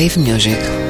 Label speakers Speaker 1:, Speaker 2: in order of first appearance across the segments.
Speaker 1: Wave Music.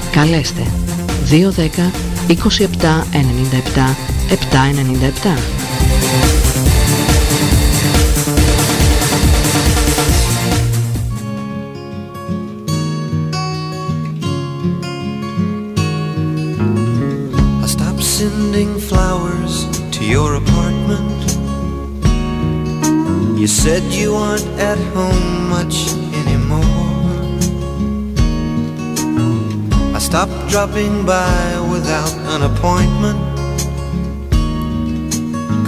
Speaker 1: Καλέστε.
Speaker 2: 2, 10, 27, 90 7, 7 90 7. Στα dropping by without an appointment.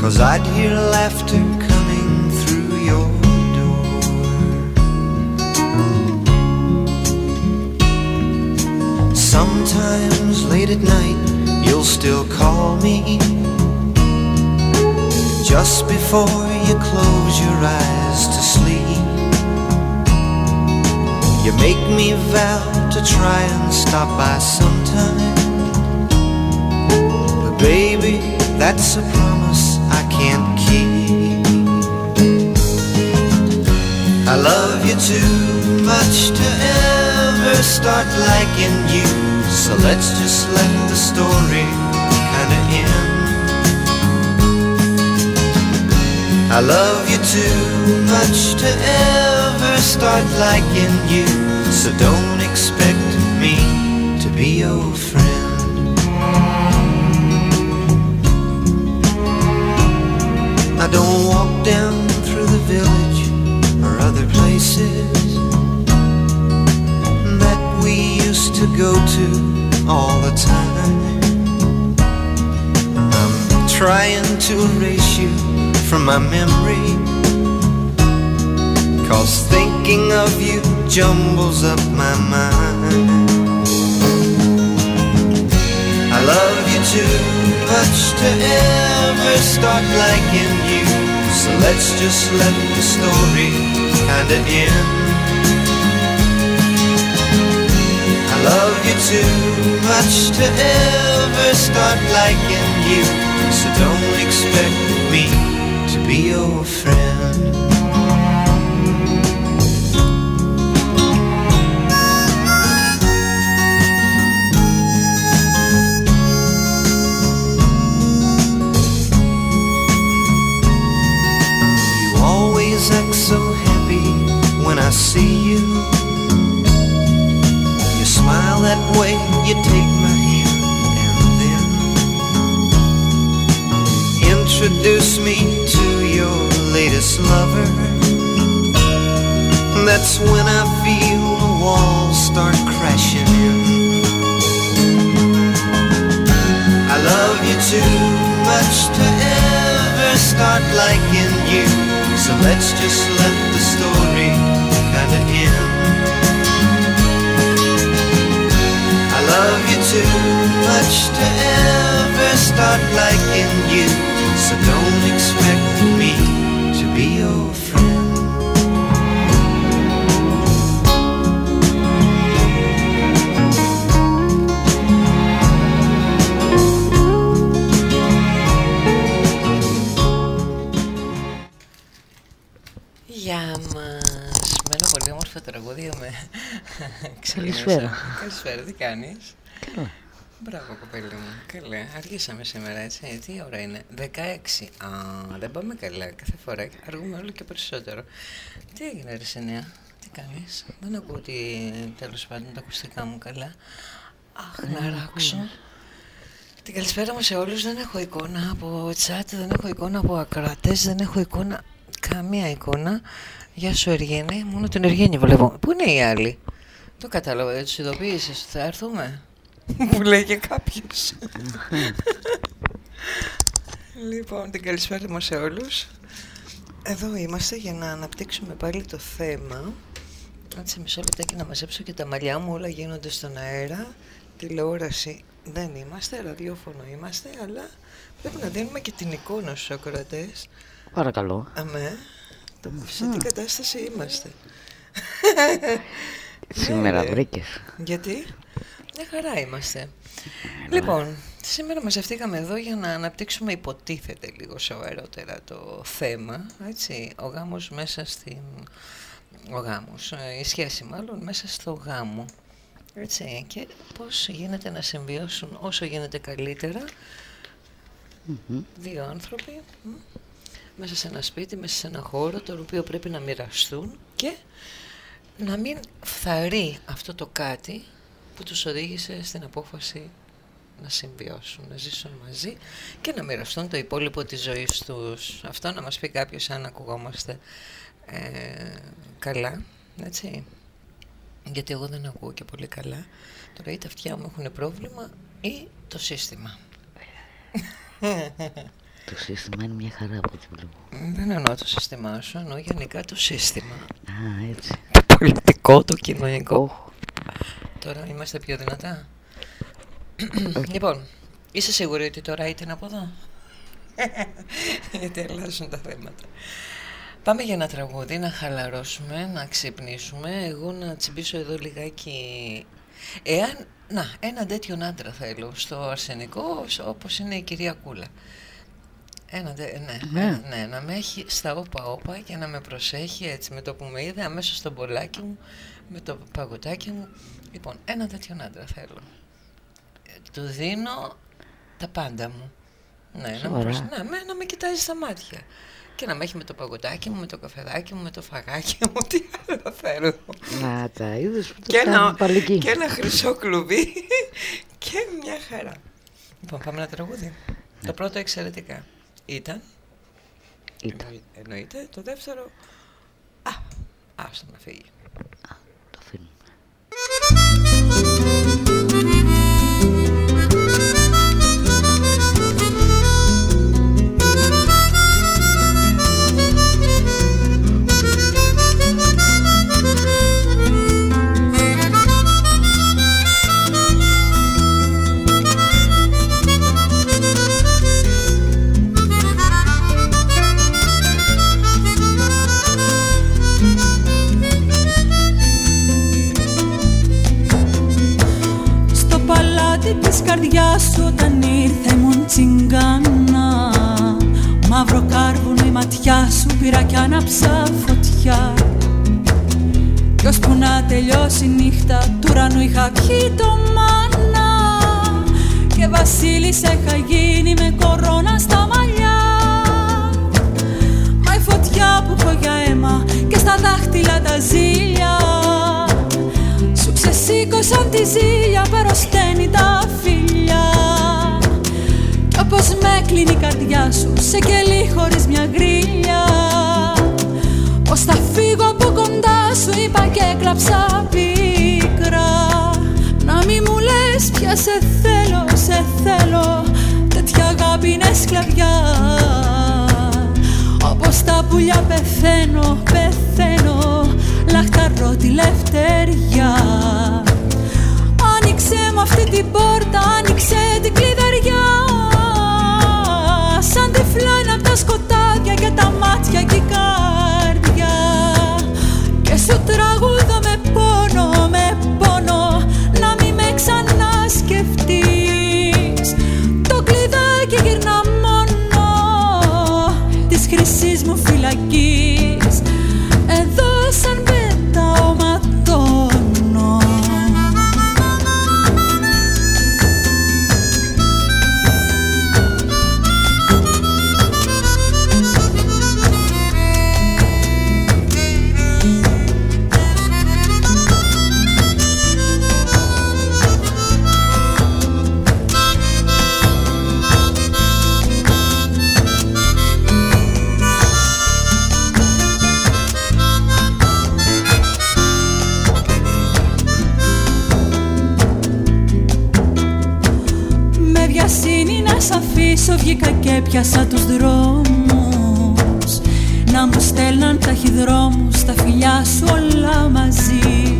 Speaker 2: Cause I'd hear laughter coming through your door. Sometimes late at night you'll still call me Just before you close your eyes to sleep You make me vow to try and stop by sometime. But baby, that's a promise I can't keep. I love you too much to ever start liking you. So let's just let the story kinda end. I love you too much to ever start liking you. So don't expect me to be your friend I don't walk down through the village or other places that we used to go to all the time. I'm trying to erase you from my memory. Cause thinking of you jumbles up my mind. I love you too much to ever start liking you. So let's just let the story kinda end. I love you too much to ever start liking you. So don't expect me to be your friend. Introduce me to your latest lover. That's when I feel the walls start crashing in. I love you too much to ever start liking you. So let's just let the story kinda end. I love you too much to ever start liking you. So don't expect me to be your friend.
Speaker 3: Γεια μας! Με ένα πολύ όμορφο τραγούδι με ξεκινούσα.
Speaker 4: Καλησπέρα.
Speaker 3: Καλησπέρα, τι κάνεις;
Speaker 4: Καλά.
Speaker 3: Μπράβο, κοπέλα μου. Καλέ. Αργήσαμε σήμερα, έτσι. Τι ώρα είναι; 16. Α, δεν πάμε καλά. Κάθε φορά αργούμε όλο και περισσότερο. Τι έγινε, Ρε Σενέα; Τι κάνεις; Δεν ακούω ότι τέλος πάντων τα ακουστικά μου καλά. Αχ, να ράξω. Την καλησπέρα μου σε όλους. Δεν έχω εικόνα από chat, δεν έχω εικόνα από ακρατές, δεν έχω εικόνα, καμία εικόνα. Γεια σου Εργένη, μόνο την Εργένη βλέπω. Πού είναι οι άλλοι; Το κατάλαβα, δεν τους ειδοποίησες, θα έρθουμε; Μου λέγε κάποιος. λοιπόν, την καλησπέρα μου σε όλους. Εδώ είμαστε για να αναπτύξουμε πάλι το θέμα. Έτσι, μισό λεπτάκι να μαζέψω και τα μαλλιά μου, όλα γίνονται στον αέρα. Τηλεόραση δεν είμαστε, ραδιόφωνο είμαστε, αλλά πρέπει να δίνουμε και την εικόνα στους ακροατές.
Speaker 4: Παρακαλώ.
Speaker 3: Αμέ, το, σε τι κατάσταση είμαστε.
Speaker 4: Σήμερα
Speaker 3: Ναι,
Speaker 4: βρήκες.
Speaker 3: Γιατί, μια χαρά είμαστε. Λοιπόν, σήμερα μαζευτήκαμε εδώ για να αναπτύξουμε υποτίθεται λίγο σοβαρότερα το θέμα, έτσι, ο γάμος μέσα στην... Ο γάμος, ε, η σχέση μάλλον μέσα στο γάμο. Έτσι, και πώς γίνεται να συμβιώσουν όσο γίνεται καλύτερα δύο άνθρωποι μ, μέσα σε ένα σπίτι, μέσα σε ένα χώρο το οποίο πρέπει να μοιραστούν και να μην φθαρεί αυτό το κάτι που τους οδήγησε στην απόφαση να συμβιώσουν, να ζήσουν μαζί και να μοιραστούν το υπόλοιπο της ζωής τους. Αυτό να μας πει κάποιος αν ακουγόμαστε ε, καλά, έτσι. Γιατί εγώ δεν ακούω και πολύ καλά. Τώρα ή τα αυτιά μου έχουν πρόβλημα ή το σύστημα.
Speaker 4: Το σύστημα είναι μια χαρά από ό,τι βλέπω.
Speaker 3: Δεν εννοώ το σύστημά σου, εννοώ γενικά το σύστημα.
Speaker 4: Α, έτσι.
Speaker 3: Το πολιτικό, το κοινωνικό.
Speaker 4: Οχ,
Speaker 3: Τώρα είμαστε πιο δυνατά. λοιπόν, είσαι σίγουρη ότι τώρα είτε από εδώ; Γιατί αλλάζουν τα θέματα. Πάμε για ένα τραγούδι, να χαλαρώσουμε, να ξυπνήσουμε. Εγώ να τσιμπήσω εδώ λιγάκι. Εάν, να, έναν τέτοιον άντρα θέλω στο αρσενικό, σ- όπως είναι η κυρία Κούλα. Ένα, τε- ναι,
Speaker 4: Ναι.
Speaker 3: ναι, να με έχει στα όπα όπα και να με προσέχει έτσι με το που με είδε αμέσως στο μπολάκι μου, με το παγωτάκι μου. Λοιπόν, ένα τέτοιον άντρα θέλω. Ε, του δίνω τα πάντα μου. Ναι, να με,
Speaker 4: Σοβαρά.
Speaker 3: προσ- ναι, με- να με κοιτάζει στα μάτια. Και να με έχει με το παγωτάκι μου, με το καφεδάκι μου, με το φαγάκι μου, τι άλλο θέλω.
Speaker 4: να τα είδες που το
Speaker 3: Και ένα,
Speaker 4: κάνουν πάλι εκεί.
Speaker 3: και ένα χρυσό κλουβί και μια χαρά. Λοιπόν, πάμε ένα τραγούδι. Το πρώτο εξαιρετικά. Ήταν.
Speaker 4: Ήταν.
Speaker 3: εννοεί- Εννοείται. Το δεύτερο. Α, άστο να φύγει.
Speaker 5: Thank you. Τσιγκάνα Μαύρο κάρβουνο η ματιά σου πήρα κι άναψα φωτιά. Κι ώσπου να τελειώσει η νύχτα του ουρανού είχα πιει το μάνα. Και βασίλισσα είχα γίνει με κορώνα στα μαλλιά. Μα η φωτιά που έχω για αίμα και στα δάχτυλα τα ζήλια. Σου ξεσήκωσαν τη ζήλια, περοσταίνει τα φιλιά Κι όπως με κλείνει η καρδιά σου σε κελί χωρίς μια γκρίλια; Πως θα φύγω από κοντά σου είπα και έκλαψα πίκρα. Να μη μου λες πια σε θέλω, σε θέλω Τέτοια αγάπη είναι σκλαβιά. Όπως τα πουλιά πεθαίνω, πεθαίνω Λαχταρώ τη λευτεριά. Άνοιξε μου αυτή την πόρτα, άνοιξε την κλειδαριά και πιάσα τους δρόμους. Να μου στέλναν ταχυδρόμους τα φιλιά σου όλα μαζί.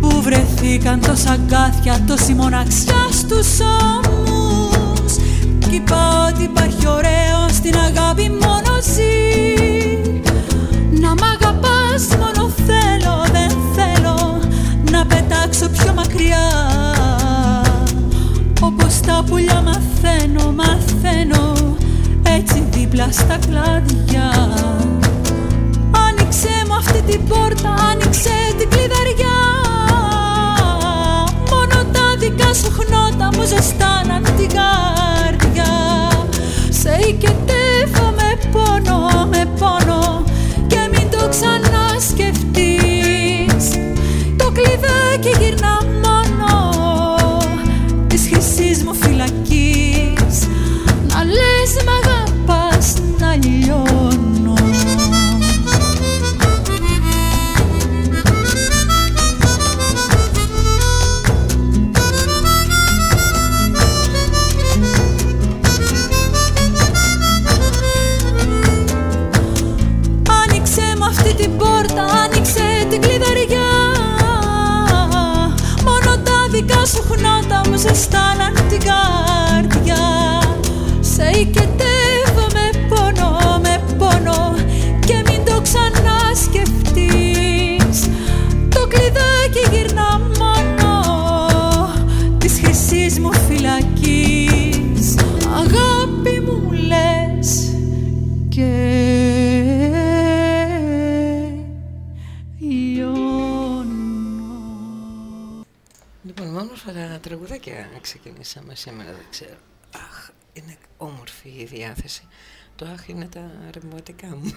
Speaker 5: Που βρεθήκαν τόσα αγκάθια, τόση μοναξιά στους ώμους. Κι είπα ότι υπάρχει ωραίο στην αγάπη μόνο ζει. Να μ' αγαπάς μόνο πουλιά μαθαίνω, μαθαίνω Έτσι δίπλα στα κλάδια Άνοιξε μου αυτή την πόρτα, άνοιξε την κλειδαριά. Μόνο τα δικά σου χνότα μου ζεστάναν την καρδιά. Σε οικετεύω
Speaker 3: σήμερα, δεν ξέρω. Αχ, είναι όμορφη η διάθεση. Το αχ είναι τα ρευματικά μου.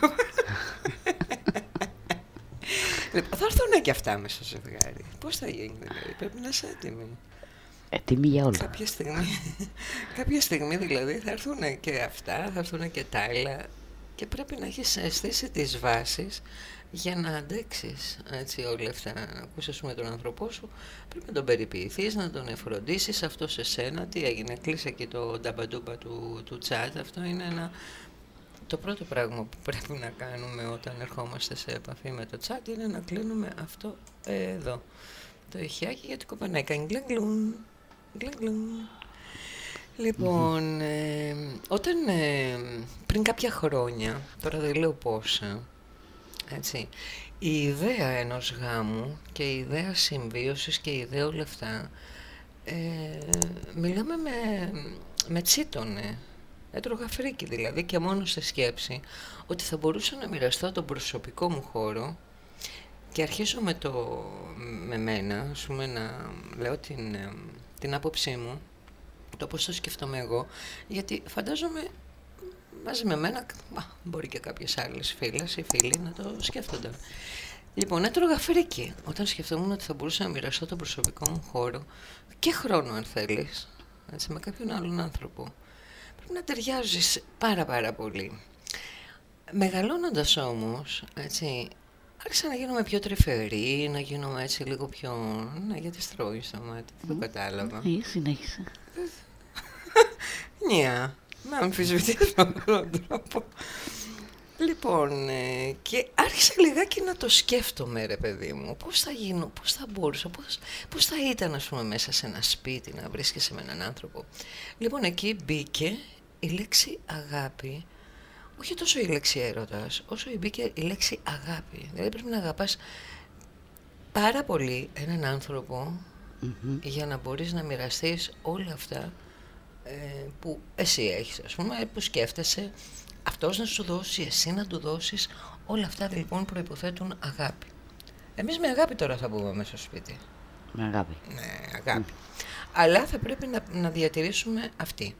Speaker 3: λοιπόν, θα έρθουν και αυτά μέσα στο ζευγάρι. Πώς θα γίνει, δηλαδή, πρέπει να είσαι έτοιμη.
Speaker 4: Έτοιμη για όλα.
Speaker 3: Κάποια στιγμή, κάποια στιγμή δηλαδή θα έρθουν και αυτά, θα έρθουν και τα άλλα και πρέπει να έχεις αισθήσει τις βάσεις για να αντέξεις έτσι όλα αυτά, να ακούσεις με τον άνθρωπό σου, πρέπει να τον περιποιηθείς, να τον εφροντίσεις. Αυτό σε σένα, τι έγινε, κλείσε και το νταμπαντούμπα του, του τσάτ, αυτό είναι ένα, το πρώτο πράγμα που πρέπει να κάνουμε όταν ερχόμαστε σε επαφή με το τσάτ είναι να κλείνουμε αυτό εδώ, το ηχιάκι γιατί κοπανάει, κάνει γκλεγκλούν, γκλεγκλούν. Λοιπόν, ε, όταν ε, πριν κάποια χρόνια, τώρα δεν λέω πόσα, έτσι. Η ιδέα ενός γάμου και η ιδέα συμβίωσης και η ιδέα όλα αυτά ε, μιλάμε με, με τσίτωνε. Έτρωγα φρίκι δηλαδή και μόνο σε σκέψη ότι θα μπορούσα να μοιραστώ τον προσωπικό μου χώρο και αρχίζω με, το, με μένα, ας πούμε, να λέω την, ε, την άποψή μου, το πώς το σκεφτόμαι εγώ, γιατί φαντάζομαι μαζί με μένα, μπορεί και κάποιες άλλες φίλες ή φίλοι να το σκέφτονταν. Λοιπόν, έτρωγα φρίκι όταν σκεφτόμουν ότι θα μπορούσα να μοιραστώ τον προσωπικό μου χώρο και χρόνο αν θέλεις, έτσι, με κάποιον άλλον άνθρωπο. Πρέπει να ταιριάζεις πάρα πάρα πολύ. Μεγαλώνοντας όμως, έτσι, άρχισα να γίνομαι πιο τρυφερή, να γίνομαι έτσι λίγο πιο... Ναι, γιατί στρώει στο μάτι, δεν το κατάλαβα.
Speaker 4: Ναι, συνέχισε.
Speaker 3: Νιά. Να αμφισβητείς με αυτόν τον τρόπο. Λοιπόν, ε, και άρχισα λιγάκι να το σκέφτομαι ρε παιδί μου, πώς θα γίνω, πώς θα μπορούσα, πώς, πώς θα ήταν ας πούμε μέσα σε ένα σπίτι να βρίσκεσαι με έναν άνθρωπο. Λοιπόν, εκεί μπήκε η λέξη αγάπη, όχι τόσο η λέξη έρωτας, όσο μπήκε η λέξη αγάπη. Δηλαδή πρέπει να αγαπάς πάρα πολύ έναν για να μπορείς να μοιραστείς όλα αυτά ε, που εσύ έχεις ας πούμε, που σκέφτεσαι αυτός να σου δώσει, εσύ να του δώσεις όλα αυτά λοιπόν προϋποθέτουν αγάπη. Εμείς με αγάπη τώρα θα μπούμε μέσα στο σπίτι.
Speaker 4: Με αγάπη.
Speaker 3: Ναι αγάπη. Αλλά θα πρέπει να, να διατηρήσουμε αυτή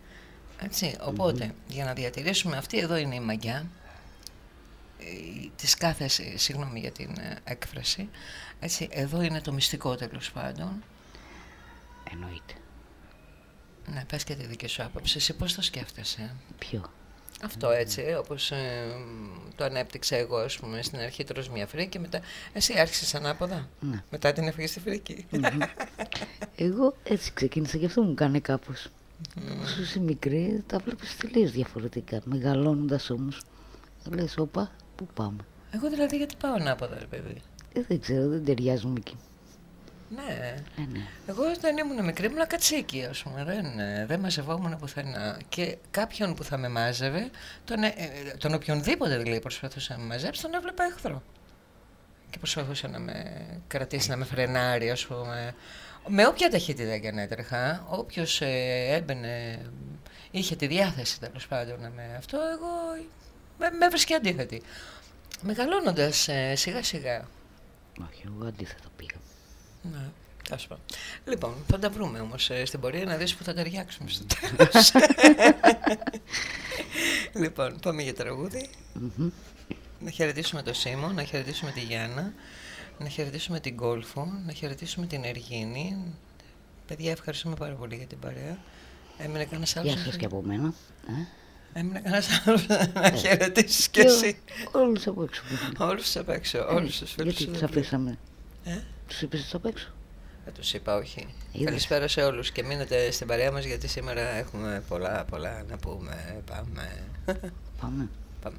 Speaker 3: έτσι, οπότε για να διατηρήσουμε αυτή εδώ είναι η μαγιά της κάθε, συγγνώμη για την ε, έκφραση έτσι, εδώ είναι το μυστικό τέλο πάντων.
Speaker 4: Εννοείται
Speaker 3: ναι, πες και τη δική σου άποψη. Εσύ πώς το σκέφτεσαι;
Speaker 4: Ποιο;
Speaker 3: Αυτό έτσι, όπως ε, το ανέπτυξα εγώ, ας πούμε, στην αρχή τρως μια φρίκη και μετά εσύ άρχισες ανάποδα.
Speaker 4: Ναι.
Speaker 3: Μετά την έφυγες στη φρίκη.
Speaker 4: Εγώ έτσι ξεκίνησα και αυτό μου κάνει κάπως. Όσο είσαι μικρή τα βλέπεις τελείως διαφορετικά. Μεγαλώνοντας όμως, λες, όπα, πού πάμε.
Speaker 3: Εγώ δηλαδή γιατί πάω ανάποδα, ρε παιδί;
Speaker 4: Ε, δεν ξέρω, δεν ταιριάζουμε εκεί.
Speaker 3: Ναι.
Speaker 4: Ε, ναι.
Speaker 3: Εγώ όταν ήμουν μικρή ήμουν κατσίκι, ας πούμε. Δεν, ε, δεν μαζευόμουν πουθενά. Και κάποιον που θα με μάζευε, τον, ε, ε, τον οποιονδήποτε δηλαδή προσπαθούσε να με μαζέψει, τον έβλεπα εχθρό. Και προσπαθούσε να με κρατήσει, να με φρενάρει, ας πούμε. Με όποια ταχύτητα και αν έτρεχα, όποιος έμπαινε, είχε τη διάθεση τέλος πάντων με αυτό, εγώ με, με έβρισκε αντίθετη. Μεγαλώνοντας σιγά σιγά.
Speaker 4: Όχι, εγώ αντίθετα πήγα.
Speaker 3: Ναι, τέλος πάντων. Λοιπόν, θα τα βρούμε όμως στην πορεία να δεις που θα ταιριάξουμε στο τέλος. λοιπόν, πάμε για τραγούδι.
Speaker 4: Μμμ.
Speaker 3: Να χαιρετήσουμε τον Σίμω, να χαιρετήσουμε τη Γιάννα, να χαιρετήσουμε την Κόλφο, να χαιρετήσουμε την Εργίνη. Παιδιά, ευχαριστούμε πάρα πολύ για την παρέα. Έμεινε κανένας άλλος.
Speaker 4: Γεια σας και από μένα. Ε;
Speaker 3: Έμεινε κανένας άλλος να χαιρετήσεις κι εσύ.
Speaker 4: Όλους από έξω.
Speaker 3: Όλους απ' έξω, όλους τους φίλους.
Speaker 4: Γιατί τους αφήσαμε;
Speaker 3: Ε;
Speaker 4: Τους είπες απ' έξω.
Speaker 3: Δεν τους είπα όχι.
Speaker 4: Είδες.
Speaker 3: Καλησπέρα σε όλους και μείνετε στην παρέα μας γιατί σήμερα έχουμε πολλά πολλά να πούμε. Πάμε.
Speaker 4: Πάμε.
Speaker 3: Πάμε.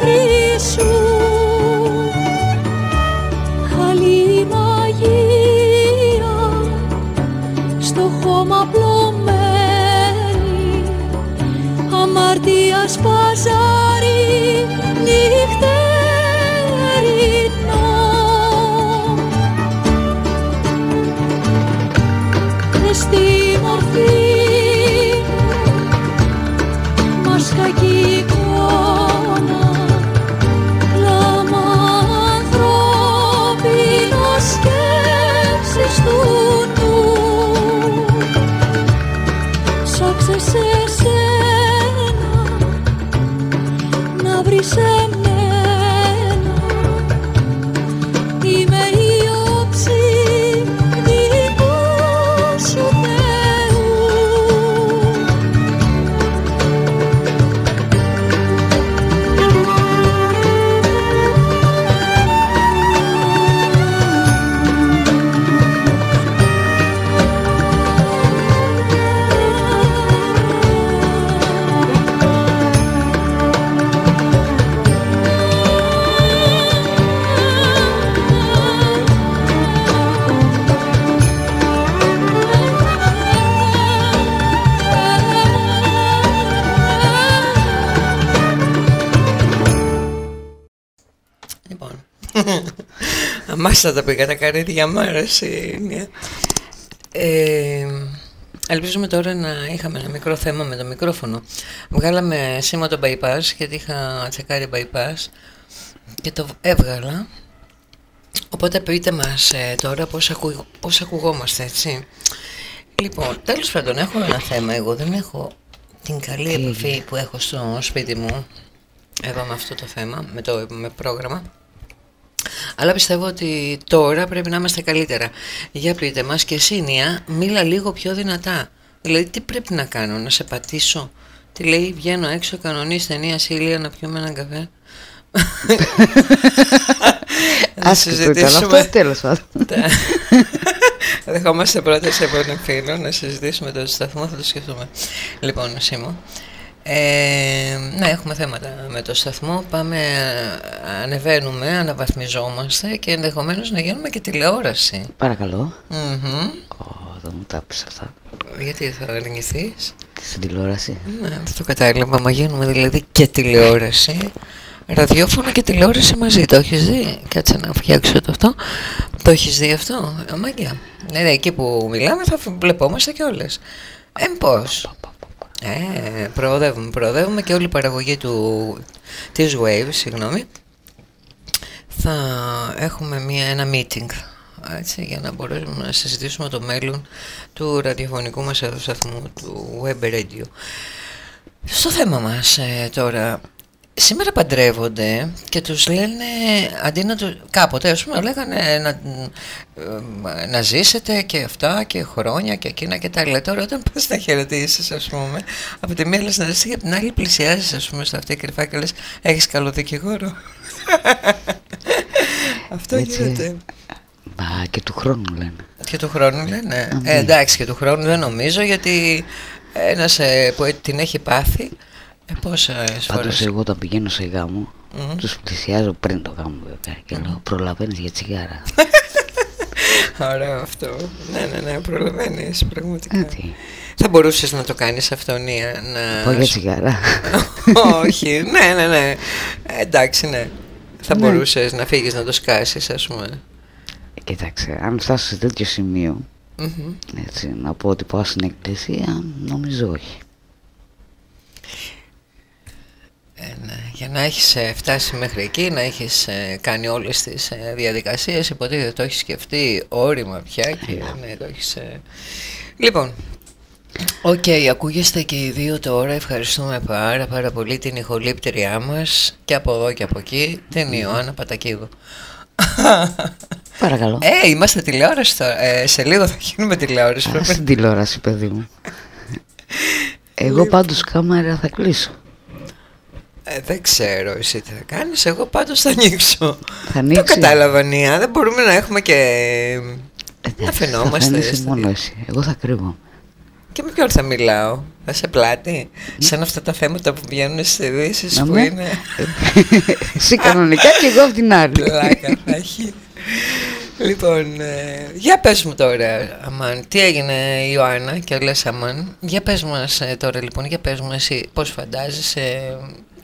Speaker 5: Του
Speaker 3: Αμάστα τα πήγα τα καρύδια, μ' άρεσε. ναι. Ε, ελπίζουμε τώρα να είχαμε ένα μικρό θέμα με το μικρόφωνο. Βγάλαμε σήμα το bypass γιατί είχα τσεκάρει bypass και το έβγαλα. Οπότε πείτε μας ε, τώρα πώς, ακου, πώς ακουγόμαστε, έτσι. Λοιπόν, τέλος πάντων έχω ένα θέμα. Εγώ δεν έχω την καλή επαφή που έχω στο σπίτι μου εδώ με αυτό το θέμα, με το με πρόγραμμα. Αλλά πιστεύω ότι τώρα πρέπει να είμαστε καλύτερα. Για πείτε μας και εσύ Νία, μίλα λίγο πιο δυνατά. Δηλαδή τι πρέπει να κάνω, να σε πατήσω; Τι λέει, βγαίνω έξω, κανονίστε Νία Σίλια να πιούμε έναν καφέ. να
Speaker 4: Άσχετο ήταν αυτό, τέλος πάντων.
Speaker 3: Δεχόμαστε πρόταση από ένα φίλο να συζητήσουμε το σταθμό, θα το σκεφτούμε. Λοιπόν, Σίμω. Ε, ναι, έχουμε θέματα με το σταθμό. Πάμε, ανεβαίνουμε, αναβαθμιζόμαστε και ενδεχομένως να γίνουμε και τηλεόραση.
Speaker 4: Παρακαλώ.
Speaker 3: Μμμ.
Speaker 4: Ω, δεν μου τα πεις αυτά.
Speaker 3: Γιατί θα αρνηθείς.
Speaker 4: Στην τηλεόραση;
Speaker 3: Ναι, δεν το κατάλαβα. Μα γίνουμε δηλαδή και τηλεόραση. Ραδιόφωνο και τηλεόραση μαζί. Το έχεις δει; Κάτσε να φτιάξω το αυτό. Το έχεις δει αυτό; Αμάγια. Ναι, ναι, εκεί που μιλάμε θα βλεπόμαστε κιόλας. Ε, πώς. Ε, προοδεύουμε, προοδεύουμε και όλη η παραγωγή του, της Wave, συγγνώμη, θα έχουμε μια, ένα meeting έτσι, για να μπορέσουμε να συζητήσουμε το μέλλον του ραδιοφωνικού μας εδώ σταθμού, του Web Radio. Στο θέμα μας ε, τώρα, σήμερα παντρεύονται και τους λένε αντί να του, κάποτε ας πούμε λέγανε να, ε, να ζήσετε και αυτά και χρόνια και εκείνα και τα άλλα τώρα όταν πας να χαιρετήσεις ας πούμε από τη μία λες να ζήσεις και από την άλλη πλησιάζεις ας πούμε στο αυτή κρυφά και λες έχεις καλό δικηγόρο αυτό
Speaker 4: Έτσι.
Speaker 3: γίνεται
Speaker 4: Μα και του χρόνου λένε.
Speaker 3: και του χρόνου λένε
Speaker 4: Α,
Speaker 3: ε,
Speaker 4: ναι.
Speaker 3: εντάξει και του χρόνου δεν νομίζω γιατί ένας ε, που την έχει πάθει ε, πόσες
Speaker 4: Πάντως
Speaker 3: φορές
Speaker 4: εγώ όταν πηγαίνω σε γάμο,
Speaker 3: Μμμ.
Speaker 4: τους πλησιάζω πριν το γάμο βέβαια και λέω προλαβαίνεις για τσιγάρα.
Speaker 3: Ωραίο αυτό. Ναι, ναι, ναι, προλαβαίνεις πραγματικά.
Speaker 4: Έτσι.
Speaker 3: Θα μπορούσες να το κάνεις αυτό, Νία, να...
Speaker 4: Πω για τσιγάρα.
Speaker 3: Όχι, ναι, ναι, ναι. Ε, εντάξει, ναι. Θα
Speaker 4: Ναι.
Speaker 3: μπορούσες να φύγεις να το σκάσεις, ας πούμε.
Speaker 4: Κοίταξε, αν φτάσω σε τέτοιο σημείο,
Speaker 3: Μμμ.
Speaker 4: έτσι, να πω ότι πάω στην εκκλησία, νομίζω όχι.
Speaker 3: Ε, ναι. Για να έχεις ε, φτάσει μέχρι εκεί, να έχεις ε, κάνει όλες τις ε, διαδικασίες, υποτίθεται το έχεις σκεφτεί ώριμα πια και ναι, το έχεις... ε. Λοιπόν, οκ, ακούγεστε και οι δύο τώρα, ευχαριστούμε πάρα πάρα πολύ την ηχολήπτριά μας και από εδώ και από εκεί, την Ιωάννα Πατακίδου.
Speaker 4: Παρακαλώ.
Speaker 3: Ε, είμαστε τηλεόραση τώρα, ε, σε λίγο θα γίνουμε τηλεόραση.
Speaker 4: Α,
Speaker 3: πρέπει.
Speaker 4: στην τηλεόραση, παιδί μου. Εγώ πάντως κάμερα θα κλείσω.
Speaker 3: Ε, δεν ξέρω εσύ τι θα κάνεις, εγώ πάντως θα ανοίξω.
Speaker 4: Θα
Speaker 3: Το
Speaker 4: ανοίξει.
Speaker 3: κατάλαβα Νία, δεν μπορούμε να έχουμε και...
Speaker 4: Εντάξει,
Speaker 3: να φαινόμαστε.
Speaker 4: Θα φαίνεσαι
Speaker 3: στα
Speaker 4: μόνο
Speaker 3: δύο.
Speaker 4: εσύ. Εγώ θα κρύβω.
Speaker 3: Και με ποιον θα μιλάω, θα σε πλάτη, σαν αυτά τα θέματα που βγαίνουν στις ειδήσεις
Speaker 4: Να
Speaker 3: που
Speaker 4: με-
Speaker 3: είναι
Speaker 4: Εσύ κανονικά και εγώ από την άλλη.
Speaker 3: πλάκα θα έχει. Λοιπόν, ε, για πες μου τώρα, Αμάν, τι έγινε η Ιωάννα και λες Αμάν, για πες μας ε, τώρα λοιπόν, για πες μου εσύ πώς φαντάζεσαι,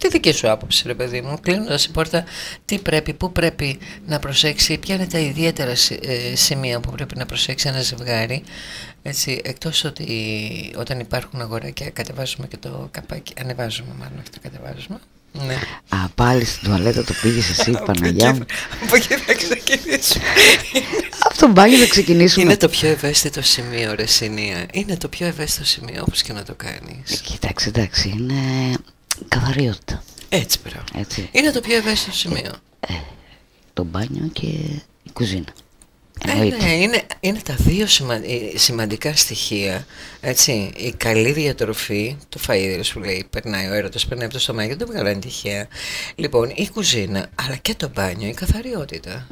Speaker 3: τη δική σου άποψη ρε παιδί μου, κλείνοντας η πόρτα, τι πρέπει, πού πρέπει να προσέξει, ποια είναι τα ιδιαίτερα σι- ε, σημεία που πρέπει να προσέξει ένα ζευγάρι, έτσι, εκτός ότι όταν υπάρχουν αγοράκια κατεβάζουμε και το καπάκι, ανεβάζουμε μάλλον, όχι το κατεβάζουμε, ναι.
Speaker 4: Α, πάλι στην τουαλέτα το πήγες εσύ,
Speaker 3: Από
Speaker 4: Παναγιά
Speaker 3: εκεί-
Speaker 4: μου.
Speaker 3: Από εκεί θα ξεκινήσουμε.
Speaker 4: Από τον μπάνιο θα ξεκινήσουμε.
Speaker 3: Είναι το πιο ευαίσθητο σημείο, ρε Σινία. Είναι το πιο ευαίσθητο σημείο, όπως και να το κάνεις.
Speaker 4: Κοίταξε, εντάξει, είναι καθαριότητα.
Speaker 3: Έτσι, μπράβο.
Speaker 4: Έτσι.
Speaker 3: Είναι το πιο ευαίσθητο σημείο.
Speaker 4: Το μπάνιο και η κουζίνα.
Speaker 3: Ε,
Speaker 4: Εννοείται.
Speaker 3: ναι, είναι, είναι τα δύο σημα- ε, σημαντικά στοιχεία. Έτσι, η καλή διατροφή, το φαΐ σου λέει, περνάει ο έρωτας, περνάει από το στομάχι, δεν το βγάλανε τυχαία. Λοιπόν, η κουζίνα, αλλά και το μπάνιο, η καθαριότητα.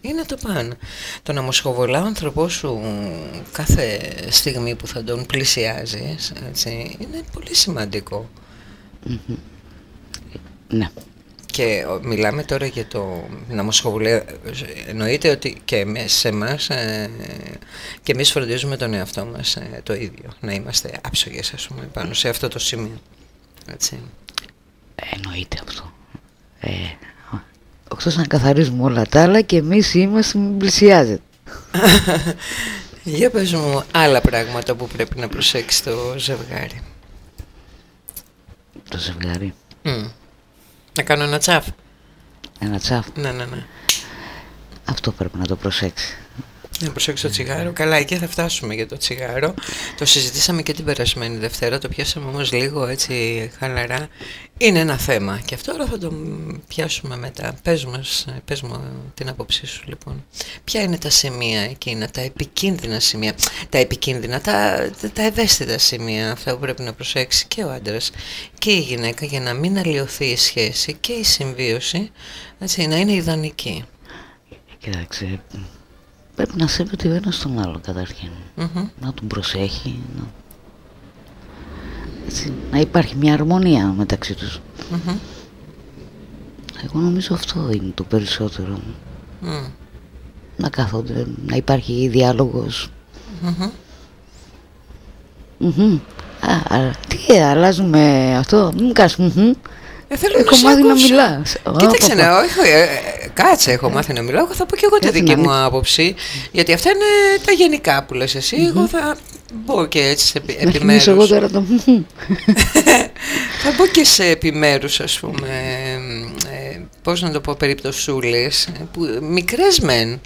Speaker 3: Είναι το παν. Το να μοσχοβολά ο άνθρωπός σου κάθε στιγμή που θα τον πλησιάζεις, έτσι, είναι πολύ σημαντικό.
Speaker 4: Ναι.
Speaker 3: Και ο, μιλάμε τώρα για το να μας σχολεία. Εννοείται ότι και εμείς, σε εμάς ε, και εμείς φροντίζουμε τον εαυτό μας ε, το ίδιο. Να είμαστε άψογες ας πούμε πάνω σε αυτό το σημείο. Έτσι.
Speaker 4: Εννοείται αυτό. Ε, Εκτός να καθαρίζουμε όλα τα άλλα και εμείς είμαστε μην πλησιάζετε.
Speaker 3: Για πες μου άλλα πράγματα που πρέπει να προσέξεις το ζευγάρι.
Speaker 4: Το ζευγάρι.
Speaker 3: Μμ. Να κάνω ένα τσαφ.
Speaker 4: Ένα τσάφ.
Speaker 3: Ναι, ναι, ναι.
Speaker 4: Αυτό πρέπει να το προσέξει.
Speaker 3: Να προσέξει το τσιγάρο. Καλά, εκεί θα φτάσουμε για το τσιγάρο. Το συζητήσαμε και την περασμένη Δευτέρα. Το πιάσαμε όμως λίγο έτσι χαλαρά. Είναι ένα θέμα. Και αυτό τώρα θα το πιάσουμε μετά. Πες, μας, πες μου την άποψή σου λοιπόν. Ποια είναι τα σημεία εκείνα, τα επικίνδυνα σημεία; Τα επικίνδυνα, τα, τα ευαίσθητα σημεία. Αυτά που πρέπει να προσέξει και ο άντρας και η γυναίκα για να μην αλλοιωθεί η σχέση και η συμβίωση. Έτσι, να είναι ιδανική.
Speaker 4: Κοίταξε, πρέπει να σέβεται ο ένας τον άλλο καταρχήν.
Speaker 3: Μμμ.
Speaker 4: Να τον προσέχει, να... Έτσι, να υπάρχει μια αρμονία μεταξύ τους.
Speaker 3: Μμμ.
Speaker 4: Εγώ νομίζω αυτό είναι το περισσότερο.
Speaker 3: Μμ.
Speaker 4: Να κάθονται, να υπάρχει διάλογος.
Speaker 3: Μμμ.
Speaker 4: Μμμ. Α, α, τι, αλλάζουμε αυτό, μην μου κάνεις μμμ.
Speaker 3: Ε, θέλω
Speaker 4: Έχω
Speaker 3: σε
Speaker 4: μάθει να
Speaker 3: ακούσω.
Speaker 4: μιλάς.
Speaker 3: Κοίταξε
Speaker 4: Α,
Speaker 3: να, όχι, ε, ε, κάτσε, έχω μάθει να μιλάω. Εγώ θα πω και εγώ τη
Speaker 4: Έτσι
Speaker 3: δική
Speaker 4: να
Speaker 3: μου
Speaker 4: μην-
Speaker 3: άποψη. Γιατί αυτά είναι τα γενικά που λες εσύ. Εγώ θα μπω και έτσι σε επι-
Speaker 4: Να θυμίσω εγώ
Speaker 3: επιμέρους.
Speaker 4: τώρα το μμμ.
Speaker 3: Θα μπω και σε επιμέρους, ας πούμε, ε, πώς να το πω, περιπτωσούλες, ε, που, μικρές μεν,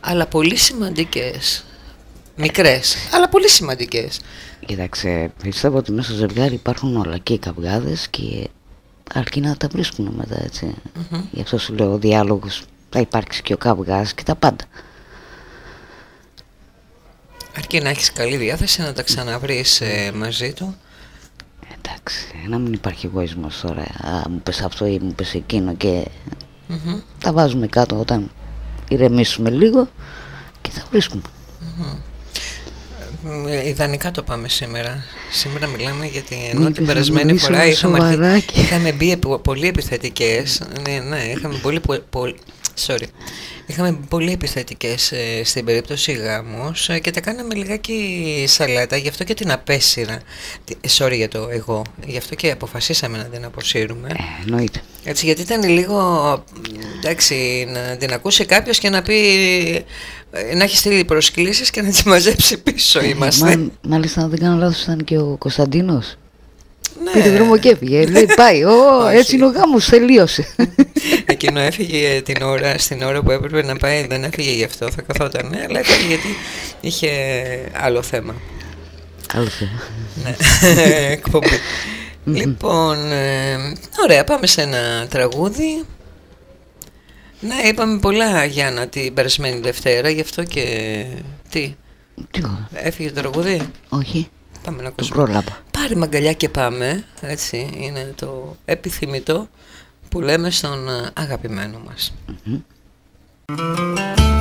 Speaker 3: αλλά πολύ σημαντικές. Μικρές, αλλά πολύ σημαντικές.
Speaker 4: Κοίταξε, πιστεύω ότι μέσα στο ζευγάρι υπάρχουν όλα και οι καυγάδες και αρκεί να τα βρίσκουν μετά έτσι. Γι' αυτό σου λέω ο διάλογος θα υπάρξει και ο καυγάς και τα πάντα.
Speaker 3: Αρκεί να έχεις καλή διάθεση να τα ξαναβρεις ε, μαζί του.
Speaker 4: Εντάξει, να μην υπάρχει εγωισμός τώρα. Α, μου πες αυτό ή μου πες εκείνο και
Speaker 3: Μμμ.
Speaker 4: τα βάζουμε κάτω όταν ηρεμήσουμε λίγο και θα βρίσκουμε.
Speaker 3: Ε, Ιδανικά το πάμε σήμερα. Σήμερα μιλάμε γιατί ενώ
Speaker 4: Μήπως
Speaker 3: την
Speaker 4: να
Speaker 3: περασμένη
Speaker 4: μιλήσουμε
Speaker 3: φορά είχαμε, έρθει-
Speaker 4: σοβαράκι.
Speaker 3: είχαμε μπει επι- πολύ επιθετικές. Ναι, ναι, είχαμε πολύ, πο- πολύ, sorry. Είχαμε πολύ επιθετικές ε, στην περίπτωση γάμους ε, και τα κάναμε λιγάκι σαλάτα, γι' αυτό και την απέσυρα. Τι- ε, Sorry για το εγώ, γι' αυτό και αποφασίσαμε να την αποσύρουμε.
Speaker 4: Ε, εννοείται.
Speaker 3: Έτσι, γιατί ήταν λίγο, εντάξει, να την ακούσει κάποιος και να πει, ε, να έχει στείλει προσκλήσεις και να τις μαζέψει πίσω είμαστε.
Speaker 4: Ε, Μα, μάλιστα, αν δεν κάνω λάθος, ήταν και ο Κωνσταντίνος.
Speaker 3: Ναι.
Speaker 4: Πήρε δρόμο και έφυγε. Λέει, πάει. Ω,
Speaker 3: Όχι.
Speaker 4: έτσι είναι ο γάμος, τελείωσε.
Speaker 3: Εκείνο έφυγε την ώρα, στην ώρα που έπρεπε να πάει, δεν έφυγε γι' αυτό, θα καθόταν, ναι, αλλά έφυγε γιατί είχε άλλο θέμα.
Speaker 4: Άλλο θέμα.
Speaker 3: Ναι, εκπομπή. λοιπόν, ε, ωραία, πάμε σε ένα τραγούδι. Ναι, είπαμε πολλά Γιάννα την περασμένη Δευτέρα, γι' αυτό και... Τι,
Speaker 4: Τι; Εγώ,
Speaker 3: έφυγε το τραγούδι;
Speaker 4: όχι,
Speaker 3: Πάμε να
Speaker 4: το
Speaker 3: ακούσουμε.
Speaker 4: πρόλαβα.
Speaker 3: Πάρε μαγκαλιά και πάμε, έτσι, είναι το επιθυμητό που λέμε στον ε, αγαπημένο μας.
Speaker 2: Thank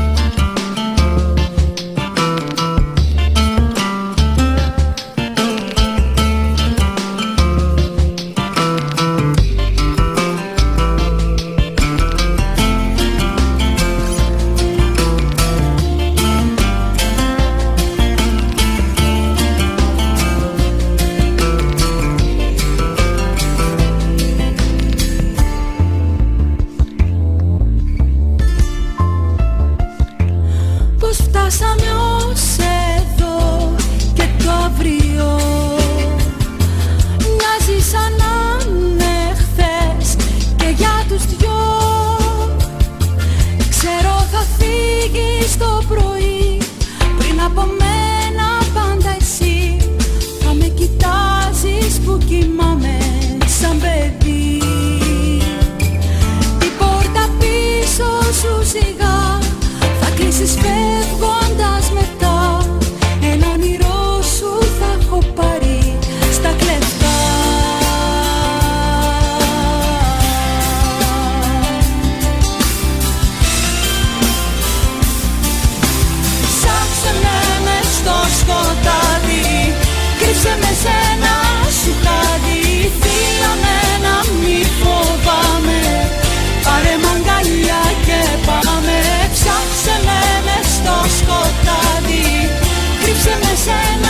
Speaker 3: desespero. shame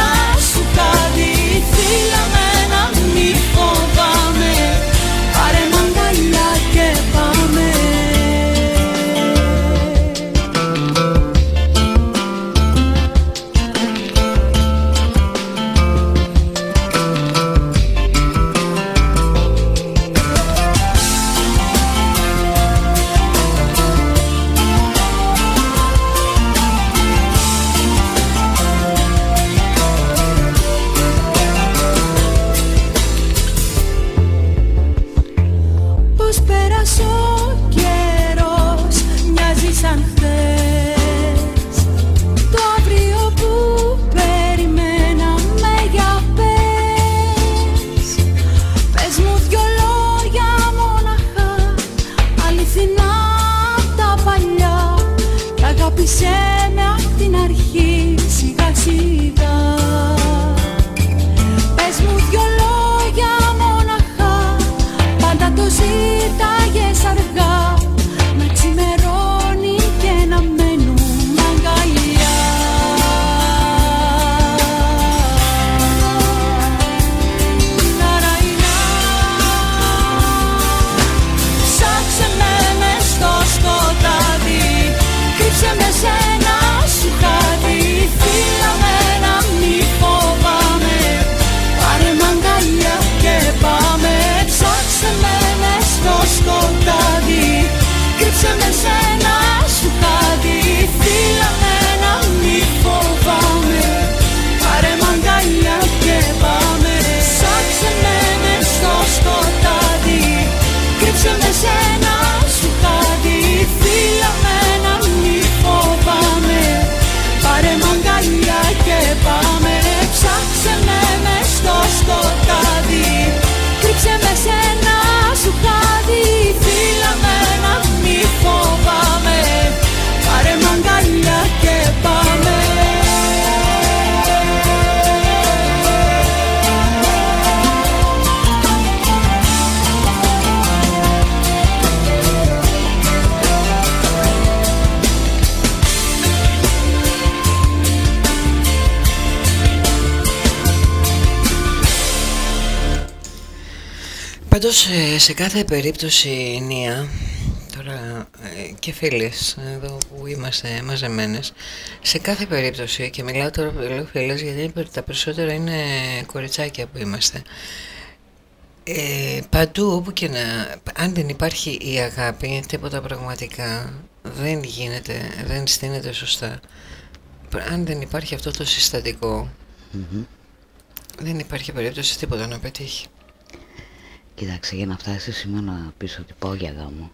Speaker 3: κάθε περίπτωση Νία τώρα ε, και φίλες εδώ που είμαστε μαζεμένες σε κάθε περίπτωση και μιλάω τώρα λέω φίλες γιατί τα περισσότερα είναι κοριτσάκια που είμαστε ε, παντού όπου και να αν δεν υπάρχει η αγάπη τίποτα πραγματικά δεν γίνεται δεν στείνεται σωστά. Αν δεν υπάρχει αυτό το συστατικο δεν υπάρχει περίπτωση τίποτα να πετύχει
Speaker 4: Κοίταξε, για να φτάσεις σήμερα να πεις ότι πάω για γάμο.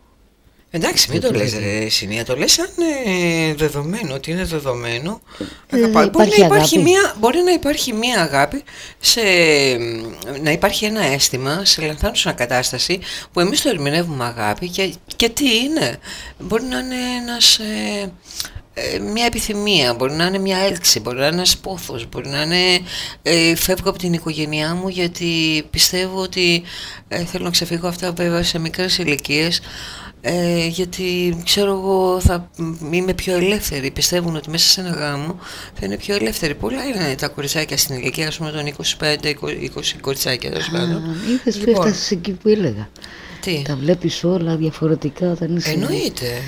Speaker 3: Εντάξει, μην το λες ρε Συνία, το λες σαν ε, δεδομένο, ότι είναι δεδομένο.
Speaker 4: Ε,
Speaker 3: Αγαπά- μπορεί,
Speaker 4: υπάρχει
Speaker 3: να υπάρχει
Speaker 4: αγάπη.
Speaker 3: μια, μπορεί να υπάρχει μια αγάπη, σε, να υπάρχει ένα αίσθημα σε λανθάνουσα κατάσταση που εμείς το ερμηνεύουμε αγάπη και, και τι είναι. Μπορεί να είναι ένας, ε, ε, μια επιθυμία, μπορεί να είναι μια έλξη, μπορεί να είναι ένας πόθος, μπορεί να είναι ε, φεύγω από την οικογένειά μου γιατί πιστεύω ότι ε, θέλω να ξεφύγω αυτά βέβαια σε μικρές ηλικίες ε, γιατί ξέρω εγώ θα μ, είμαι πιο ελεύθερη. Πιστεύουν ότι μέσα σε ένα γάμο θα είναι πιο ελεύθερη. Πολλά είναι τα κοριτσάκια στην ηλικία, ας πούμε των 25-20 κοριτσάκια τέλος πάντων.
Speaker 4: Είδες που
Speaker 3: Λοιπόν,
Speaker 4: έφτασες εκεί που έλεγα.
Speaker 3: τι,
Speaker 4: Τα βλέπεις όλα διαφορετικά όταν είσαι...
Speaker 3: εννοείται.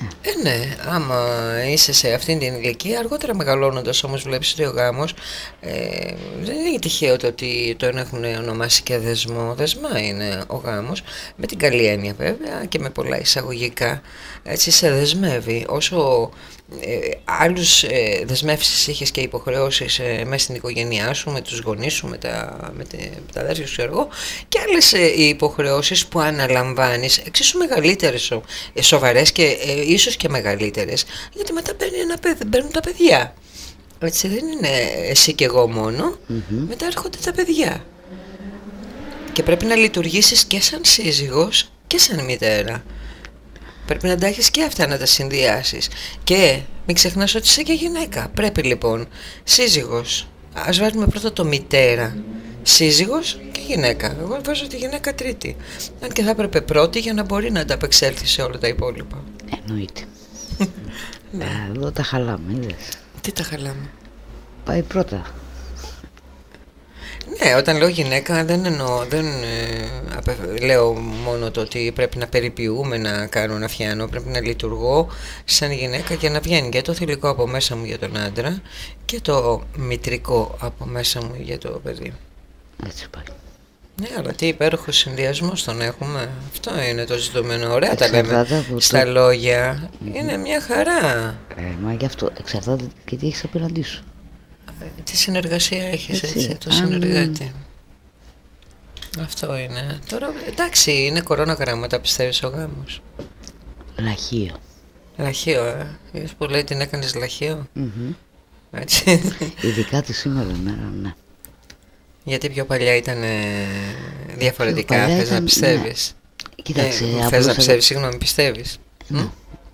Speaker 3: Ε, ναι, άμα είσαι σε αυτήν την ηλικία, αργότερα μεγαλώνοντας όμως βλέπεις ότι ο γάμος ε, δεν είναι τυχαίο το ότι τον έχουν ονομάσει και δεσμό. Δεσμά είναι ο γάμος, με την καλή έννοια βέβαια και με πολλά εισαγωγικά. Έτσι σε δεσμεύει. Όσο ε, άλλους ε, δεσμεύσεις είχες και υποχρεώσεις ε, μέσα στην οικογένειά σου, με τους γονείς σου, με τα, με τε- με τα αδέρφια σου ξέρω εγώ, και άλλες ε, οι υποχρεώσεις που αναλαμβάνεις, εξίσου μεγαλύτερες, σο, ε, σοβαρές και ε, ίσως και μεγαλύτερες, γιατί μετά παίρνει ένα παιδί, παίρνουν τα παιδιά. Έτσι δεν είναι εσύ και εγώ μόνο, μετά έρχονται τα παιδιά. Και πρέπει να λειτουργήσεις και σαν σύζυγος και σαν μητέρα. Πρέπει να τα έχεις και αυτά να τα συνδυάσεις. Και μην ξεχνάς ότι είσαι και γυναίκα. Πρέπει λοιπόν σύζυγος. Ας βάλουμε πρώτα το μητέρα. Σύζυγος και γυναίκα. Εγώ βάζω τη γυναίκα τρίτη. Αν και θα έπρεπε πρώτη για να μπορεί να ανταπεξέλθει σε όλα τα υπόλοιπα.
Speaker 4: Εννοείται.
Speaker 3: Ναι.
Speaker 4: Ε, Εδώ τα χαλάμε, είδες.
Speaker 3: Τι τα χαλάμε;
Speaker 4: Πάει πρώτα.
Speaker 3: Ναι, όταν λέω γυναίκα δεν εννοώ, δεν ε, απε- λέω μόνο το ότι πρέπει να περιποιούμε, να κάνω, να φτιάνω, πρέπει να λειτουργώ σαν γυναίκα για να βγαίνει και το θηλυκό από μέσα μου για τον άντρα και το μητρικό από μέσα μου για το παιδί.
Speaker 4: Έτσι πάει.
Speaker 3: Ναι, αλλά τι υπέροχος συνδυασμός τον έχουμε. Αυτό είναι το ζητούμενο. Ωραία τα λέμε
Speaker 4: Εξαρτάται από το-
Speaker 3: στα λόγια. Είναι μια χαρά.
Speaker 4: Ε, μα γι' αυτό εξαρτάται και τι έχεις απέναντί σου.
Speaker 3: Ε, Τι συνεργασία έχεις
Speaker 4: Έτσι,
Speaker 3: έτσι, το
Speaker 4: αν-
Speaker 3: συνεργάτη. Αυτό είναι. Τώρα εντάξει, είναι κορώνα γράμματα πιστεύεις ο γάμος.
Speaker 4: Λαχείο.
Speaker 3: Λαχείο, ε. Είδες που λέει την έκανες λαχείο;
Speaker 4: Μμμ.
Speaker 3: Έτσι.
Speaker 4: Ειδικά τη σήμερα μέρα, ναι.
Speaker 3: Γιατί πιο παλιά ήταν ε, διαφορετικά,
Speaker 4: παλιά
Speaker 3: θες να
Speaker 4: ήταν,
Speaker 3: πιστεύεις;
Speaker 4: Κοίταξε,
Speaker 3: ε, θες
Speaker 4: απλώς
Speaker 3: να
Speaker 4: θα-
Speaker 3: πιστεύεις, συγγνώμη, πιστεύεις; Μ;
Speaker 4: Ναι,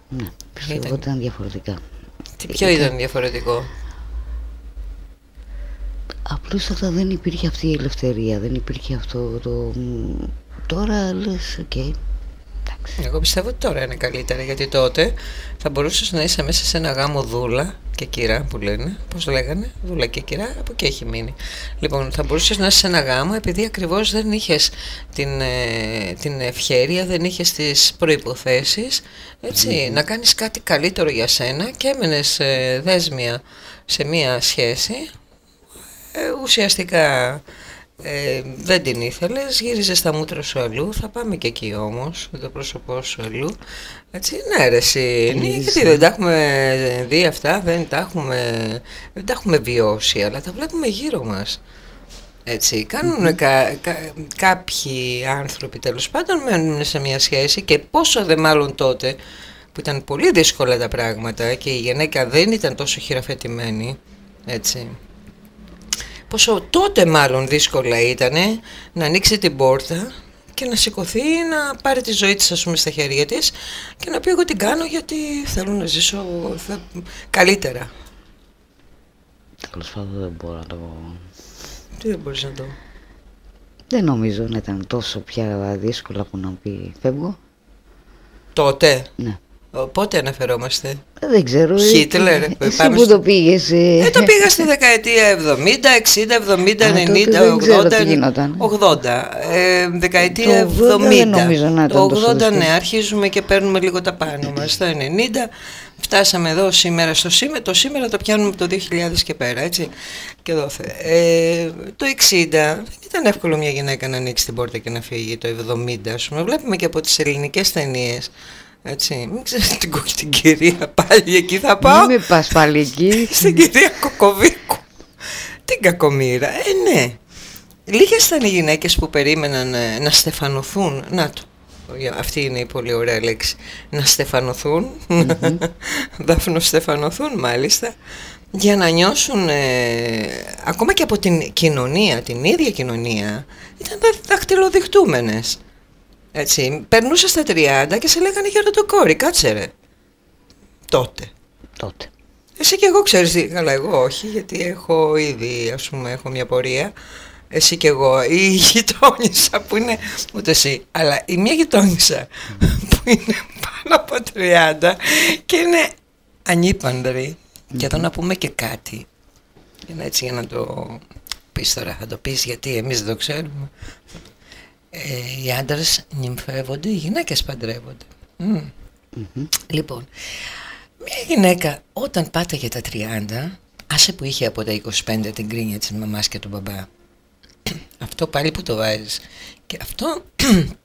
Speaker 4: ναι. Πιστεύω
Speaker 3: Ήταν.
Speaker 4: ότι ήταν διαφορετικά.
Speaker 3: Τι ποιο ήταν διαφορετικό;
Speaker 4: Απλώς αυτά δεν υπήρχε αυτή η ελευθερία, δεν υπήρχε αυτό το... μ, Τώρα λες, οκ, εντάξει.
Speaker 3: Εγώ πιστεύω ότι τώρα είναι καλύτερα γιατί τότε θα μπορούσες να είσαι μέσα σε ένα γάμο δούλα και κυρά που λένε. Πώς λέγανε, δούλα και κυρά, από εκεί έχει μείνει. Λοιπόν, θα μπορούσες να είσαι σε ένα γάμο επειδή ακριβώς δεν είχες την, ε, την ευχέρεια, δεν είχες τις προϋποθέσεις έτσι, να κάνεις κάτι καλύτερο για σένα και έμενες ε, δέσμια σε μία σχέση ε, ουσιαστικά ε, δεν την ήθελες, γύριζες τα μούτρα σου αλλού, θα πάμε και εκεί όμως, με το πρόσωπό σου αλλού. Έτσι, ναι ρε εσύ, ναι, γιατί δεν τα έχουμε δει αυτά, δεν τα έχουμε, δεν τα έχουμε βιώσει, αλλά τα βλέπουμε γύρω μας. Έτσι, κάνουν κα- κα- κάποιοι άνθρωποι τέλος πάντων μένουν σε μια σχέση και πόσο δε μάλλον τότε που ήταν πολύ δύσκολα τα πράγματα και η γυναίκα δεν ήταν τόσο χειραφετημένη, έτσι. Πόσο τότε μάλλον δύσκολα ήταν να ανοίξει την πόρτα και να σηκωθεί να πάρει τη ζωή της ας πούμε στα χέρια της και να πει εγώ την κάνω γιατί θέλω να ζήσω θα- καλύτερα.
Speaker 4: Τέλος πάντων δεν μπορώ να το...
Speaker 3: Τι δεν μπορείς να το...
Speaker 4: Δεν νομίζω να ήταν τόσο πια δύσκολα που να πει φεύγω.
Speaker 3: Τότε,
Speaker 4: Ναι.
Speaker 3: Ο- Πότε αναφερόμαστε;
Speaker 4: Ε, Δεν ξέρω. ε,
Speaker 3: Χίτλερ,
Speaker 4: Εσύ
Speaker 3: πάμε
Speaker 4: που
Speaker 3: στο-
Speaker 4: το πήγες. ε,
Speaker 3: Ε, το πήγα στη δεκαετία 70, 60, 70,
Speaker 4: Α, τότε
Speaker 3: 90,
Speaker 4: δεν ξέρω
Speaker 3: 80,
Speaker 4: τι γινόταν.
Speaker 3: 80. Ε, δεκαετία
Speaker 4: Το 80
Speaker 3: 70.
Speaker 4: δεν νομίζω να ήταν
Speaker 3: το
Speaker 4: τόσο
Speaker 3: 80 ναι,
Speaker 4: δύσκολο.
Speaker 3: αρχίζουμε και παίρνουμε λίγο τα πάνω μας. Το 90 φτάσαμε εδώ σήμερα στο σήμερα, το σήμερα το πιάνουμε από το 2000 και πέρα, έτσι. Και δόθε. Ε, το 60 δεν ήταν εύκολο μια γυναίκα να ανοίξει την πόρτα και να φύγει το 70, ας πούμε. Βλέπουμε και από τις ελληνικές ταινίες. Έτσι, μην ξέρεις την, κο- την κυρία πάλι εκεί θα πάω
Speaker 4: Μην με πας πάλι εκεί.
Speaker 3: στην κυρία Κοκοβίκου. Την κακομήρα. Ε, ναι. Λίγες ήταν οι γυναίκες που περίμεναν ε, να στεφανωθούν. Να το. Αυτή είναι η πολύ ωραία λέξη. Να στεφανωθούν. Δάφνο στεφανωθούν μάλιστα. Για να νιώσουν ε, ακόμα και από την κοινωνία, την ίδια κοινωνία, ήταν δα- δαχτυλοδειχτούμενες. Έτσι, περνούσες στα 30 και σε λέγανε γεροντοκόρη, κάτσε ρε. Τότε.
Speaker 4: Τότε.
Speaker 3: Εσύ και εγώ ξέρεις, τι- καλά εγώ όχι, γιατί έχω ήδη, ας πούμε, έχω μια πορεία. Εσύ και εγώ, η γειτόνισσα που είναι, ούτε εσύ, αλλά η μια γειτόνισσα που είναι πάνω από 30 και είναι ανήπαντρη. Και εδώ να πούμε και κάτι, για να, έτσι για να το πεις τώρα, θα το πεις γιατί εμείς δεν το ξέρουμε. Ε, οι άντρες νυμφεύονται, οι γυναίκες παντρεύονται. Μμ. Λοιπόν, μια γυναίκα όταν πάτε για τα 30, άσε που είχε από τα 25 την κρίνια της μαμάς και του μπαμπά, αυτό πάλι που το βάζεις. Και αυτό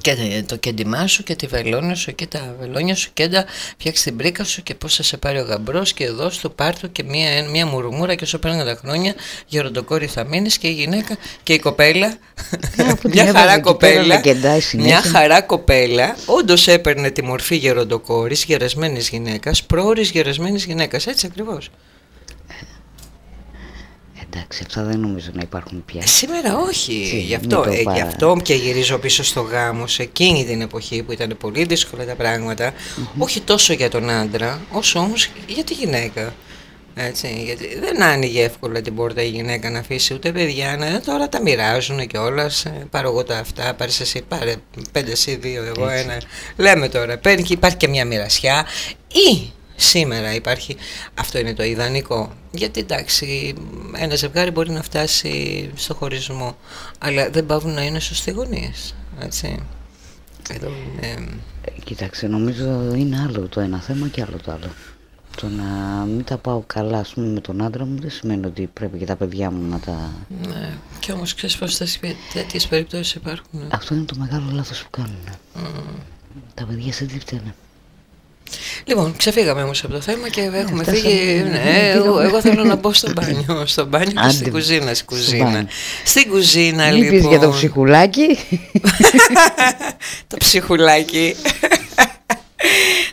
Speaker 3: και το κέντημά σου και τη βελόνια σου και τα βελόνια σου και τα φτιάξει την πρίκα σου και πώς θα σε πάρει ο γαμπρός και εδώ στο πάρτο και μία, μία μουρμούρα και όσο παίρνουν τα χρόνια γεροντοκόρη θα μείνεις και η γυναίκα και η κοπέλα.
Speaker 4: Ε, αφού την
Speaker 3: μια
Speaker 4: έβαζε
Speaker 3: χαρά
Speaker 4: εκεί πέρα
Speaker 3: κοπέλα.
Speaker 4: να κεντάει συνέχεια.
Speaker 3: μια χαρά κοπέλα. Όντως έπαιρνε τη μορφή γεροντοκόρης γερασμένης γυναίκας πρόορης γερασμένης γυναίκας. Έτσι ακριβώς
Speaker 4: Εντάξει, αυτά δεν νομίζω να υπάρχουν πια.
Speaker 3: Ε, Σήμερα όχι.
Speaker 4: Τι,
Speaker 3: γι, αυτό,
Speaker 4: μην το
Speaker 3: ε, γι'
Speaker 4: παρα-
Speaker 3: αυτό και γυρίζω πίσω στο γάμο σε εκείνη την εποχή που ήταν πολύ δύσκολα τα πραγματα Όχι τόσο για τον άντρα, όσο όμως για τη γυναίκα. Έτσι, γιατί δεν άνοιγε εύκολα την πόρτα η γυναίκα να αφήσει ούτε παιδιά. Ναι, τώρα τα μοιράζουν και όλας. Πάρω εγώ τα αυτά, πάρει εσύ, πάρε πέντε εσύ, δύο, εγώ ένα. Λέμε τώρα, παίρνει και υπάρχει και μια μοιρασιά. Ή σήμερα υπάρχει, αυτό είναι το ιδανικό. Γιατί εντάξει, ένα ζευγάρι μπορεί να φτάσει στο χωρισμό, αλλά δεν πάβουν να είναι σωστοί γονείς, Έτσι. Εδώ είναι.
Speaker 4: Ε, Κοίταξε, νομίζω είναι άλλο το ένα θέμα και άλλο το άλλο. Το να μην τα πάω καλά, ας πούμε, με τον άντρα μου δεν σημαίνει ότι πρέπει και τα παιδιά μου να τα...
Speaker 3: Ναι, και όμως ξέρεις πως τέτοιες περιπτώσεις υπάρχουν.
Speaker 4: Αυτό είναι το μεγάλο λάθος που κάνουν. Τα παιδιά σε τι φταίνε.
Speaker 3: Λοιπόν, ξεφύγαμε όμως από το θέμα και έχουμε
Speaker 4: φτάσαμε.
Speaker 3: φύγει. Ναι,
Speaker 4: Ναι,
Speaker 3: εγώ,
Speaker 4: πήγαμε.
Speaker 3: εγώ θέλω να μπω στο μπάνιο. Στο μπάνιο και
Speaker 4: Άντε,
Speaker 3: στην κουζίνα. Στην
Speaker 4: στο
Speaker 3: κουζίνα.
Speaker 4: μπάνιο.
Speaker 3: Στην κουζίνα,
Speaker 4: Μην
Speaker 3: λοιπόν.
Speaker 4: πεις για το ψυχουλάκι.
Speaker 3: το ψυχουλάκι.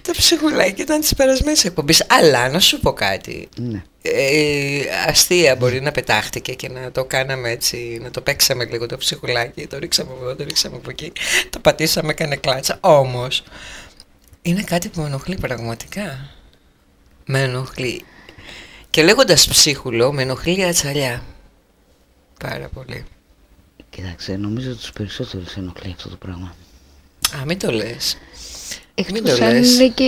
Speaker 3: το ψυχουλάκι ήταν της περασμένης εκπομπής. Αλλά να σου πω κάτι.
Speaker 4: ναι.
Speaker 3: Ε, αστεία μπορεί να πετάχτηκε και να το κάναμε έτσι, να το παίξαμε λίγο το ψυχουλάκι, το ρίξαμε από εδώ, το ρίξαμε από εκεί, το πατήσαμε, έκανε κλάτσα. Όμως, είναι κάτι που με ενοχλεί πραγματικά. Με ενοχλεί. Και λέγοντας ψίχουλο, με ενοχλεί η ατσαλιά. Πάρα πολύ.
Speaker 4: Κοίταξε, νομίζω ότι τους περισσότερους ενοχλεί αυτό το πράγμα.
Speaker 3: Α, μην το λες. Μην
Speaker 4: Εκτός
Speaker 3: το
Speaker 4: αν
Speaker 3: λες.
Speaker 4: είναι και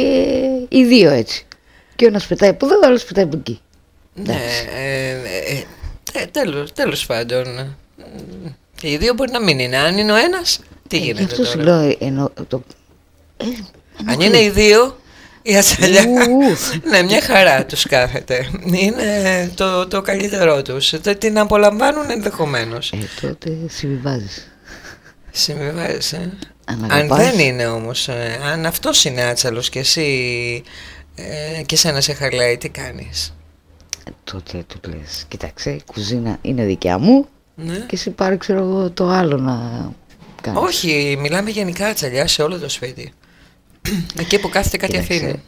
Speaker 4: οι δύο έτσι. Και ο ένας πετάει από εδώ, ο άλλος πετάει από εκεί.
Speaker 3: Ναι, ε, ε, ε, τέλος, τέλος πάντων. Και οι δύο μπορεί να μην είναι. Αν είναι ο ένας, τι
Speaker 4: Ε, Γι'
Speaker 3: γίνεται
Speaker 4: αυτό σου
Speaker 3: τώρα;
Speaker 4: λέω, εννο, το, ε,
Speaker 3: Αν είναι οι δύο, η ατσαλιά,
Speaker 4: Ου.
Speaker 3: ναι, μια χαρά τους κάθεται. Είναι το, το καλύτερό τους. Το- Την απολαμβάνουν ενδεχομένως.
Speaker 4: ε, τότε συμβιβάζεις.
Speaker 3: Συμβιβάζεις, ε.
Speaker 4: Αν
Speaker 3: Αν
Speaker 4: αγαπάς.
Speaker 3: δεν είναι όμως, ε, αν αυτός είναι άτσαλος και εσύ ε, και σένα σε χαλάει, τι κάνεις;
Speaker 4: Ε, τότε του λες, κοίταξε, η κουζίνα είναι δικιά μου
Speaker 3: Ναι.
Speaker 4: και εσύ πάρε ξέρω εγώ το άλλο να κάνεις.
Speaker 3: Όχι, μιλάμε γενικά ατσαλιά σε όλο το σπίτι. Εκεί που κάθεται κάτι
Speaker 4: Κοίταξε,
Speaker 3: αφήνει.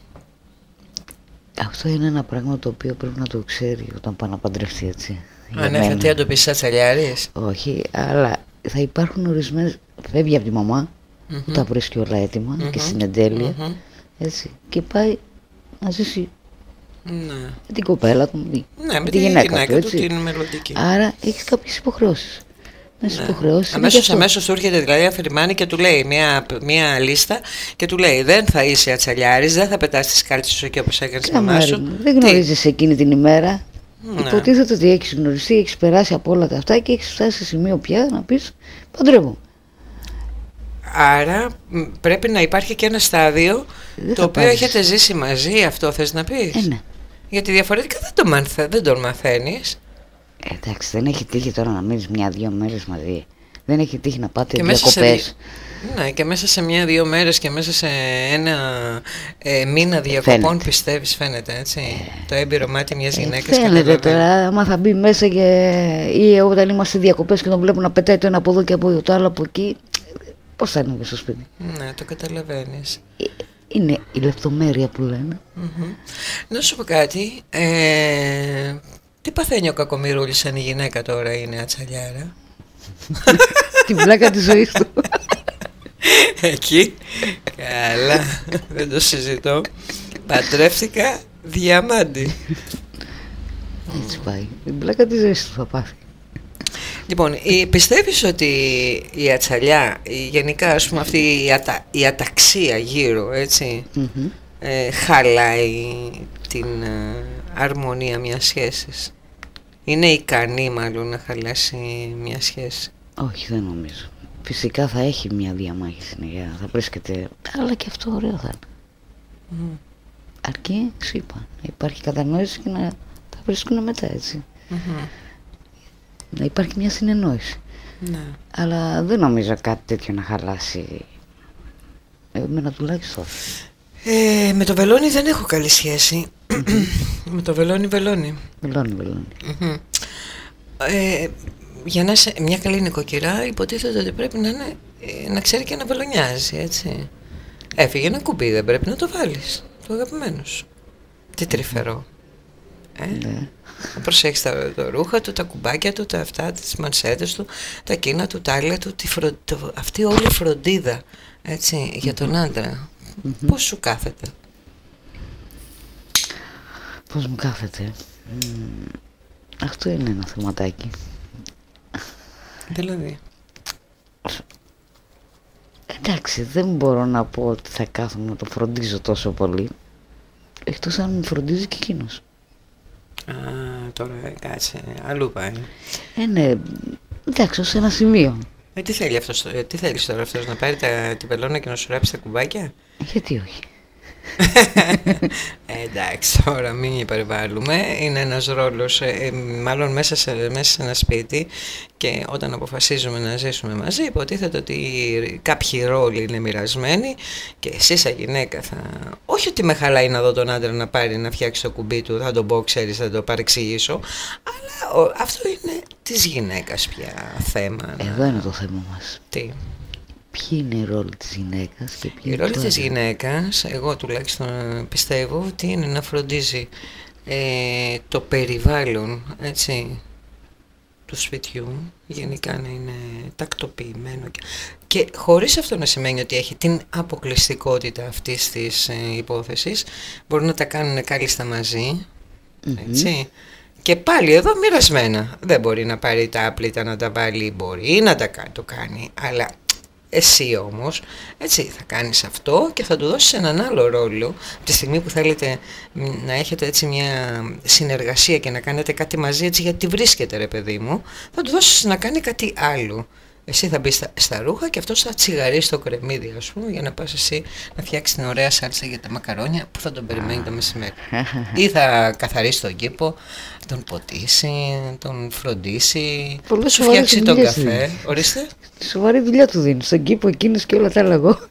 Speaker 4: Αυτό είναι ένα πράγμα το οποίο πρέπει να το ξέρει όταν πάει να παντρευτεί έτσι. Για
Speaker 3: Αν έφερε τι
Speaker 4: μένα.
Speaker 3: να το πεις ατσαλιάρης.
Speaker 4: Όχι, αλλά θα υπάρχουν ορισμένες... Φεύγει από τη μαμά, που τα βρίσκει όλα έτοιμα και στην εντέλεια,
Speaker 3: Μμμ.
Speaker 4: έτσι, και πάει να ζήσει
Speaker 3: Ναι.
Speaker 4: με την κοπέλα του,
Speaker 3: Ναι, με
Speaker 4: τη
Speaker 3: τη
Speaker 4: γυναίκα,
Speaker 3: γυναίκα
Speaker 4: του,
Speaker 3: του,
Speaker 4: έτσι.
Speaker 3: την μελλοντική.
Speaker 4: Άρα έχεις κάποιες υποχρεώσεις. Με τι υποχρεώσει.
Speaker 3: Αμέσως αμέσως του έρχεται δηλαδή αφηρημάνει και του λέει μια, μια λίστα και του λέει Δεν θα είσαι ατσαλιάρης, δεν θα πετάς τις κάλτσες σου εκεί όπως έκανες η μαμά σου.
Speaker 4: Δεν γνωρίζεις εκείνη την ημέρα. Ναι. Υποτίθεται ότι έχεις γνωριστεί, έχεις περάσει από όλα τα αυτά και έχεις φτάσει σε σημείο πια να πεις Παντρεύω.
Speaker 3: Άρα πρέπει να υπάρχει και ένα στάδιο το οποίο έχετε ζήσει μαζί, αυτό θες να πεις;
Speaker 4: Ε, ναι.
Speaker 3: Γιατί διαφορετικά δεν, το μαθε, δεν τον μαθαίνεις.
Speaker 4: Ε, εντάξει, δεν έχει τύχει τώρα να μείνεις μια-δύο μέρες μαζί. Δεν έχει τύχει να πάτε διακοπές.
Speaker 3: Ναι, και μέσα σε μια-δύο μέρες και μέσα σε ένα ε, μήνα διακοπών φαίνεται. πιστεύεις φαίνεται έτσι. Ε, το έμπειρο μάτι μιας ε, γυναίκας.
Speaker 4: Φαίνεται τώρα, άμα θα μπει μέσα και ή όταν είμαστε διακοπές και τον βλέπω να πετάει το ένα από εδώ και από το άλλο από εκεί. Πώς θα είναι στο σπίτι.
Speaker 3: Ναι, το καταλαβαίνεις.
Speaker 4: Ε, είναι η λεπτομέρεια που λένε.
Speaker 3: Να σου πω κάτι. Ε, τι παθαίνει ο Κακομοιρούλης σαν η γυναίκα τώρα είναι ατσαλιάρα.
Speaker 4: Την πλάκα της ζωής του.
Speaker 3: Εκεί. Καλά. Δεν το συζητώ. Παντρεύτηκα διαμάντι.
Speaker 4: Έτσι πάει. Την πλάκα της ζωής του θα πάθει.
Speaker 3: Λοιπόν, πιστεύεις ότι η ατσαλιά, γενικά ας πούμε αυτή η, ατα, η αταξία γύρω, ε, χαλάει την ε, αρμονία μιας σχέσης. Είναι ικανή μάλλον να χαλάσει μια σχέση.
Speaker 4: Όχι, δεν νομίζω. Φυσικά θα έχει μια διαμάχη συνεχεία, θα βρίσκεται, αλλά και αυτό ωραίο θα είναι. Mm. Αρκεί, σου είπα, υπάρχει κατανόηση και να τα βρίσκουν μετά να υπάρχει μια συνεννόηση.
Speaker 3: Ναι.
Speaker 4: Αλλά δεν νομίζω κάτι τέτοιο να χαλάσει. Εμένα τουλάχιστον.
Speaker 3: Ε, με το βελόνι δεν έχω καλή σχέση. Με το βελόνι βελόνι.
Speaker 4: Βελόνι βελόνι.
Speaker 3: Ε, για να είσαι μια καλή νοικοκυρά υποτίθεται ότι πρέπει να, είναι, ε, να ξέρει και να βελονιάζει έτσι. Έφυγε ένα κουμπί δεν πρέπει να το βάλεις. Το αγαπημένος σου. Τι τρυφερό. Ε; Ναι. Να προσέχεις τα, τα ρούχα του, τα κουμπάκια του, τα αυτά, τις μανσέτες του, τα κίνα του, τα άλλα του, τη φρο... το... αυτή όλη η φροντίδα έτσι, για τον άντρα. Mm-hmm. Πώς σου κάθεται;
Speaker 4: Πώς μου κάθεται. Αυτό είναι ένα θεματάκι.
Speaker 3: Δηλαδή.
Speaker 4: Εντάξει, δεν μπορώ να πω ότι θα κάθομαι να το φροντίζω τόσο πολύ. Εκτός αν με φροντίζει και εκείνος.
Speaker 3: Α, τώρα κάτσε, αλλού πάει.
Speaker 4: Ε, ναι, εντάξει, ως ένα σημείο.
Speaker 3: Ε, τι θέλει αυτός, ε, τι θέλεις τώρα αυτός, να πάρει τα, την πελώνα και να σου ράψει τα κουμπάκια;
Speaker 4: Γιατί όχι.
Speaker 3: Ε, εντάξει, τώρα μην υπερβάλλουμε. Είναι ένας ρόλος, ε, μάλλον μέσα σε, μέσα σε ένα σπίτι και όταν αποφασίζουμε να ζήσουμε μαζί υποτίθεται ότι κάποιοι ρόλοι είναι μοιρασμένοι και εσύ σαν γυναίκα θα... Όχι ότι με χαλάει να δω τον άντρα να πάρει να φτιάξει το κουμπί του, θα τον πω, ξέρεις, θα το παρεξηγήσω, αλλά αυτό είναι της γυναίκας πια θέμα.
Speaker 4: Εδώ είναι το θέμα μας.
Speaker 3: Τι;
Speaker 4: Ποιοι είναι οι ρόλοι της γυναίκας και ποιοι
Speaker 3: Η ρόλη της γυναίκας, εγώ τουλάχιστον πιστεύω ότι είναι να φροντίζει ε, το περιβάλλον, έτσι, του σπιτιού, γενικά να είναι τακτοποιημένο και, και χωρίς αυτό να σημαίνει ότι έχει την αποκλειστικότητα αυτής της ε, υπόθεσης, μπορούν να τα κάνουν κάλλιστα έτσι, και πάλι εδώ μοιρασμένα. Δεν μπορεί να πάρει τα άπλυτα να τα βάλει, μπορεί να τα το κάνει, αλλά εσύ όμως, έτσι, θα κάνεις αυτό και θα του δώσεις έναν άλλο ρόλο. Από τη στιγμή που θέλετε να έχετε έτσι μια συνεργασία και να κάνετε κάτι μαζί, έτσι γιατί βρίσκεται ρε παιδί μου, θα του δώσεις να κάνει κάτι άλλο. Εσύ θα μπεις στα, ρούχα και αυτό θα τσιγαρίσει το κρεμμύδι, ας πούμε, για να πας εσύ να φτιάξεις την ωραία σάλτσα για τα μακαρόνια που θα τον περιμένει το μεσημέρι. ή θα καθαρίσει τον κήπο, τον ποτίσει, τον φροντίσει,
Speaker 4: Πολύ
Speaker 3: σου φτιάξει τον καφέ. Ορίστε.
Speaker 4: Σοβαρή δουλειά του δίνεις. Στον κήπο εκείνος και όλα τα άλλα εγώ.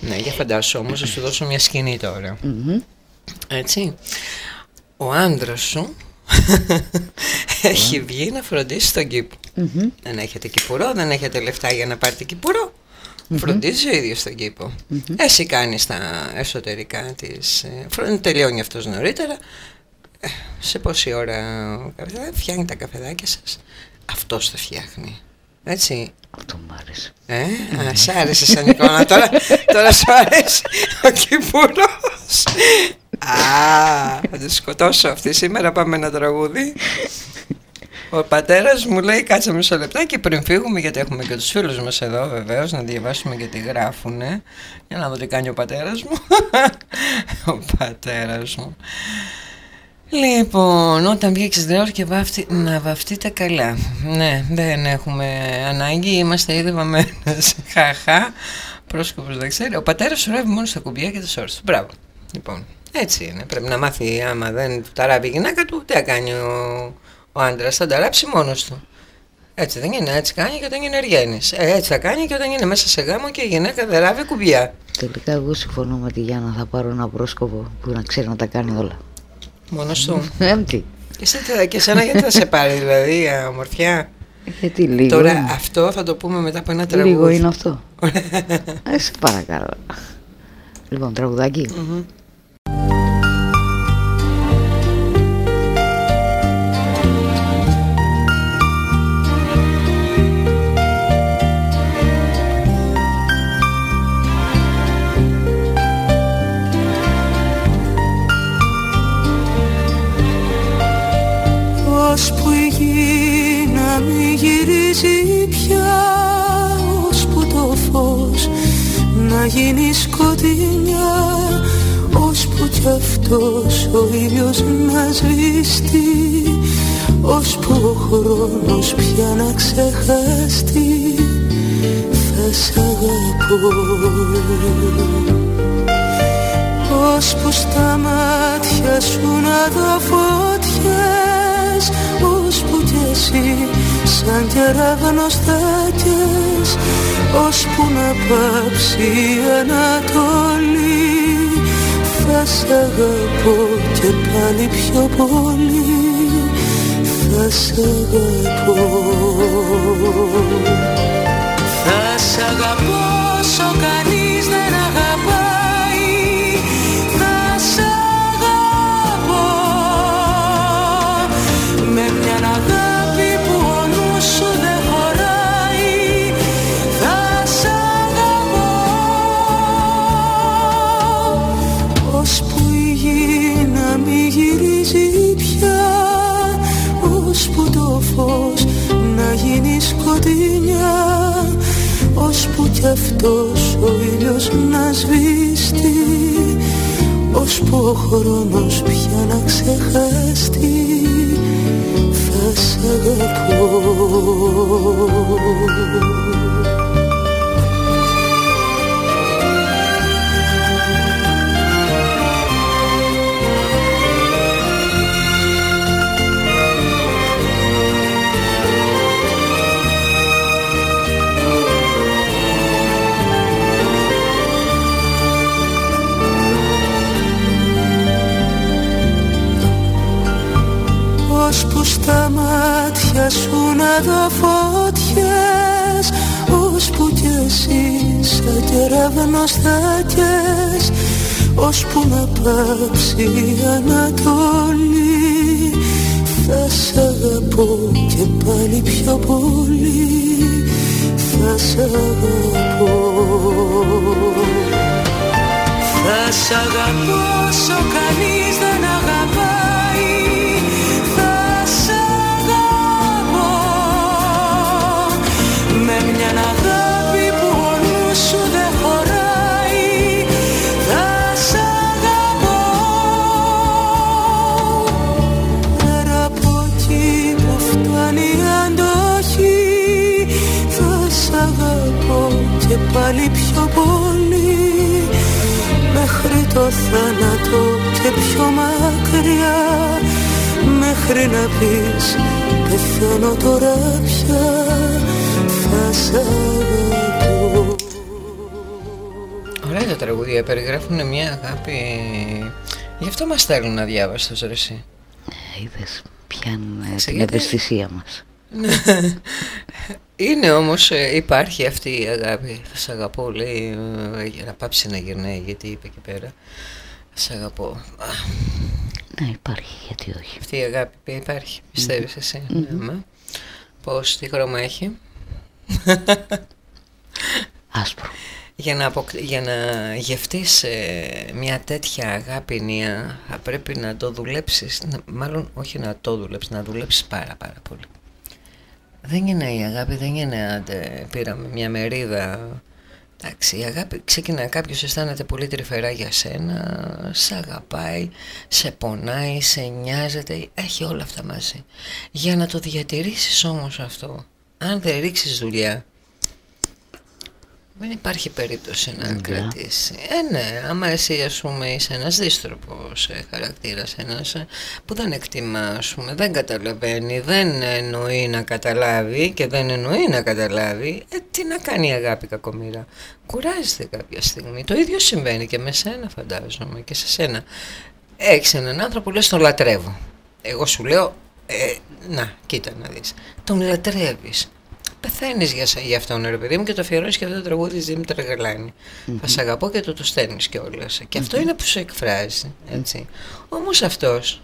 Speaker 3: ναι, για φαντάσου όμως, θα σου δώσω μια σκηνή Έτσι. Ο άντρας σου έχει βγει να φροντίσει τον κήπο. Δεν έχετε κυπουρό, δεν έχετε λεφτά για να πάρετε κυπουρό. Φροντίζει ο ίδιος τον κήπο. Εσύ κάνεις τα εσωτερικά της. Ε, τελειώνει αυτός νωρίτερα. Ε, σε πόση ώρα φτιάχνει τα καφεδάκια σας. Αυτός τα φτιάχνει. Έτσι.
Speaker 4: Αυτό μου άρεσε.
Speaker 3: Ε, α, σ' άρεσε σαν εικόνα. τώρα, τώρα σου άρεσε ο κυπουρός. Α, θα τη σκοτώσω αυτή σήμερα. Πάμε ένα τραγούδι. Ο πατέρας μου λέει κάτσε μισό λεπτάκι πριν φύγουμε γιατί έχουμε και τους φίλους μας εδώ βεβαίως να διαβάσουμε και τι γράφουνε για να δω τι κάνει ο πατέρας μου ο πατέρας μου Λοιπόν, όταν βγει δρόμο και βάφτη, να βαφτείτε καλά. Ναι, δεν έχουμε ανάγκη, είμαστε ήδη βαμμένες. Χαχά, πρόσκοπος δεν ξέρει. Ο πατέρας σωρεύει μόνος στα κουμπιά και τα σόρτς. Μπράβο. Λοιπόν, έτσι είναι. Πρέπει να μάθει άμα δεν ταράβει η γυναίκα του, τι θα κάνει ο, ο άντρας, θα ταράψει μόνος του. Έτσι δεν είναι, έτσι κάνει και όταν είναι εργένη. Ε, έτσι θα κάνει και όταν είναι μέσα σε γάμο και η γυναίκα δεν ράβει κουμπιά.
Speaker 4: Τελικά εγώ συμφωνώ με τη Γιάννα, θα πάρω ένα πρόσκοπο που να ξέρει να τα κάνει όλα.
Speaker 3: Μόνος του.
Speaker 4: Έμπτη.
Speaker 3: Και, εσύ, και εσένα γιατί θα σε πάρει δηλαδή, ομορφιά;
Speaker 4: Γιατί λίγο
Speaker 3: Τώρα
Speaker 4: είναι.
Speaker 3: αυτό θα το πούμε μετά από ένα τραγούδι.
Speaker 4: Λίγο είναι αυτό. ε, σε παρακαλώ. Λοιπόν, τραγουδάκι.
Speaker 3: Μμμ.
Speaker 2: Γυρίζει πια Ώσπου το φως να γίνει σκοτεινιά Ώσπου κι αυτός ο ήλιος να σβήσει Ώσπου ο χρόνος πια να ξεχαστεί. Θα σ' αγαπώ. Ώσπου στα μάτια σου να δω φωτιές Ώσπου κι εσύ σαν κεραυνός θάκες Ώσπου να πάψει η Ανατολή. Θα σ' αγαπώ και πάλι πιο πολύ Θα σ' αγαπώ. Θα σ' αγαπώ Ώσπου Ώσπου να πάψει η Ανατολή. Θα σ' αγαπώ και πάλι πιο πολύ. Θα σ' αγαπώ μακριά Μέχρι να πεις πεθαίνω τώρα πια Θα σ' αγαπώ
Speaker 3: Ωραία τα τραγούδια περιγράφουν μια αγάπη. Γι' αυτό μας στέλνουν αδιάβαστος ρε εσύ.
Speaker 4: Ε, είδες, πιάνουν ε,
Speaker 3: Σε
Speaker 4: την
Speaker 3: γιατί-
Speaker 4: ευαισθησία μας.
Speaker 3: Είναι όμως, ε, υπάρχει αυτή η αγάπη. Θα σε αγαπώ, λέει, ε, για να πάψει να γυρνάει, γιατί είπε εκεί πέρα. Θα σε αγαπώ. Α,
Speaker 4: Ναι, υπάρχει, γιατί όχι.
Speaker 3: Αυτή η αγάπη που υπάρχει, πιστεύεις εσύ. Ναι, μα. Πώς, τι χρώμα έχει.
Speaker 4: Άσπρο.
Speaker 3: Για να, αποκτ... για να γευτείς ε, μια τέτοια αγάπη νέα θα πρέπει να το δουλέψεις, να- μάλλον όχι να το δουλέψεις, να δουλέψεις πάρα πάρα πολύ. Δεν είναι η αγάπη, δεν είναι άντε, πήραμε μια μερίδα. Εντάξει, η αγάπη ξεκινά. Κάποιος αισθάνεται πολύ τρυφερά για σένα, σε αγαπάει, σε πονάει, σε νοιάζεται, έχει όλα αυτά μαζί. Για να το διατηρήσεις όμως αυτό, αν δεν ρίξεις δουλειά, δεν υπάρχει περίπτωση να
Speaker 4: Δουλειά.
Speaker 3: κρατήσει. Ε, ναι, άμα εσύ ας πούμε είσαι ένας δύστροπος ε, χαρακτήρας, ένας ε, που δεν εκτιμά, ας πούμε, δεν καταλαβαίνει, δεν εννοεί να καταλάβει και δεν εννοεί να καταλάβει, ε, τι να κάνει η αγάπη κακομοίρα. Κουράζεται κάποια στιγμή. Το ίδιο συμβαίνει και με σένα φαντάζομαι και σε σένα. Έχεις έναν άνθρωπο που λες τον λατρεύω. Εγώ σου λέω, ε, να, κοίτα να δεις. Τον λατρεύεις. Πεθαίνεις για, σα- για αυτόν, ρε παιδί μου, και το αφιερώνεις και αυτό το τραγούδι της Δήμητρα Γαλάνη. Θα σε αγαπώ και το το στέλνεις κιόλας. Και αυτό είναι που σε εκφράζει, έτσι. Όμως αυτός,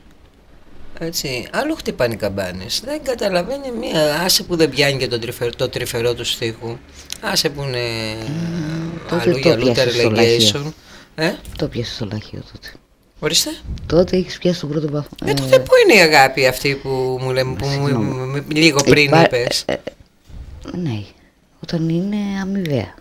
Speaker 3: έτσι, άλλο χτυπάνε οι καμπάνες. Δεν καταλαβαίνει μία, άσε που δεν πιάνει και τον τρυφερό, το τρυφερό του στίχου. Άσε που είναι
Speaker 4: τότε
Speaker 3: αλλού
Speaker 4: το
Speaker 3: για αλλού
Speaker 4: πιάσες στο
Speaker 3: relegation. Ε,
Speaker 4: Το πιάσε στο λαχείο τότε.
Speaker 3: ορίστε.
Speaker 4: Τότε έχεις πιάσει τον πρώτο βαθμό.
Speaker 3: Ε, τότε πού είναι η αγάπη αυτή που μου λέμε, που μου,
Speaker 4: συγγνώμη.
Speaker 3: μου- λίγο πριν
Speaker 4: Υπά-
Speaker 3: είπες;
Speaker 4: Ε, ε, ναι, όταν είναι αμοιβαία.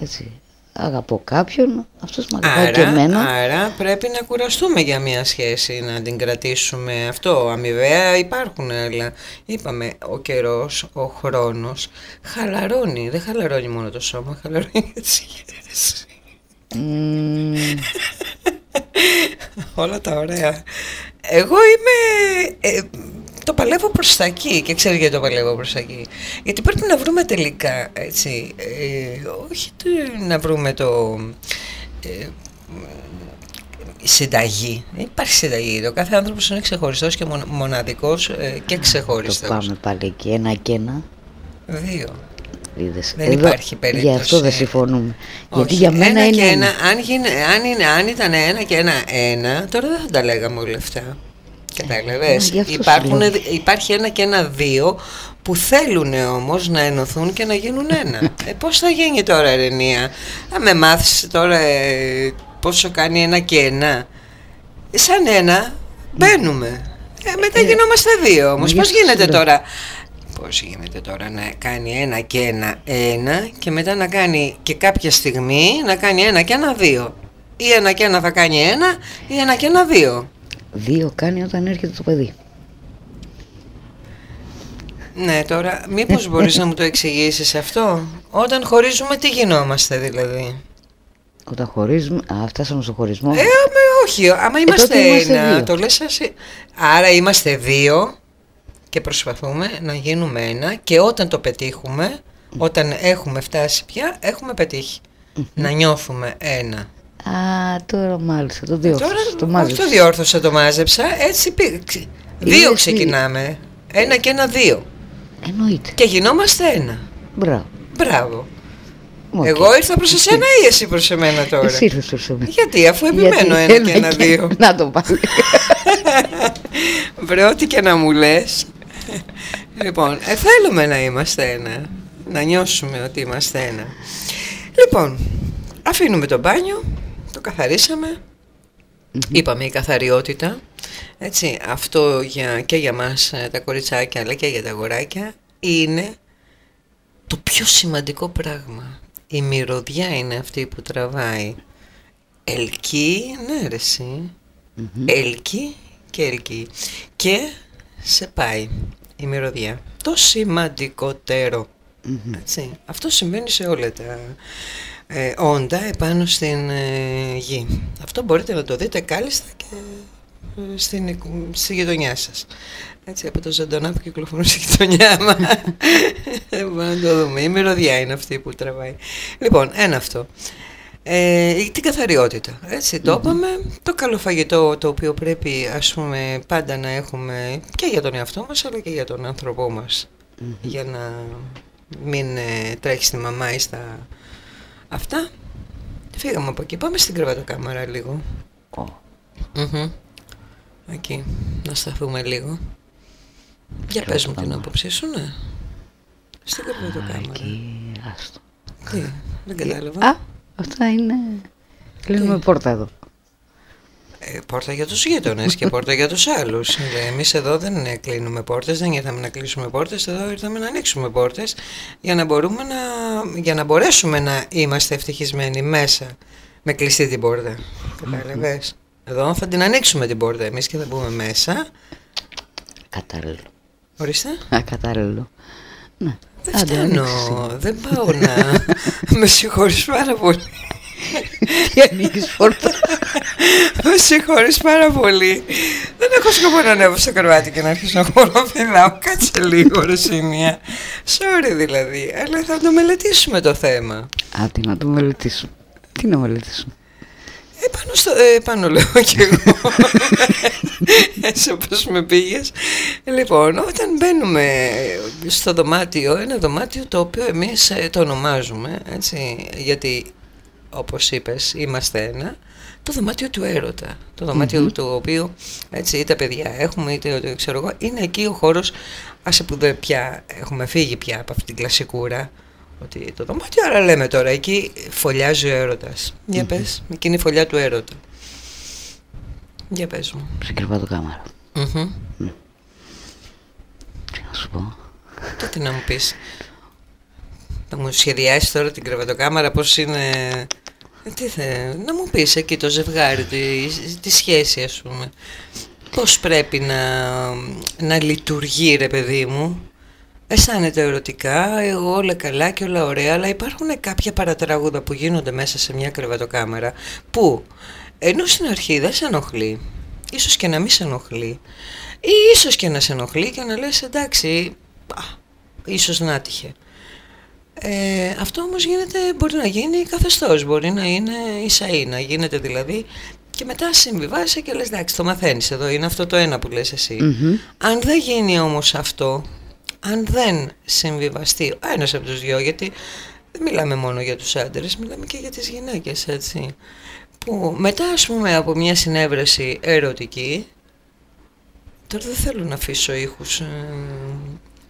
Speaker 4: Έτσι. Αγαπώ κάποιον, αυτός με αγαπάει και
Speaker 3: Άρα,
Speaker 4: εμένα.
Speaker 3: άρα πρέπει να κουραστούμε για μια σχέση, να την κρατήσουμε αυτό. Αμοιβαία υπάρχουν, αλλά είπαμε ο καιρός, ο χρόνος χαλαρώνει. Δεν χαλαρώνει μόνο το σώμα, χαλαρώνει και τη σχέση.
Speaker 4: Μμμ,
Speaker 3: Όλα τα ωραία. Εγώ είμαι... ε, το παλεύω προς τα εκεί και ξέρει γιατί το παλεύω προς τα εκεί. Γιατί πρέπει να βρούμε τελικά, έτσι, ε, όχι το, να βρούμε το... Ε, συνταγή. Δεν υπάρχει συνταγή. Ο κάθε άνθρωπος είναι ξεχωριστός και μονα- μοναδικός ε, και
Speaker 4: το
Speaker 3: ξεχωριστός.
Speaker 4: πάμε πάλι εκεί. Ένα και ένα.
Speaker 3: Δύο.
Speaker 4: Είδες.
Speaker 3: Δεν υπάρχει περίπτωση.
Speaker 4: Γι' αυτό δεν συμφωνούμε. Γιατί
Speaker 3: Όχι,
Speaker 4: για μένα
Speaker 3: ένα
Speaker 4: είναι
Speaker 3: και
Speaker 4: ένα.
Speaker 3: ένα. Αν, γίνε, αν, είναι, αν ήταν ένα και ένα ένα, τώρα δεν θα τα λέγαμε όλα αυτά. Κατάλαβες;
Speaker 4: Ε, γι' αυτό σου
Speaker 3: Υπάρχουν,
Speaker 4: λέω.
Speaker 3: υπάρχει ένα και ένα δύο που θέλουν όμως να ενωθούν και να γίνουν ένα. ε, πώς θα γίνει τώρα Ερενία. Αν με μάθεις τώρα ε, πόσο κάνει ένα και ένα. Σαν ένα μπαίνουμε. Ε, μετά γινόμαστε δύο όμως.
Speaker 4: γι'
Speaker 3: Πώς
Speaker 4: αυτό σου
Speaker 3: γίνεται
Speaker 4: λέω.
Speaker 3: τώρα; Πώς γίνεται τώρα να κάνει ένα και ένα ένα και μετά να κάνει και κάποια στιγμή να κάνει ένα και ένα δύο; Ή ένα και ένα θα κάνει ένα ή ένα και ένα δύο;
Speaker 4: Δύο κάνει όταν έρχεται το παιδί.
Speaker 3: Ναι, τώρα μήπως μπορείς να μου το εξηγήσεις αυτό; Όταν χωρίζουμε τι γινόμαστε δηλαδή;
Speaker 4: Όταν χωρίζουμε. Α, φτάσαμε στο χωρισμό.
Speaker 3: Ε, άμα όχι, άμα είμαστε
Speaker 4: τότε είμαστε
Speaker 3: ένα,
Speaker 4: δύο.
Speaker 3: το λες εσύ. Άρα είμαστε δύο και προσπαθούμε να γίνουμε ένα και όταν το πετύχουμε, όταν έχουμε φτάσει πια, έχουμε πετύχει. Να νιώθουμε ένα.
Speaker 4: Α, τώρα μάλιστα. Το δύο.
Speaker 3: Τώρα
Speaker 4: το
Speaker 3: όχι
Speaker 4: μάζεψα.
Speaker 3: το διόρθωσα, το μάζεψα, έτσι πήγε. Δύο
Speaker 4: Είδες τι-
Speaker 3: ξεκινάμε. Ένα και ένα δύο.
Speaker 4: Εννοείται.
Speaker 3: Και γινόμαστε ένα.
Speaker 4: Μπράβο.
Speaker 3: Μπράβο.
Speaker 4: Οκ.
Speaker 3: Εγώ ήρθα προς εσένα ή εσύ προς εμένα τώρα;
Speaker 4: Εσύ ήρθες προς εμένα.
Speaker 3: Γιατί αφού επιμένω
Speaker 4: Γιατί
Speaker 3: ένα και ένα δύο.
Speaker 4: Να το πάλι.
Speaker 3: Βρε, ό,τι και να μου λες. λοιπόν, ε, θέλουμε να είμαστε ένα. Να νιώσουμε ότι είμαστε ένα. Λοιπόν, αφήνουμε το μπάνιο, το καθαρίσαμε. Είπαμε η καθαριότητα. Έτσι, αυτό για, και για μας ε, τα κοριτσάκια αλλά και για τα αγοράκια είναι το πιο σημαντικό πράγμα. Η μυρωδιά είναι αυτή που τραβάει. Ελκύει, ναι ρε εσύ. Ελκύει και ελκύει. Και σε πάει η μυρωδιά. Το σημαντικότερο. Έτσι. Αυτό συμβαίνει σε όλα τα ε, όντα επάνω στην ε, γη. Αυτό μπορείτε να το δείτε κάλλιστα και ε, στην, οικου- στη γειτονιά σας. Έτσι, από το ζωντανά που κυκλοφορούν στη γειτονιά μας. λοιπόν, να το δούμε. Η μυρωδιά είναι αυτή που τραβάει. Λοιπόν, ένα αυτό. Ε, την καθαριότητα, έτσι το είπαμε, το καλό φαγητό το οποίο πρέπει ας πούμε πάντα να έχουμε και για τον εαυτό μας αλλά και για τον άνθρωπό μας για να μην ε, τρέχει στη μαμά ή στα αυτά. Φύγαμε από εκεί, πάμε στην κρεβατοκάμαρα λίγο.
Speaker 4: Ω,
Speaker 3: Μμμ. Εκεί, να σταθούμε λίγο. Για πες μου την
Speaker 4: Κρεβατοκάμαρα.
Speaker 3: άποψή σου, ναι. Στην κρεβατοκάμαρα.
Speaker 4: Εκεί, άστο.
Speaker 3: Τι, δεν κατάλαβα.
Speaker 4: Α, αυτά είναι... Κλείνουμε πόρτα εδώ.
Speaker 3: Ε, πόρτα για τους γείτονες και πόρτα για τους άλλους. Ε, εμείς εδώ δεν κλείνουμε πόρτες, δεν ήρθαμε να κλείσουμε πόρτες, εδώ ήρθαμε να ανοίξουμε πόρτες για να, μπορούμε να, για να μπορέσουμε να είμαστε ευτυχισμένοι μέσα με κλειστή την πόρτα. Κατάλαβες; Εδώ θα την ανοίξουμε την πόρτα εμείς και θα μπούμε μέσα.
Speaker 4: Κατάλληλο.
Speaker 3: Ορίστε.
Speaker 4: Ακατάλληλο. Ναι.
Speaker 3: Δεν
Speaker 4: Άντε,
Speaker 3: φτάνω,
Speaker 4: ανοίξε.
Speaker 3: δεν πάω να... με συγχωρείς πάρα πολύ.
Speaker 4: Τι ανοίγεις πόρτα.
Speaker 3: Με συγχωρείς πάρα πολύ. Δεν έχω σκοπό να ανέβω στο κρεβάτι και να αρχίσω να χοροφυλάω. Κάτσε λίγο ρε Σινία. Sorry δηλαδή, αλλά θα το μελετήσουμε το θέμα.
Speaker 4: Άντε να το μελετήσουμε. Τι να μελετήσουμε.
Speaker 3: Ε, πάνω, στο, ε, πάνω λέω κι εγώ. Έτσι όπως με πήγες. Λοιπόν, όταν μπαίνουμε στο δωμάτιο, ένα δωμάτιο το οποίο εμείς ε, το ονομάζουμε, έτσι, γιατί όπως είπες είμαστε ένα, το δωμάτιο του έρωτα. Το δωματιο του οποίου έτσι, είτε παιδιά έχουμε είτε ό,τι ξέρω εγώ, είναι εκεί ο χώρος, άσε που δεν πια έχουμε φύγει πια από αυτή την κλασικούρα, ότι το δωμάτιο, άρα λέμε τώρα, εκεί φωλιάζει ο έρωτας. Για πες, εκείνη η φωλιά του έρωτα. Για πες μου.
Speaker 4: Σε κρεβατοκάμαρα.
Speaker 3: Μμμ.
Speaker 4: Τι να σου πω.
Speaker 3: Τότε να μου πεις. Να μου σχεδιάσεις τώρα την κρεβατοκάμαρα πώς είναι... Ε, Τι θε, να μου πεις εκεί το ζευγάρι, τη, τη σχέση ας πούμε. Πώς πρέπει να, να λειτουργεί ρε παιδί μου. Αισθάνεται ερωτικά, εγώ όλα καλά και όλα ωραία, αλλά υπάρχουν κάποια παρατράγουδα που γίνονται μέσα σε μια κρεβατοκάμαρα που ενώ στην αρχή δεν σε ενοχλεί, ίσως και να μην σε ενοχλεί, ή ίσως και να σε ενοχλεί και να λες εντάξει, α, ίσως να τύχε. Ε, αυτό όμως γίνεται, μπορεί να γίνει καθεστώς, μπορεί να είναι ίσα να γίνεται δηλαδή και μετά συμβιβάζεσαι και λες εντάξει το μαθαίνεις εδώ, είναι αυτό το ένα που λες εσύ.
Speaker 4: Μμμ.
Speaker 3: Αν δεν γίνει όμως αυτό, αν δεν συμβιβαστεί ο ένας από τους δυο, γιατί δεν μιλάμε μόνο για τους άντρες, μιλάμε και για τις γυναίκες, έτσι. Που μετά ας πούμε από μια συνέβρεση ερωτική, τώρα δεν θέλω να αφήσω ήχους ε,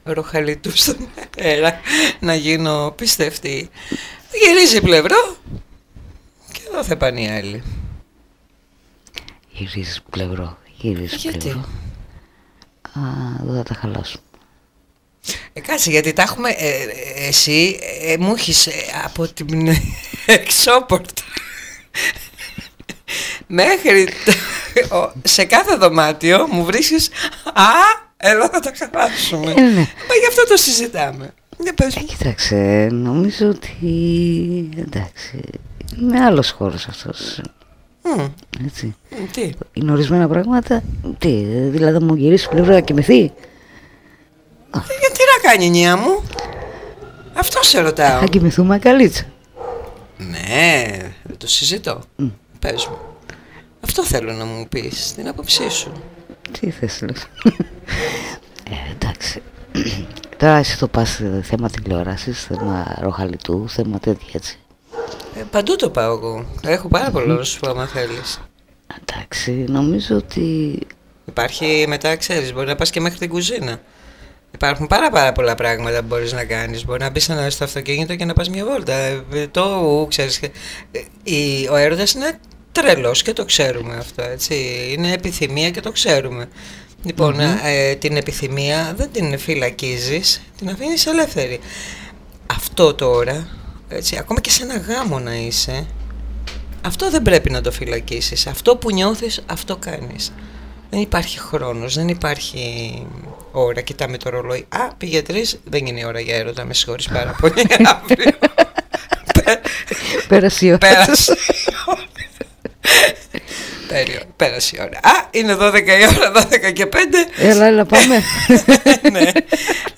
Speaker 3: ροχαλιτού στον αέρα, να γίνω πιστευτή. Γυρίζει πλευρό και εδώ θα πάνε οι άλλοι.
Speaker 4: Γυρίζεις πλευρό. Γυρίζεις
Speaker 3: Γιατί;
Speaker 4: πλευρό. Α, δεν θα τα χαλάσουμε.
Speaker 3: Ε, κάτσε, γιατί τα έχουμε. ε, ε, εσύ ε, μου έχεις από την εξώπορτα μέχρι. το- ο- σε κάθε δωμάτιο μου βρίσκεις Α, εδώ θα τα χαλάσουμε.
Speaker 4: Ε, ναι.
Speaker 3: Μα γι' αυτό το συζητάμε. Για πες
Speaker 4: Ε,
Speaker 3: μου.
Speaker 4: κοίταξε, νομίζω ότι εντάξει, είναι άλλος χώρος αυτός,
Speaker 3: Μμ,
Speaker 4: έτσι.
Speaker 3: μ, Τι;
Speaker 4: Είναι ορισμένα πράγματα, τι, δηλαδή θα μου γυρίσεις πλευρά να κοιμηθεί.
Speaker 3: Ε, Γιατί να κάνει η νέα μου; Αυτό σε ρωτάω.
Speaker 4: Θα κοιμηθούμε καλίτσα.
Speaker 3: Ναι, δεν το συζητώ. Πες μου. Αυτό θέλω να μου πεις, την άποψή σου.
Speaker 4: Τι θες λες. ε, εντάξει. Τώρα εσύ το πας σε θέμα τηλεόρασης, θέμα ροχαλιτού, θέμα τέτοια έτσι.
Speaker 3: Ε, παντού το πάω εγώ. Έχω πάρα πολλά να σου πω άμα θέλεις.
Speaker 4: Εντάξει, νομίζω ότι
Speaker 3: Υπάρχει μετά, ξέρεις, μπορεί να πας και μέχρι την κουζίνα. Υπάρχουν πάρα πάρα πολλά πράγματα που μπορείς να κάνεις. Μπορεί να μπεις ένα- στο αυτοκίνητο και να πας μια βόλτα. Ε, Το, ξέρεις, ε, η- ο έρωτας είναι τρελός και το ξέρουμε αυτό, έτσι. Είναι επιθυμία και το ξέρουμε. Λοιπόν, ε, την επιθυμία δεν την φυλακίζεις, την αφήνεις ελεύθερη. Αυτό τώρα, έτσι, ακόμα και σε ένα γάμο να είσαι, αυτό δεν πρέπει να το φυλακίσεις. Αυτό που νιώθεις, αυτό κάνεις. Δεν υπάρχει χρόνος, δεν υπάρχει ώρα. Κοιτάμε το ρολόι. Α, πήγε τρεις, δεν είναι η ώρα για έρωτα, με συγχωρείς πάρα πολύ. Αύριο. Πέ-
Speaker 4: πέρασε η ώρα.
Speaker 3: Πέρασε η ώρα. Πέρι- Πέρασε η ώρα. Α, είναι 12 η ώρα, 12 και 5.
Speaker 4: Έλα, έλα πάμε.
Speaker 3: ναι.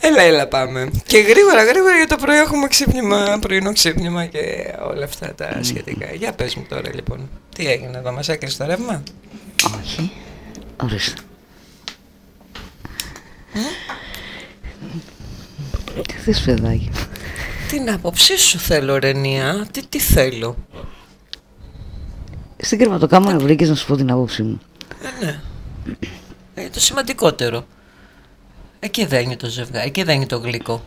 Speaker 3: Έλα, έλα πάμε. Και γρήγορα, γρήγορα για το πρωί έχουμε ξύπνημα, πρωινό ξύπνημα και όλα αυτά τα σχετικά. Για πες μου τώρα λοιπόν, τι έγινε εδώ, μας έκρινες το ρεύμα;
Speaker 4: Όχι. Ορίστε. Τι θες παιδάκι;
Speaker 3: Την άποψή σου θέλω Ρενία, τι, τι θέλω;
Speaker 4: Στην κρεβατοκάμαρα βρήκες να σου πω την άποψή μου.
Speaker 3: Ε, ναι. Ε, το σημαντικότερο. Εκεί δένει το ζευγάρι, εκεί δένει το γλυκό.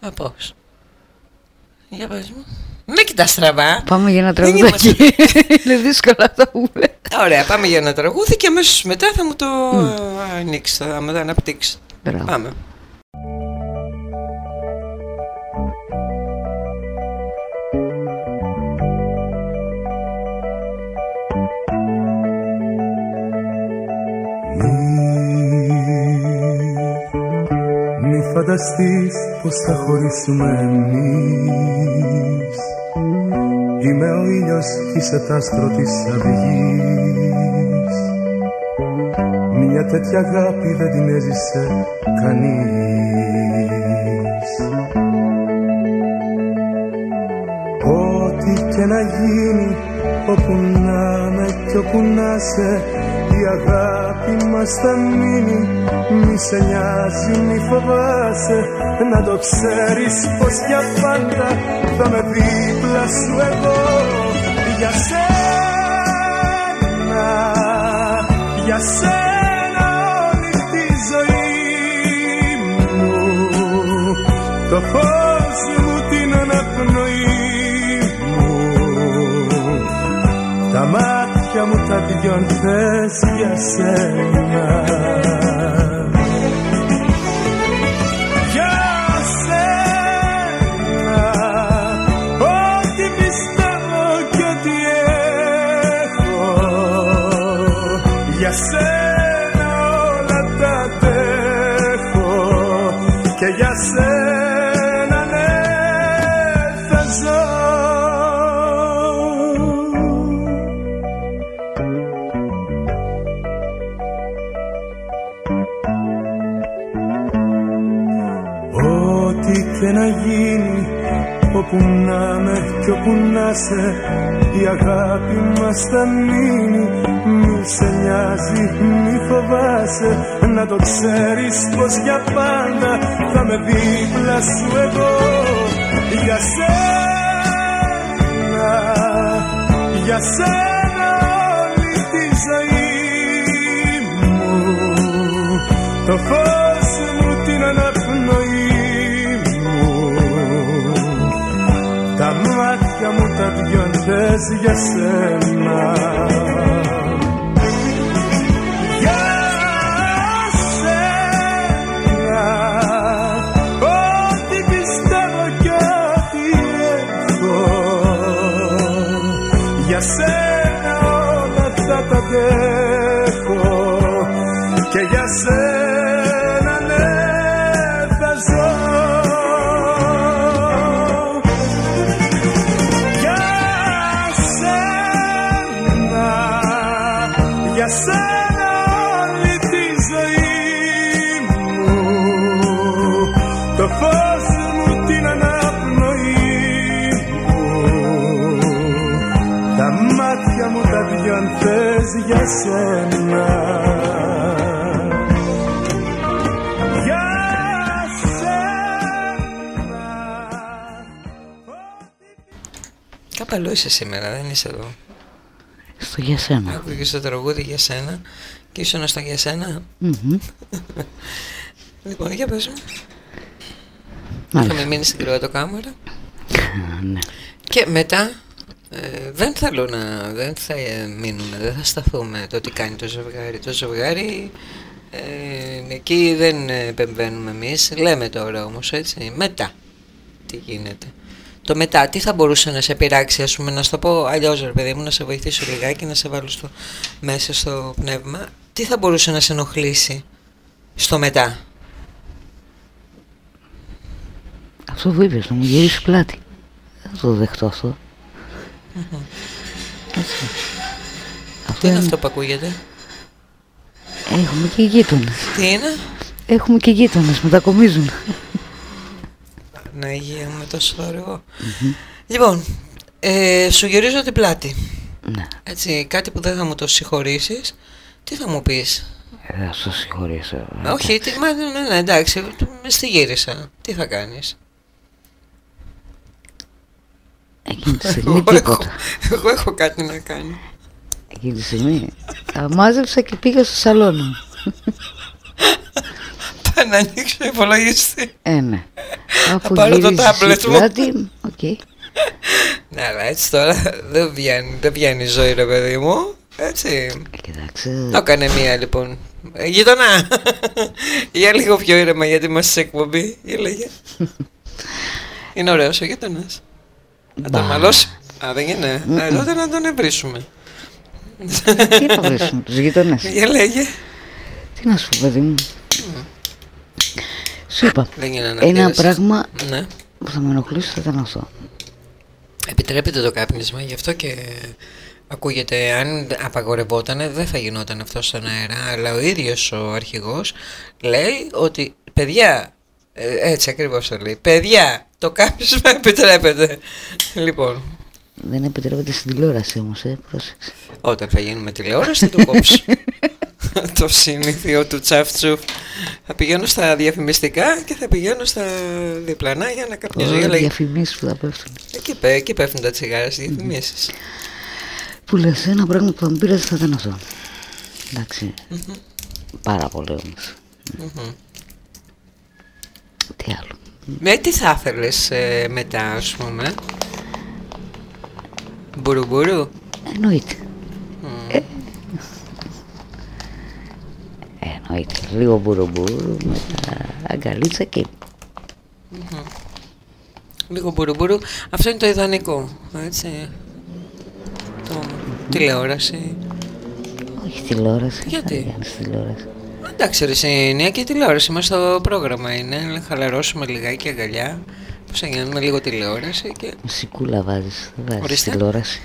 Speaker 3: Α, πώς. Για πες μου. Με κοιτάς στραβά.
Speaker 4: Πάμε για ένα
Speaker 3: Δεν
Speaker 4: τραγουδάκι. Είναι δύσκολο αυτό που μου λέει.
Speaker 3: Ωραία, πάμε για ένα τραγούδι και αμέσως μετά θα μου το ανοίξεις, θα μου το αναπτύξεις.
Speaker 4: Μπράβο.
Speaker 3: Πάμε.
Speaker 6: Φανταστείς πως θα χωρίσουμε εμείς. Είμαι ο ήλιος κι είσαι τ' άστρο της αυγής. Μια τέτοια αγάπη δεν την έζησε κανείς. Ό,τι και να γίνει όπου να με κι όπου να σε η αγάπη μας θα μείνει μη σε νοιάζει μη φοβάσαι. Να το ξέρεις πως για πάντα θα με δίπλα σου εγώ. Για σένα για σένα όλη τη ζωή μου. Το φως μάτια μου τα δυο θες για Όπου να με κι όπου να σε Η αγάπη μας θα μείνει Μη σε νοιάζει, μη φοβάσαι Να το ξέρεις πως για πάντα Θα με δίπλα σου εγώ. Για σένα Για σένα όλη τη ζωή μου. Το φως τα δυο θες για σένα. Για σένα. Ό,τι πιστεύω κι ό,τι έχω. Για σένα όλα θα τα αντέχω Και για σένα θες για σένα Για σένα
Speaker 3: Κάπαλο είσαι σήμερα, δεν είσαι εδώ.
Speaker 4: Στο για σένα.
Speaker 3: Άκουγες το τραγούδι για σένα και ήσουν στο για σένα.
Speaker 4: Μμμ.
Speaker 3: Λοιπόν, για πες μου.
Speaker 4: Μάλιστα.
Speaker 3: Είχαμε μείνει στην κρεβατοκάμαρα.
Speaker 4: Ναι.
Speaker 3: Και μετά ε, δεν θέλω να δεν θα ε, μείνουμε, δεν θα σταθούμε το τι κάνει το ζευγάρι. Το ζευγάρι ε, εκεί δεν ε, επεμβαίνουμε εμείς, λέμε τώρα όμως έτσι, μετά τι γίνεται. Το μετά, τι θα μπορούσε να σε πειράξει, ας πούμε, να σου το πω αλλιώς ρε παιδί μου, να σε βοηθήσω λιγάκι, να σε βάλω στο, μέσα στο πνεύμα. Τι θα μπορούσε να σε ενοχλήσει στο μετά;
Speaker 4: Αυτό που είπες, να μου γυρίσεις πλάτη. Δεν θα το δεχτώ αυτό. Έτσι. Αυτό
Speaker 3: Τι είναι
Speaker 4: είναι-
Speaker 3: αυτό που ακούγεται,
Speaker 4: Έχουμε και γείτονες.
Speaker 3: τι είναι,
Speaker 4: Έχουμε και γείτονες, μετακομίζουν.
Speaker 3: να υγεία με τόσο θόρυβο. Λοιπόν, ε, σου γυρίζω την πλάτη.
Speaker 4: Ναι,
Speaker 3: Έτσι, κάτι που δεν θα μου το συγχωρήσεις, τι θα μου πεις;
Speaker 4: ε, θα σου συγχωρήσω.
Speaker 3: Ε, Όχι, τι, μα, ναι, ναι, εντάξει, μες στη γύρισα. Τι θα κάνεις;
Speaker 4: Εκείνη τη στιγμή
Speaker 3: Εγώ έχω,
Speaker 4: τίποτα.
Speaker 3: εγώ έχω κάτι να κάνω.
Speaker 4: Εκείνη τη στιγμή τα μάζεψα και πήγα στο σαλόνι μου.
Speaker 3: Πάω να ανοίξω υπολογιστή.
Speaker 4: Ε, ναι. Αφού
Speaker 3: πάρω το
Speaker 4: γυρίζεις
Speaker 3: τάμπλετ
Speaker 4: η
Speaker 3: μου.
Speaker 4: πλάτη, οκ.
Speaker 3: Ναι, αλλά έτσι τώρα δεν βγαίνει, δεν βγαίνει η ζωή, ρε παιδί μου. Έτσι.
Speaker 4: Κοιτάξτε,
Speaker 3: Το έκανε μία λοιπόν. Ε, Γείτονα! Για λίγο πιο ήρεμα γιατί είμαστε σε εκπομπή. Για λέγε. Είναι ωραίος ο γείτονας. Να τον
Speaker 4: Μπα.
Speaker 3: μαλώσει. Α, δεν είναι. Ε, τότε να τον ευρύσουμε.
Speaker 4: τι να βρίσουμε τους γείτονες.
Speaker 3: Για λέγε.
Speaker 4: Τι να σου πω, παιδί μου. Σου είπα,
Speaker 3: Δεν είναι
Speaker 4: ένα
Speaker 3: αναπτήρες.
Speaker 4: πράγμα
Speaker 3: Ναι.
Speaker 4: που θα με ενοχλήσει θα ήταν αυτό.
Speaker 3: Επιτρέπεται το κάπνισμα, γι' αυτό και ακούγεται, αν απαγορευόταν δεν θα γινόταν αυτό στον αέρα, αλλά ο ίδιος ο αρχηγός λέει ότι παιδιά, ε, έτσι ακριβώς το λέει, παιδιά, το κάπνισμα επιτρέπεται. Λοιπόν,
Speaker 4: Δεν επιτρέπεται στην τηλεόραση όμως, ε, πρόσεξε.
Speaker 3: όταν θα γίνουμε τηλεόραση θα το κόψω. το συνήθειο του τσαφτσουφ. Θα πηγαίνω στα διαφημιστικά και θα πηγαίνω στα διπλανά για να καπνίζω. Για
Speaker 4: Όλα
Speaker 3: λέγε.
Speaker 4: διαφημίσεις που θα πέφτουν.
Speaker 3: Εκεί, πέ- εκεί πέφτουν τα τσιγάρα στις διαφημίσεις.
Speaker 4: Που λες, ένα πράγμα που θα μου πήρες θα ήταν αυτό. Εντάξει. Πάρα πολύ όμως. Τι άλλο.
Speaker 3: Με τι θα ήθελες ε, μετά, ας πούμε; Μπουρουμπουρου.
Speaker 4: Εννοείται. Ε, εννοείται. Λίγο μπουρουμπουρου με τα αγκαλίτσα και
Speaker 3: Λίγο μπουρουμπουρου. Αυτό είναι το ιδανικό. Έτσι. Το τηλεόραση.
Speaker 4: όχι τηλεόραση.
Speaker 3: Γιατί;
Speaker 4: Θα κάνεις τηλεόραση.
Speaker 3: Εντάξει, ρε Σινία και η τηλεόραση μας στο πρόγραμμα είναι. Να χαλαρώσουμε λιγάκι αγκαλιά. Πώς θα γίνουμε λίγο τηλεόραση και
Speaker 4: Μουσικούλα βάζεις. Δεν βάζεις
Speaker 3: Ορίστε.
Speaker 4: τηλεόραση.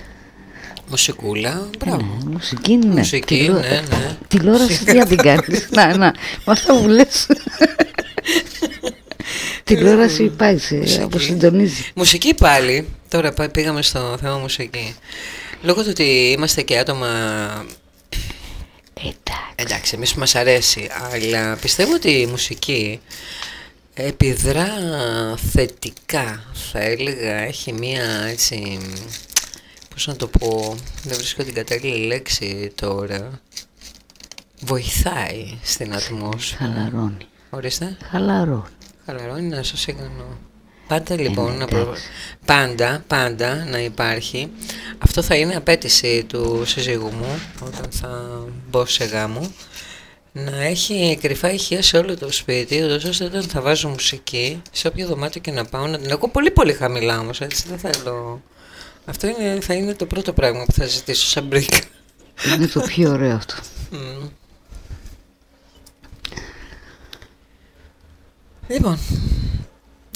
Speaker 3: μουσικούλα. Μπράβο.
Speaker 4: Ναι, μουσική ναι.
Speaker 3: Μουσική,
Speaker 4: Τηλεό-
Speaker 3: ναι, ναι.
Speaker 4: Τηλεόραση τι να την κάνεις. να, να. Με αυτά που λες. Τηλεόραση πάει σε,
Speaker 3: Μουσική.
Speaker 4: αποσυντονίζει.
Speaker 3: Μουσική πάλι, τώρα πά- πήγαμε στο θέμα μουσική. Λόγω του ότι είμαστε και άτομα
Speaker 4: Εντάξει.
Speaker 3: Εντάξει, εμείς μας αρέσει, αλλά πιστεύω ότι η μουσική επιδρά θετικά, θα έλεγα, έχει μία έτσι, πώς να το πω, δεν βρίσκω την κατάλληλη λέξη τώρα, βοηθάει στην ατμόσφαιρα.
Speaker 4: Χαλαρώνει.
Speaker 3: Ορίστε,
Speaker 4: Χαλαρώνει.
Speaker 3: χαλαρώνει να σας έκανα. Πάντα λοιπόν, να προ...
Speaker 4: εντάξει.
Speaker 3: πάντα, πάντα να υπάρχει. Αυτό θα είναι απέτηση του σύζυγου μου όταν θα μπω σε γάμο. Να έχει κρυφά ηχεία σε όλο το σπίτι, ούτως ώστε όταν θα βάζω μουσική, σε όποιο δωμάτιο και να πάω, να την ακούω πολύ πολύ χαμηλά όμως, έτσι δεν θέλω. Αυτό είναι, θα είναι το πρώτο πράγμα που θα ζητήσω σαν μπρίκα.
Speaker 4: Είναι το πιο ωραίο αυτό.
Speaker 3: Μμμ. Λοιπόν.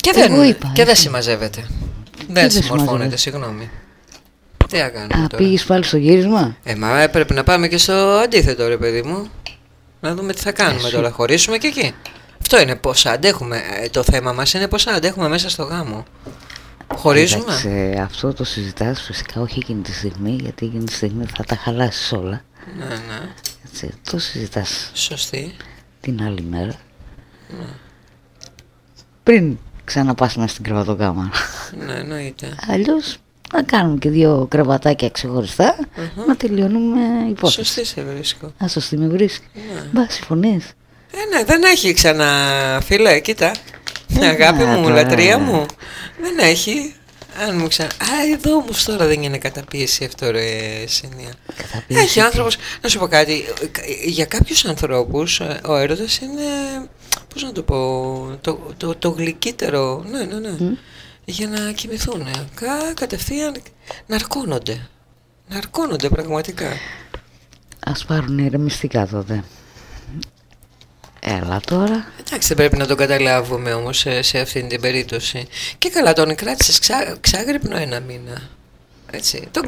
Speaker 3: Και δεν,
Speaker 4: Εγώ είπα,
Speaker 3: και δεν
Speaker 4: έτσι.
Speaker 3: συμμαζεύεται. Δεν
Speaker 4: δεν
Speaker 3: συμμορφώνεται,
Speaker 4: συμμαζεύεται.
Speaker 3: συγγνώμη. Τι να κάνουμε
Speaker 4: Α,
Speaker 3: τώρα;
Speaker 4: πήγες πάλι στο γύρισμα;
Speaker 3: Ε, μα ε, πρέπει να πάμε και στο αντίθετο, ρε παιδί μου. Να δούμε τι θα κάνουμε
Speaker 4: σου-
Speaker 3: τώρα. Χωρίσουμε και εκεί. Αυτό είναι πόσα αντέχουμε. Ε, το θέμα μας είναι πόσα αντέχουμε μέσα στο γάμο. Χωρίζουμε.
Speaker 4: Κοίταξε, αυτό το συζητάς φυσικά όχι εκείνη τη στιγμή, γιατί εκείνη τη στιγμή θα τα χαλάσεις όλα.
Speaker 3: Ναι, ναι.
Speaker 4: Έτσι, το συζητάς
Speaker 3: Σωστή.
Speaker 4: την άλλη μέρα.
Speaker 3: Ναι.
Speaker 4: Πριν ξαναπάς μέσα στην κρεβατοκάμαρα.
Speaker 3: Ναι, εννοείται.
Speaker 4: Αλλιώς να κάνουμε και δύο κρεβατάκια ξεχωριστά, να τελειώνουμε υπόθεση.
Speaker 3: Σωστή σε βρίσκω.
Speaker 4: Α, σωστή με βρίσκει.
Speaker 3: Ναι.
Speaker 4: Μπα, συμφωνείς;
Speaker 3: Ε, ναι, δεν έχει ξανά φίλε, κοίτα.
Speaker 4: Ε,
Speaker 3: Αγάπη
Speaker 4: να,
Speaker 3: μου,
Speaker 4: τώρα.
Speaker 3: λατρεία μου. Δεν έχει. Αν μου ξανά. Α, εδώ όμως τώρα δεν είναι καταπίεση αυτό, ρε Σινία.
Speaker 4: Καταπίεση
Speaker 3: Έχει
Speaker 4: τι;
Speaker 3: άνθρωπο. Να σου πω κάτι. Για κάποιους ανθρώπους ο έρωτας είναι. Πώς να το πω. Το, το, το γλυκύτερο. Ναι, ναι, ναι. Για να κοιμηθούν. Κα, κατευθείαν ναρκώνονται. Ναρκώνονται πραγματικά.
Speaker 4: Ας πάρουν ηρεμιστικά τότε. Έλα τώρα.
Speaker 3: Εντάξει, δεν πρέπει να το καταλάβουμε όμως σε, σε αυτήν την περίπτωση. Και καλά, τον κράτησες ξά, ξάγρυπνο ένα μήνα. Έτσι. Τον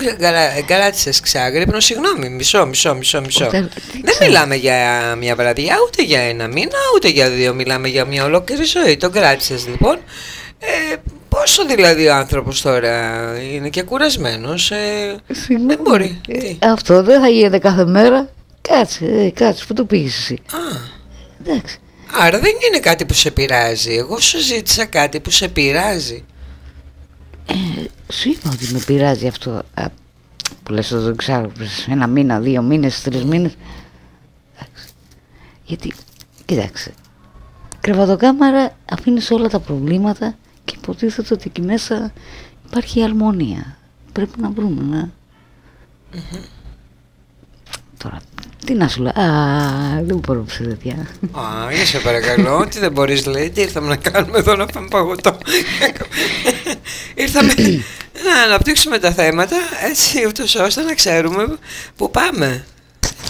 Speaker 3: κράτησε ξάγρυπνο, συγγνώμη, μισό, μισό, μισό, μισό.
Speaker 4: Όταν- τι
Speaker 3: Δεν
Speaker 4: ξέρω.
Speaker 3: μιλάμε για μια βραδιά, ούτε για ένα μήνα, ούτε για δύο. Μιλάμε για μια ολόκληρη ζωή. Τον κράτησε λοιπόν. Ε, πόσο δηλαδή ο άνθρωπος τώρα είναι και κουρασμένος. Ε,
Speaker 4: Συγγνώμη.
Speaker 3: δεν μπορεί.
Speaker 4: Ε,
Speaker 3: Τι;
Speaker 4: Αυτό δεν θα γίνεται κάθε μέρα. Κάτσε, ε, κάτσε, πού το πήγες εσύ.
Speaker 3: Α,
Speaker 4: Εντάξει.
Speaker 3: άρα δεν είναι κάτι που σε πειράζει. Εγώ σου ζήτησα κάτι που σε πειράζει.
Speaker 4: Σου είπα ότι με πειράζει αυτό α, που λες ότι δεν ξέρω, ένα μήνα, δύο μήνες, τρεις μήνες. Εντάξει. Γιατί, κοίταξε, κρεβατοκάμαρα αφήνεις όλα τα προβλήματα και υποτίθεται ότι εκεί μέσα υπάρχει αρμονία. Πρέπει να βρούμε να... Τώρα, τι να σου λέω, α, δεν μπορώ σε τέτοια.
Speaker 3: Α, για σε παρακαλώ, τι δεν μπορείς λέει, τι ήρθαμε να κάνουμε εδώ να πάμε παγωτό. ήρθαμε να αναπτύξουμε τα θέματα έτσι ούτως ώστε να ξέρουμε που πάμε.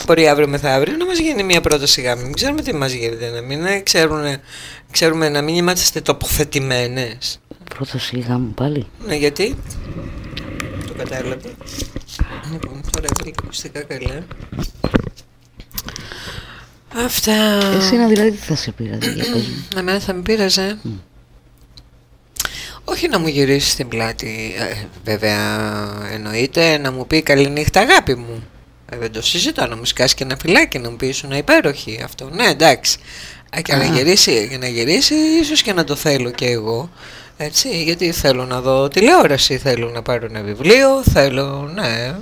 Speaker 3: Μπορεί αύριο μεθαύριο να μας γίνει μια πρόταση γάμη. Μην ξέρουμε τι μας γίνεται, να μην ε, ξέρουν, ξέρουμε να μην είμαστε τοποθετημένες.
Speaker 4: Πρόταση γάμου πάλι.
Speaker 3: Ναι, γιατί; Το κατάλαβα. Λοιπόν, τώρα έβαλε και ακουστικά καλά. Αυτά.
Speaker 4: Εσένα δηλαδή τι θα σε πειράζει για πες μου.
Speaker 3: Εμένα θα με πείραζε. Όχι να μου γυρίσει την πλάτη, ε, βέβαια εννοείται να μου πει καληνύχτα αγάπη μου. Ε, δεν το συζητώ να μου σκάσει και ένα φυλάκι να μου πει ήσουν υπέροχη αυτό. Ναι εντάξει. Α, και να γυρίσει, για να γυρίσει ίσως και να το θέλω και εγώ. Έτσι, γιατί θέλω να δω τηλεόραση, θέλω να πάρω ένα βιβλίο, θέλω, ναι,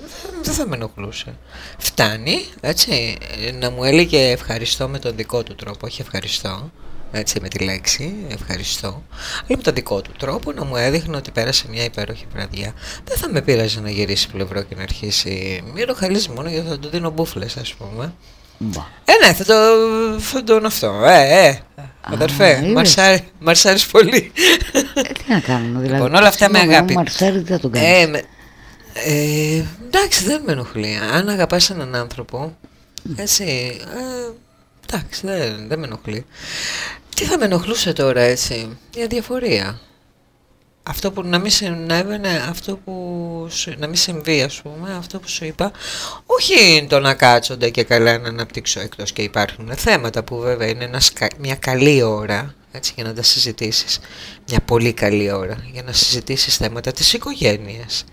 Speaker 3: δεν θα με ενοχλούσε. Φτάνει, έτσι, να μου έλεγε ευχαριστώ με τον δικό του τρόπο, όχι ευχαριστώ, έτσι με τη λέξη, ευχαριστώ, αλλά με τον δικό του τρόπο να μου έδειχνε ότι πέρασε μια υπέροχη βραδιά. Δεν θα με πείραζε να γυρίσει πλευρό και να αρχίσει, μη ροχαλίζει μόνο γιατί θα του δίνω μπούφλες ας πούμε.
Speaker 4: Μπα.
Speaker 3: Ε, ναι, θα το, θα τον αυτό. Ε, ε, αδερφέ,
Speaker 4: είδες.
Speaker 3: μ' αρσάρει- μ' αρσάρεις πολύ.
Speaker 4: Ε, τι να κάνουμε δηλαδή.
Speaker 3: Λοιπόν, όλα αυτά με
Speaker 4: Άμα
Speaker 3: αγάπη.
Speaker 4: μου αρσάρει, τι θα τον κάνεις;
Speaker 3: Ε, με, ε, εντάξει, δεν με ενοχλεί. Αν αγαπάς έναν άνθρωπο, έτσι, ε, εντάξει, δεν, δεν με ενοχλεί. Τι θα με ενοχλούσε τώρα, έτσι, η αδιαφορία; Αυτό που να μην συνέβαινε, αυτό που σου- να μην συμβεί, ας πούμε, αυτό που σου είπα, όχι το να κάτσονται και καλά να αναπτύξω εκτός και υπάρχουν θέματα που βέβαια είναι ένας κα- μια καλή ώρα, έτσι, για να τα συζητήσεις, μια πολύ καλή ώρα, για να συζητήσεις θέματα της οικογένειας,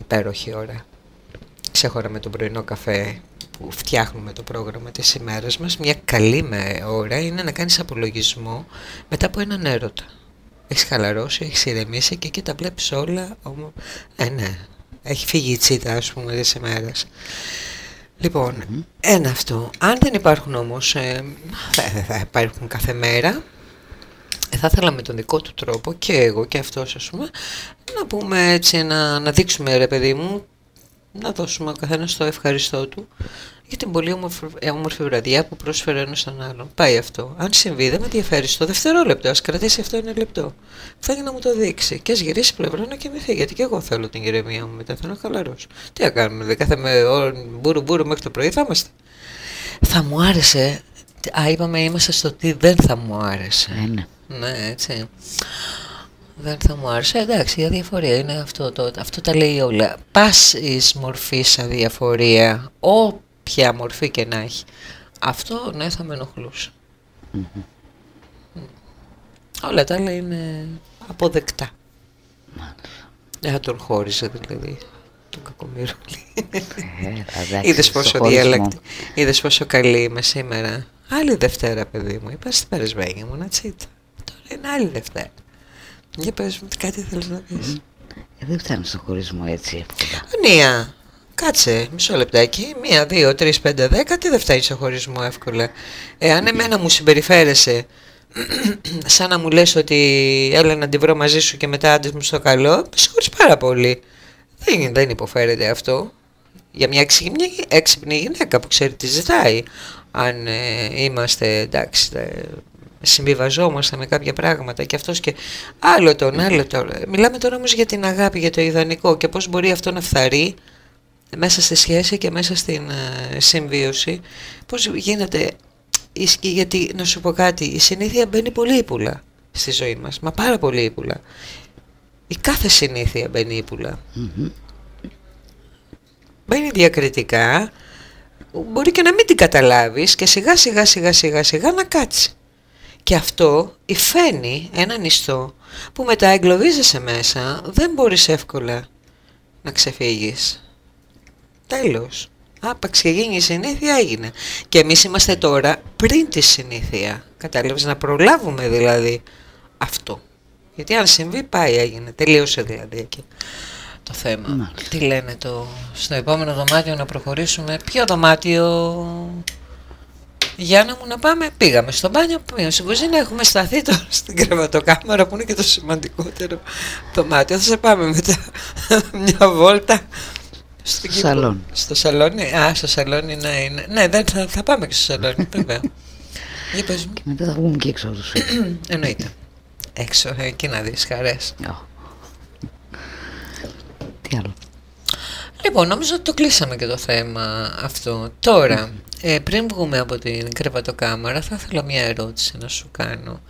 Speaker 3: υπέροχη ώρα. Ξέχωρα με τον πρωινό καφέ που φτιάχνουμε το πρόγραμμα της ημέρας μας, μια καλή με ώρα είναι να κάνεις απολογισμό μετά από έναν έρωτα. Έχεις χαλαρώσει, έχεις ηρεμήσει και εκεί τα βλέπεις όλα. Ομο... Ε, ναι. Έχει φύγει η τσίτα, ας πούμε, της ημέρας. Λοιπόν, ένα αυτό. Αν δεν υπάρχουν όμως, ε, θα, θα υπάρχουν κάθε μέρα, ε, θα ήθελα με τον δικό του τρόπο και εγώ και αυτός ας πούμε να πούμε έτσι να, να δείξουμε ρε παιδί μου να δώσουμε ο καθένας το ευχαριστώ του για την πολύ όμορφη, ε, όμορφη βραδιά που πρόσφερε ένας στον άλλον. Πάει αυτό. Αν συμβεί, δεν με ενδιαφέρει στο δευτερόλεπτο. Α κρατήσει αυτό ένα λεπτό. Θέλει να μου το δείξει. Και ας γυρίσει πλευρά να κοιμηθεί. Γιατί και εγώ θέλω την ηρεμία μου μετά. Θέλω χαλαρό. Τι να κάνουμε, δεν κάθαμε όλο μπούρου μπούρου μέχρι το πρωί, θα είμαστε. Θα μου άρεσε. Α, είπαμε, είμαστε στο τι δεν θα μου άρεσε.
Speaker 4: Ε, ναι.
Speaker 3: Ναι, έτσι. Δεν θα μου άρεσε. Εντάξει, η αδιαφορία είναι αυτό. Το, αυτό τα λέει όλα. Πάσης μορφής αδιαφορία, όποια μορφή και να έχει. Αυτό, ναι, θα με ενοχλούσε. Μμ. Όλα τα άλλα είναι αποδεκτά. Δεν θα τον χώριζε δηλαδή. Τον κακομύρουλη.
Speaker 4: Ε, εντάξει,
Speaker 3: Είδες
Speaker 4: στο
Speaker 3: πόσο
Speaker 4: χωρισμό.
Speaker 3: διαλεκτη... Είδες πόσο καλή είμαι σήμερα. Άλλη Δευτέρα, παιδί μου. Είπα στην περασμένη μου, τσίτα. Τώρα είναι άλλη Δευτέρα. Για πες μου, κάτι θέλεις να πεις.
Speaker 4: Ε, δεν φτάνεις στο χωρισμό έτσι εύκολα.
Speaker 3: Νία, κάτσε, μισό λεπτάκι. Μία, δύο, τρεις, πέντε, δέκα. Τι δεν φτάνει στο χωρισμό εύκολα. Εάν εμένα μου συμπεριφέρεσαι σαν να μου λες ότι έλα να τη βρω μαζί σου και μετά άντες μου στο καλό, με συγχωρείς πάρα πολύ. Δεν, δεν υποφέρεται αυτό. Για μια έξυπνη, έξυπνη γυναίκα που ξέρει τι ζητάει. Αν ε, είμαστε εντάξει, ε, συμβιβαζόμαστε με κάποια πράγματα και αυτός και άλλο τον, άλλο τον. Μιλάμε τώρα όμως για την αγάπη, για το ιδανικό και πώς μπορεί αυτό να φθαρεί μέσα στη σχέση και μέσα στην ε, συμβίωση. Πώς γίνεται, η- γιατί να σου πω κάτι, η συνήθεια μπαίνει πολύ ύπουλα στη ζωή μας, μα πάρα πολύ ύπουλα. Η κάθε συνήθεια μπαίνει ύπουλα. Μπαίνει διακριτικά, μπορεί και να μην την καταλάβεις και σιγά σιγά σιγά σιγά σιγά να κάτσει. Και αυτό υφαίνει έναν ιστό που μετά εγκλωβίζεσαι μέσα, δεν μπορείς εύκολα να ξεφύγεις. Τέλος. Άπαξ και γίνει η συνήθεια έγινε. Και εμείς είμαστε τώρα πριν τη συνήθεια. Κατάλαβες να προλάβουμε δηλαδή αυτό. Γιατί αν συμβεί πάει έγινε. Τελείωσε δηλαδή εκεί το θέμα.
Speaker 4: Μάλιστα.
Speaker 3: Τι λένε το, στο επόμενο δωμάτιο να προχωρήσουμε. Ποιο δωμάτιο; Γιάννα μου να πάμε, πήγαμε στο μπάνιο, πήγαμε στην κουζίνα, έχουμε σταθεί τώρα στην κρεβατοκάμαρα που είναι και το σημαντικότερο δωμάτιο. Θα σε πάμε μετά μια βόλτα στο κήπο.
Speaker 4: Σαλόνι.
Speaker 3: Στο σαλόνι, α, στο σαλόνι, ναι, είναι. Ναι, δεν, θα, θα πάμε και στο σαλόνι, βέβαια. Για πες μου.
Speaker 4: Και μετά θα βγούμε και έξω από το σπίτι.
Speaker 3: Εννοείται. Έξω, εκεί να δεις χαρές.
Speaker 4: Ω. Τι άλλο.
Speaker 3: Λοιπόν, νομίζω ότι το κλείσαμε και το θέμα αυτό. Τώρα, ε, πριν βγούμε από την κρεβατοκάμαρα, θα ήθελα μια ερώτηση να σου κάνω.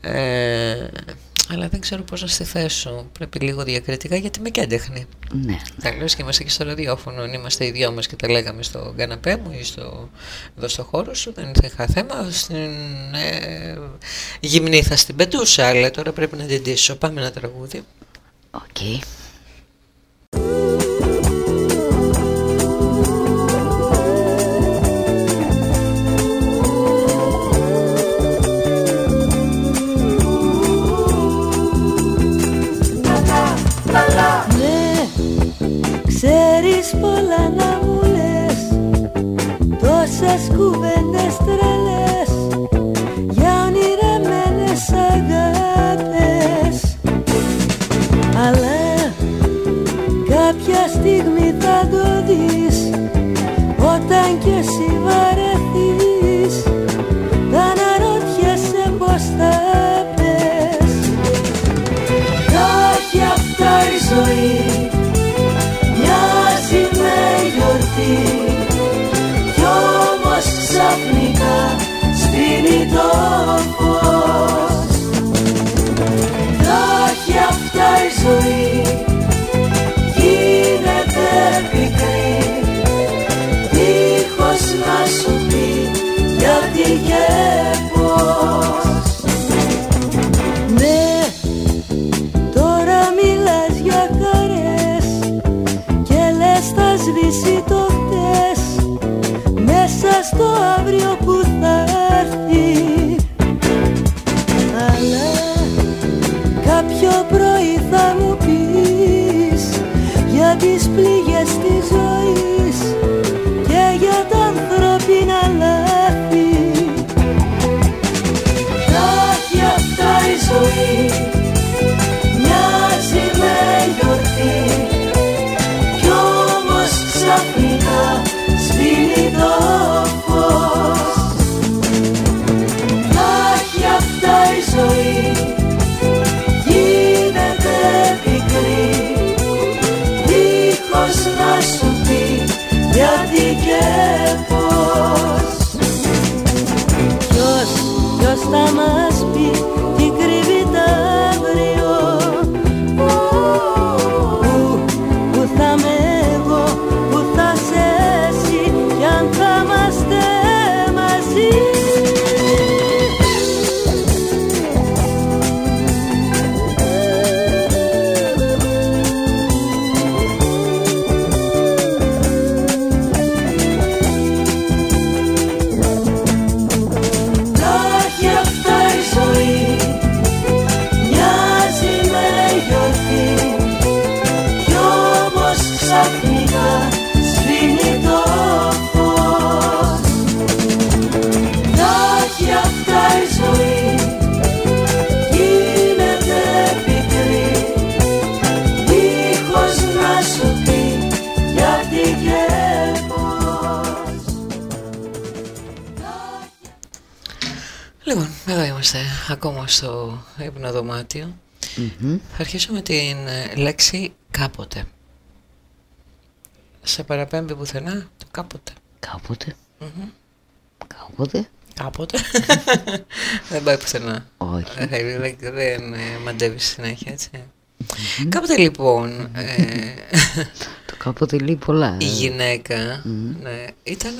Speaker 3: Ε, αλλά δεν ξέρω πώς να στη θέσω. Πρέπει λίγο διακριτικά γιατί με τέχνη.
Speaker 4: Ναι.
Speaker 3: Καλώς και είμαστε και στο ραδιόφωνο. αν Είμαστε οι δυο μας και τα λέγαμε στο καναπέ μου ή στο, εδώ στο χώρο σου. Δεν είχα θέμα. Στην ε, γυμνή θα στην πετούσα, αλλά τώρα πρέπει να την ντύσω. Πάμε ένα τραγούδι.
Speaker 4: Οκ.
Speaker 5: Ναι, ξέρεις πολλά να μου λες. Τόσες κουβέντες Μέσα στο
Speaker 3: ακόμα στο υπνοδωμάτιο.
Speaker 4: Μμμ.
Speaker 3: Θα αρχίσω με την ε, λέξη κάποτε. Σε παραπέμπει πουθενά το κάποτε.
Speaker 4: Κάποτε. Κάποτε.
Speaker 3: Κάποτε. δεν πάει πουθενά.
Speaker 4: Όχι.
Speaker 3: Δεν, θέλει, δεν, δεν ε, μαντεύεις συνέχεια, έτσι. Κάποτε λοιπόν, ε,
Speaker 4: Το κάποτε λέει πολλά.
Speaker 3: η
Speaker 4: ε.
Speaker 3: γυναίκα ναι, ήταν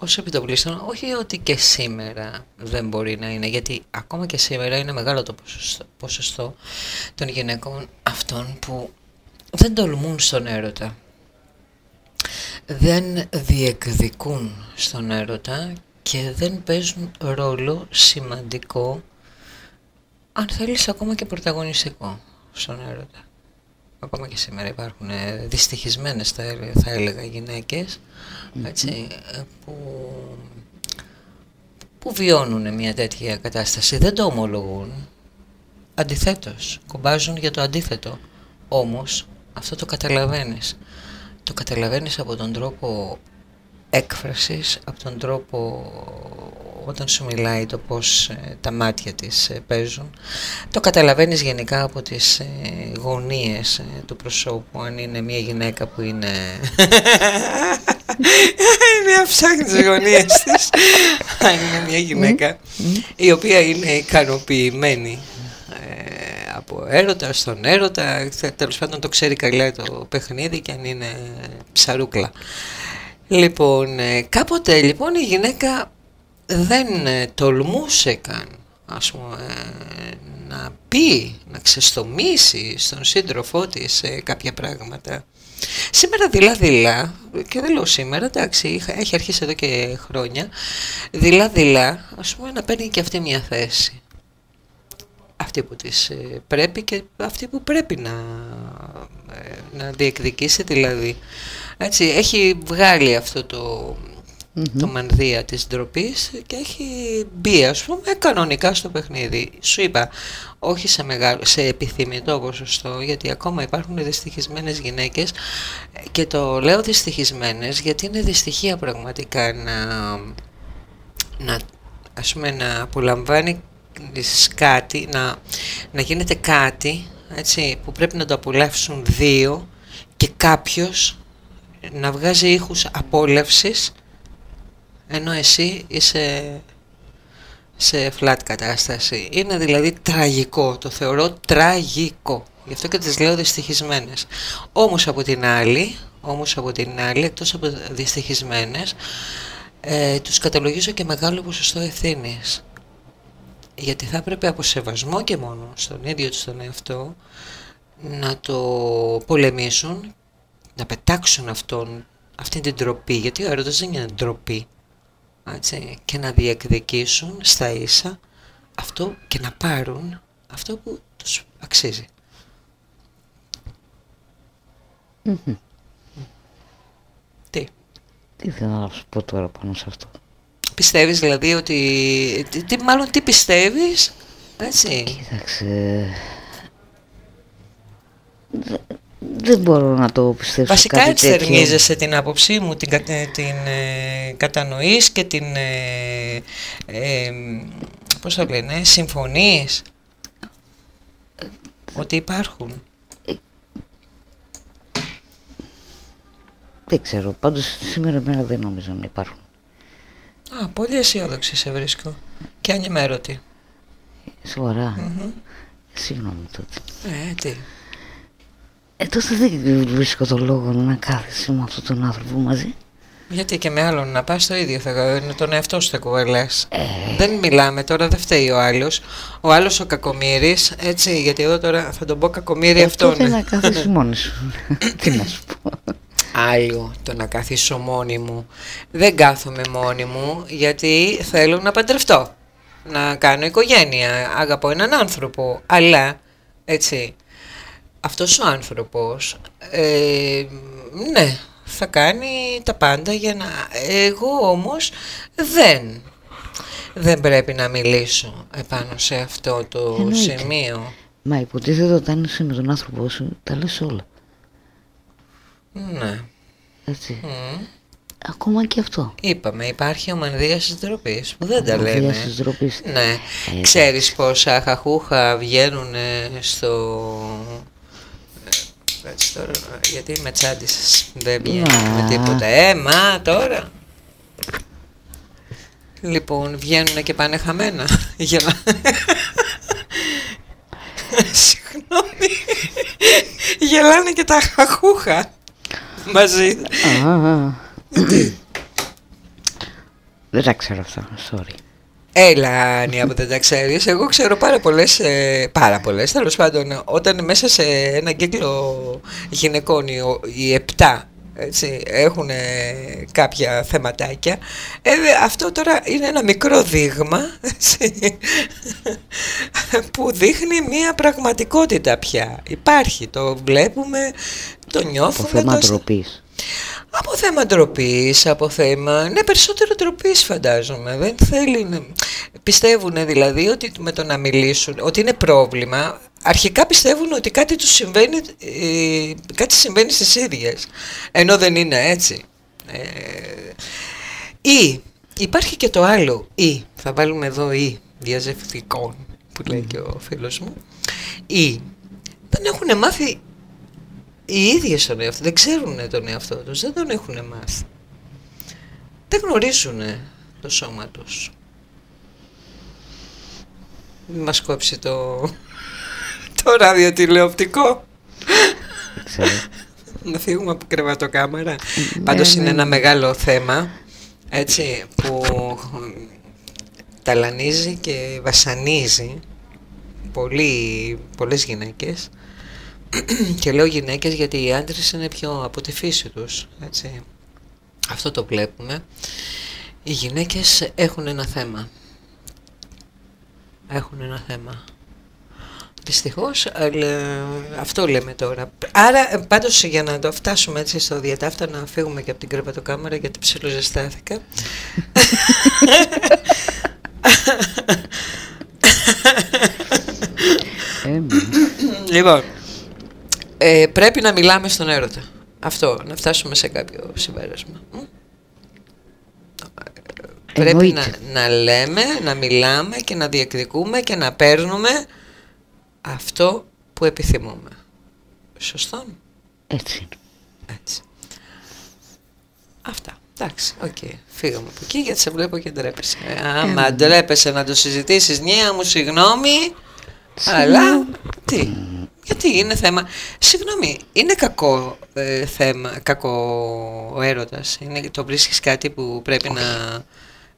Speaker 3: ε, ως επιτοπλίστων, όχι ότι και σήμερα δεν μπορεί να είναι, γιατί ακόμα και σήμερα είναι μεγάλο το ποσοστό, ποσοστό των γυναικών αυτών που δεν τολμούν στον έρωτα. Δεν διεκδικούν στον έρωτα και δεν παίζουν ρόλο σημαντικό, αν θέλεις ακόμα και πρωταγωνιστικό στον έρωτα. Ακόμα και σήμερα υπάρχουν ε, δυστυχισμένες θα, έλε- θα έλεγα γυναίκες έτσι, ε, που, που βιώνουν μια τέτοια κατάσταση. Δεν το ομολογούν. Αντιθέτως κομπάζουν για το αντίθετο. Όμως αυτό το καταλαβαίνεις. Το καταλαβαίνεις από τον τρόπο έκφρασης, από τον τρόπο όταν σου μιλάει το πώς ε, τα μάτια της ε, παίζουν. Το καταλαβαίνεις γενικά από τις ε, γωνίες ε, του προσώπου, αν είναι μια γυναίκα που είναι... είναι ψάχνει τις γωνίες της. αν είναι μια γυναίκα η οποία είναι ικανοποιημένη ε, από έρωτα στον έρωτα, τε- τέλος πάντων το ξέρει καλά το παιχνίδι και αν είναι ψαρούκλα. Λοιπόν, ε, κάποτε λοιπόν η γυναίκα δεν ε, τολμούσε καν ας πούμε, ε, να πει, να ξεστομίσει στον σύντροφό της ε, κάποια πράγματα. Σήμερα δειλά-δειλά, και δεν λέω σήμερα, εντάξει, είχα- έχει αρχίσει εδώ και χρόνια, δειλά-δειλά, ας πούμε, να παίρνει και αυτή μια θέση. Αυτή που της ε, πρέπει και αυτή που πρέπει να, ε, να διεκδικήσει δηλαδή. Έτσι, έχει βγάλει αυτό το, το μανδύα της ντροπής και έχει μπει ας πούμε κανονικά στο παιχνίδι. Σου είπα, όχι σε, μεγάλο, σε επιθυμητό ποσοστό, γιατί ακόμα υπάρχουν δυστυχισμένες γυναίκες και το λέω δυστυχισμένες γιατί είναι δυστυχία πραγματικά να, να, ας πούμε, να απολαμβάνει κάτι, να, να γίνεται κάτι έτσι, που πρέπει να το απολαύσουν δύο και κάποιος να βγάζει ήχους απόλαυσης ενώ εσύ είσαι σε flat κατάσταση. Είναι δηλαδή τραγικό, το θεωρώ τραγικό. Γι' αυτό και τις λέω δυστυχισμένες. Όμως από την άλλη, όμως από την άλλη, εκτός από δυστυχισμένες, ε, τους καταλογίζω και μεγάλο ποσοστό ευθύνης. Γιατί θα έπρεπε από σεβασμό και μόνο στον ίδιο τους τον εαυτό να το πολεμήσουν, να πετάξουν αυτόν, αυτή την τροπή, γιατί ο έρωτας δεν είναι ντροπή, έτσι, και να διεκδικήσουν στα ίσα αυτό και να πάρουν αυτό που τους αξίζει. Τι,
Speaker 4: Τι θέλω να σου πω τώρα πάνω σε αυτό.
Speaker 3: πιστεύεις δηλαδή ότι, τι, τι- μάλλον τι πιστεύεις, έτσι,
Speaker 4: Κοίταξε. Δε- Δεν μπορώ να το πιστέψω
Speaker 3: Βασικά
Speaker 4: κάτι
Speaker 3: έτσι
Speaker 4: τέτοιο.
Speaker 3: θερμίζεσαι την άποψή μου, την, κα- ε, την ε, κατανοείς και την, ε, ε, πώς το λένε, συμφωνείς ότι υπάρχουν.
Speaker 4: Δεν ξέρω, πάντως σήμερα μέρα δεν νομίζω να υπάρχουν.
Speaker 3: Α, πολύ αισιόδοξη σε βρίσκω και ανημέρωτη.
Speaker 4: Σοβαρά. Συγγνώμη τότε.
Speaker 3: Ε, τι.
Speaker 4: Ε, τότε δεν βρίσκω το λόγο να κάθεσαι με αυτόν τον άνθρωπο μαζί.
Speaker 3: Γιατί και με άλλον να πας το ίδιο θα είναι τον εαυτό σου θα κουβαλάς. Δεν μιλάμε τώρα, δεν φταίει ο άλλος. Ο άλλος ο κακομύρης, έτσι, γιατί εδώ τώρα θα τον πω κακομύρι
Speaker 4: Ε,
Speaker 3: αυτόν.
Speaker 4: τότε να κάθεσαι μόνη σου. Τι να σου πω.
Speaker 3: Άλλο το να καθίσω μόνη μου. Δεν κάθομαι μόνη μου γιατί θέλω να παντρευτώ. Να κάνω οικογένεια. Αγαπώ έναν άνθρωπο. Αλλά, έτσι, αυτός ο άνθρωπος, ε, ναι, θα κάνει τα πάντα για να... Εγώ όμως δεν. Δεν πρέπει να μιλήσω επάνω σε αυτό το
Speaker 4: Εννοείται.
Speaker 3: σημείο.
Speaker 4: Μα υποτίθεται όταν είσαι με τον άνθρωπό σου, τα λες όλα.
Speaker 3: Ναι.
Speaker 4: Έτσι.
Speaker 3: Μμ.
Speaker 4: Ακόμα και αυτό.
Speaker 3: Είπαμε, υπάρχει ο μανδύας της ντροπής που δεν τα
Speaker 4: Ομαδίας
Speaker 3: λέμε.
Speaker 4: της ντροπής.
Speaker 3: Ναι.
Speaker 4: Ε,
Speaker 3: Ξέρεις πόσα χαχούχα βγαίνουν στο... ε, Έτσι τώρα, γιατί με τσάντισες, δεν βγαίνει με
Speaker 4: Μα.
Speaker 3: τίποτα. Ε, μα τώρα. Λοιπόν, βγαίνουν και πάνε χαμένα. Για να... Συγγνώμη. Γελάνε και τα χαχούχα μαζί.
Speaker 4: Α, α. Δεν τα ξέρω αυτά, sorry.
Speaker 3: Έλα, Άνια, που δεν τα ξέρεις. Εγώ ξέρω πάρα πολλές, ε, πάρα πολλές, τέλος πάντων, όταν μέσα σε ένα κύκλο γυναικών οι, ο- οι επτά έτσι, έχουν κάποια θεματάκια. Ε, αυτό τώρα είναι ένα μικρό δείγμα έτσι, που δείχνει μια πραγματικότητα πια. Υπάρχει, το βλέπουμε, το νιώθουμε.
Speaker 4: Από θέμα
Speaker 3: το...
Speaker 4: ντροπής.
Speaker 3: Από θέμα ντροπής, από θέμα. Ναι, περισσότερο ντροπής φαντάζομαι. Δεν θέλει. να- Πιστεύουν δηλαδή ότι με το να μιλήσουν, ότι είναι πρόβλημα. Αρχικά πιστεύουν ότι κάτι τους συμβαίνει, ε, κάτι συμβαίνει στις ίδιες. Ενώ δεν είναι έτσι. Ε, ή υπάρχει και το άλλο ή, θα βάλουμε εδώ ή διαζευτικών που λέει και ο φίλος μου. Ή δεν έχουν μάθει οι ίδιες τον εαυτό, δεν ξέρουν τον εαυτό τους, δεν τον έχουν μάθει. Δεν γνωρίζουν το σώμα τους. Μην μας κόψει το, το ραδιοτηλεοπτικό.
Speaker 4: Δεν ξέρω.
Speaker 3: Να φύγουμε από κρεβατοκάμαρα. Πάντως είναι ένα μεγάλο θέμα, έτσι, που ταλανίζει και βασανίζει πολύ, πολλές γυναίκες. και λέω γυναίκες γιατί οι άντρες είναι πιο από τη φύση τους, έτσι. Αυτό το βλέπουμε. Οι γυναίκες έχουν ένα θέμα. Έχουν ένα θέμα. Δυστυχώς, αλλά αυτό λέμε τώρα. Άρα, ε, πάντως για να το φτάσουμε έτσι στο διατάφτα, να φύγουμε και από την κρεβατοκάμερα γιατί ψιλοζεστάθηκα.
Speaker 4: Ε, μ,
Speaker 3: λοιπόν, ε, πρέπει να μιλάμε στον έρωτα. Αυτό, να φτάσουμε σε κάποιο συμπέρασμα. Μ; Πρέπει να,
Speaker 4: Εννοείται.
Speaker 3: να λέμε, να μιλάμε και να διεκδικούμε και να παίρνουμε αυτό που επιθυμούμε. Σωστό;
Speaker 4: έτσι είναι.
Speaker 3: Έτσι. Αυτά. Εντάξει, οκ. Φύγαμε από εκεί γιατί σε βλέπω και ντρέπεσαι. Ε, Άμα ντρέπεσαι να το συζητήσεις, νέα μου, συγγνώμη. Αλλά, τι, γιατί είναι θέμα. Συγγνώμη, είναι κακό ε, θέμα, κακό ο έρωτας. Είναι, το βρίσκεις κάτι που πρέπει να...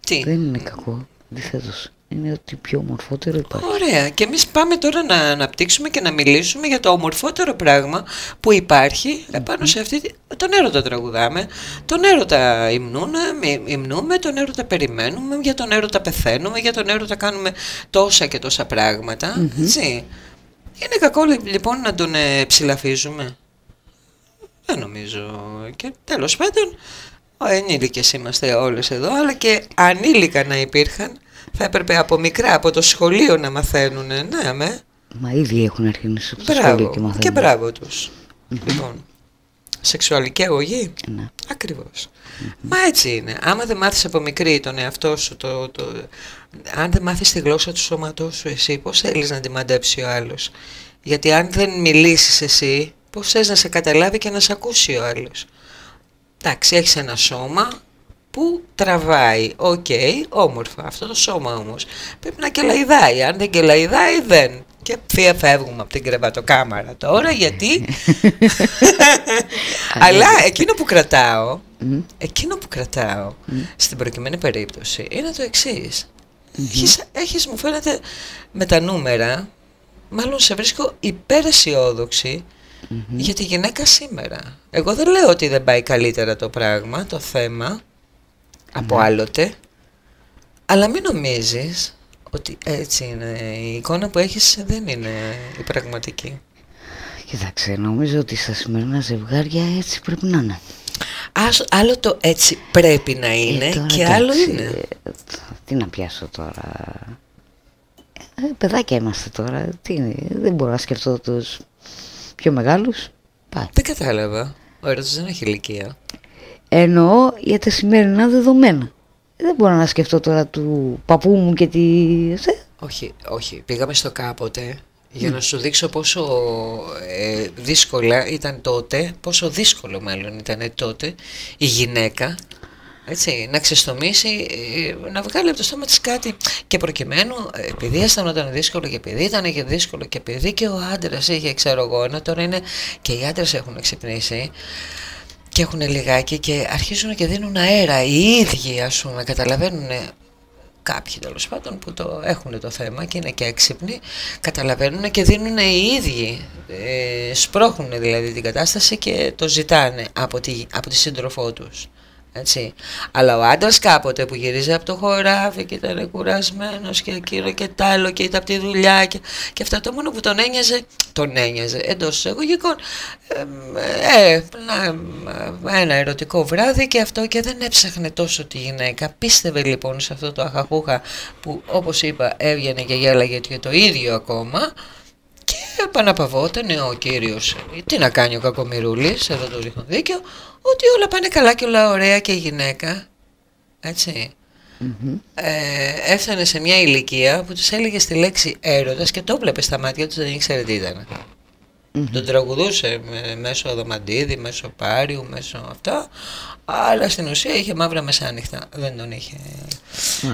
Speaker 3: Τι,
Speaker 4: Δεν είναι κακό. Αντιθέτω. Είναι ότι πιο ομορφότερο υπάρχει.
Speaker 3: Ωραία. Και εμείς πάμε τώρα να αναπτύξουμε και να μιλήσουμε για το ομορφότερο πράγμα που υπάρχει επάνω σε αυτή. τη- Τον έρωτα τραγουδάμε, τον έρωτα υμνούμε, υμνούμε, τον έρωτα περιμένουμε, για τον έρωτα πεθαίνουμε, για τον έρωτα κάνουμε τόσα και τόσα πράγματα. Έτσι. Είναι κακό λοιπόν να τον ε, ψηλαφίζουμε. Δεν νομίζω. Και τέλος πάντων, ο ενήλικες είμαστε όλες εδώ, αλλά και ανήλικα να υπήρχαν, θα έπρεπε από μικρά, από το σχολείο να μαθαίνουν. Ναι, με.
Speaker 4: Μα ήδη έχουν αρχίσει από το σχολείο
Speaker 3: Μπράβο.
Speaker 4: και μαθαίνουν.
Speaker 3: Και μπράβο τους. Λοιπόν, σεξουαλική αγωγή.
Speaker 4: Ναι.
Speaker 3: Ακριβώς. Μα έτσι είναι. Άμα δεν μάθεις από μικρή τον εαυτό σου, το, το, αν δεν μάθεις τη γλώσσα του σώματός σου εσύ, πώς θέλεις να τη μαντέψει ο άλλος; Γιατί αν δεν μιλήσεις εσύ, πώς θες να σε καταλάβει και να σε ακούσει ο άλλος; Εντάξει, έχεις ένα σώμα που τραβάει. Οκ, όμορφα. Αυτό το σώμα όμως πρέπει να κελαϊδάει. Αν δεν κελαϊδάει, δεν. Και φύγα φεύγουμε από την κρεβατοκάμαρα τώρα, γιατί... Αλλά εκείνο που κρατάω,
Speaker 4: Μμ.
Speaker 3: εκείνο που κρατάω στην προκειμένη περίπτωση είναι το εξής. Έχεις, έχεις, μου φαίνεται, με τα νούμερα, μάλλον σε βρίσκω υπεραισιόδοξη για τη γυναίκα σήμερα. Εγώ δεν λέω ότι δεν πάει καλύτερα το πράγμα, το θέμα, από άλλοτε, αλλά μην νομίζεις ότι έτσι είναι. Η εικόνα που έχεις δεν είναι η πραγματική.
Speaker 4: Κοίταξε, νομίζω ότι στα σημερινά ζευγάρια έτσι πρέπει να είναι.
Speaker 3: Ας, άλλο το έτσι πρέπει να είναι
Speaker 4: Ε, τώρα
Speaker 3: και άλλο
Speaker 4: εντάξει,
Speaker 3: είναι.
Speaker 4: ε, Τι να πιάσω τώρα. Ε, παιδάκια είμαστε τώρα. Τι είναι, δεν μπορώ να σκεφτώ τους πιο μεγάλους. Πάει.
Speaker 3: Δεν κατάλαβα. Ο έρωτας δεν έχει ηλικία.
Speaker 4: Εννοώ για τα σημερινά δεδομένα. Δεν μπορώ να σκεφτώ τώρα του παππού μου και τη... ε,
Speaker 3: Όχι, όχι. Πήγαμε στο κάποτε για να σου δείξω πόσο ε, δύσκολα ήταν τότε, πόσο δύσκολο μάλλον ήταν τότε η γυναίκα έτσι, να ξεστομίσει, ε, να βγάλει από το στόμα της κάτι. Και προκειμένου, ε, επειδή αισθανόταν δύσκολο και επειδή ήταν και δύσκολο και επειδή και ο άντρας είχε ξέρω εγώ, ενώ τώρα είναι και οι άντρες έχουν ξυπνήσει και έχουν λιγάκι και αρχίζουν και δίνουν αέρα οι ίδιοι ας πούμε, καταλαβαίνουν κάποιοι τέλος πάντων που το έχουν το θέμα και είναι και έξυπνοι, καταλαβαίνουν και δίνουν οι ίδιοι, ε, σπρώχνουν δηλαδή την κατάσταση και το ζητάνε από τη, από τη σύντροφό τους. Έτσι. Αλλά ο άντρας κάποτε που γυρίζει από το χωράφι και ήταν κουρασμένος και εκείνο και τ' άλλο και ήταν από τη δουλειά και, και αυτά το μόνο που τον ένοιαζε, τον ένοιαζε εντός εισαγωγικών. Ε, ε, ένα ερωτικό βράδυ και αυτό και δεν έψαχνε τόσο τη γυναίκα. Πίστευε λοιπόν σε αυτό το αχαχούχα που όπως είπα έβγαινε και γέλαγε και το ίδιο ακόμα και επαναπαυόταν ο κύριος, τι να κάνει ο κακομυρούλης, εδώ το ρίχνω δίκαιο, ότι όλα πάνε καλά και όλα ωραία και η γυναίκα, έτσι. Ε, έφτανε σε μια ηλικία που τους έλεγε στη λέξη έρωτας και το έβλεπε στα μάτια του δεν ήξερε τι ηταν Τον τραγουδούσε μέσω δωμαντίδι, μέσω πάριου, μέσω αυτό, αλλά στην ουσία είχε μαύρα μεσάνυχτα, δεν τον είχε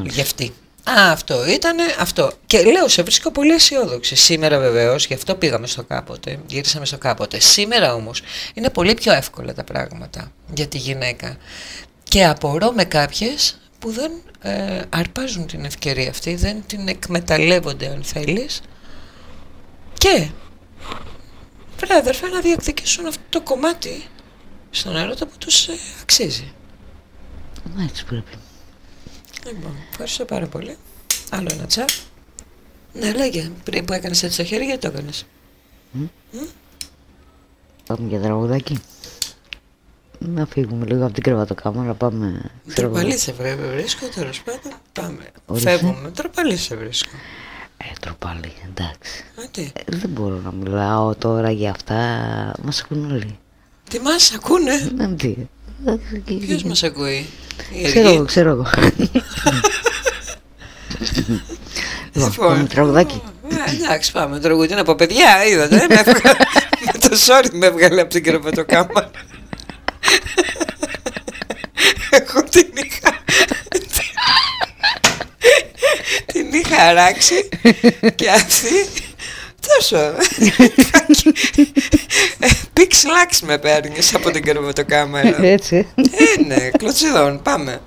Speaker 3: γευτεί. Α, αυτό ήταν αυτό. Και λέω, σε βρίσκω πολύ αισιόδοξη. Σήμερα βεβαίως, γι' αυτό πήγαμε στο κάποτε, γύρισαμε στο κάποτε. Σήμερα όμως είναι πολύ πιο εύκολα τα πράγματα για τη γυναίκα. Και απορώ με κάποιες που δεν ε, αρπάζουν την ευκαιρία αυτή, δεν την εκμεταλλεύονται αν θέλεις. Και πρέπει αδερφέ να διεκδικήσουν αυτό το κομμάτι στον έρωτα που τους ε, αξίζει.
Speaker 4: Έτσι πρέπει.
Speaker 3: Λοιπόν, ευχαριστώ πάρα πολύ. Άλλο ένα τσάπ. Ναι, λέγε, πριν που έκανες έτσι το χέρι, γιατί το έκανες;
Speaker 4: Πάμε για τραγουδάκι. Να φύγουμε λίγο από την κρεβατοκάμαρα, πάμε...
Speaker 3: Τροπαλή σε βρίσκω, τέλος πάντων. Πάμε.
Speaker 4: Ορίστε.
Speaker 3: Φεύγουμε. Τροπαλή σε βρίσκω.
Speaker 4: Ε, τροπάλι, εντάξει.
Speaker 3: Α, τι;
Speaker 4: Ε, δεν μπορώ να μιλάω τώρα για αυτά. Μας ακούν όλοι.
Speaker 3: Τι μας ακούνε;
Speaker 4: Να τι. Εντάξει, και-
Speaker 3: Ποιος μας ακούει. Η
Speaker 4: Ξέρω
Speaker 3: Αργή.
Speaker 4: εγώ, ξέρω εγώ. Λοιπόν,
Speaker 3: Λοιπόν.
Speaker 4: πάμε τραγουδάκι.
Speaker 3: Ε, εντάξει, πάμε. Τραγούδι είναι από παιδιά, είδατε. με, έβγαλε- με το sorry με έβγαλε από την κρεβατοκάμαρα. Εγώ την είχα. την είχα αράξει και αυτή. Τόσο. Πίξ λάξ με παίρνεις από την κρεβατοκάμαρα.
Speaker 4: Έτσι.
Speaker 3: Ε, ναι, κλωτσιδών, πάμε.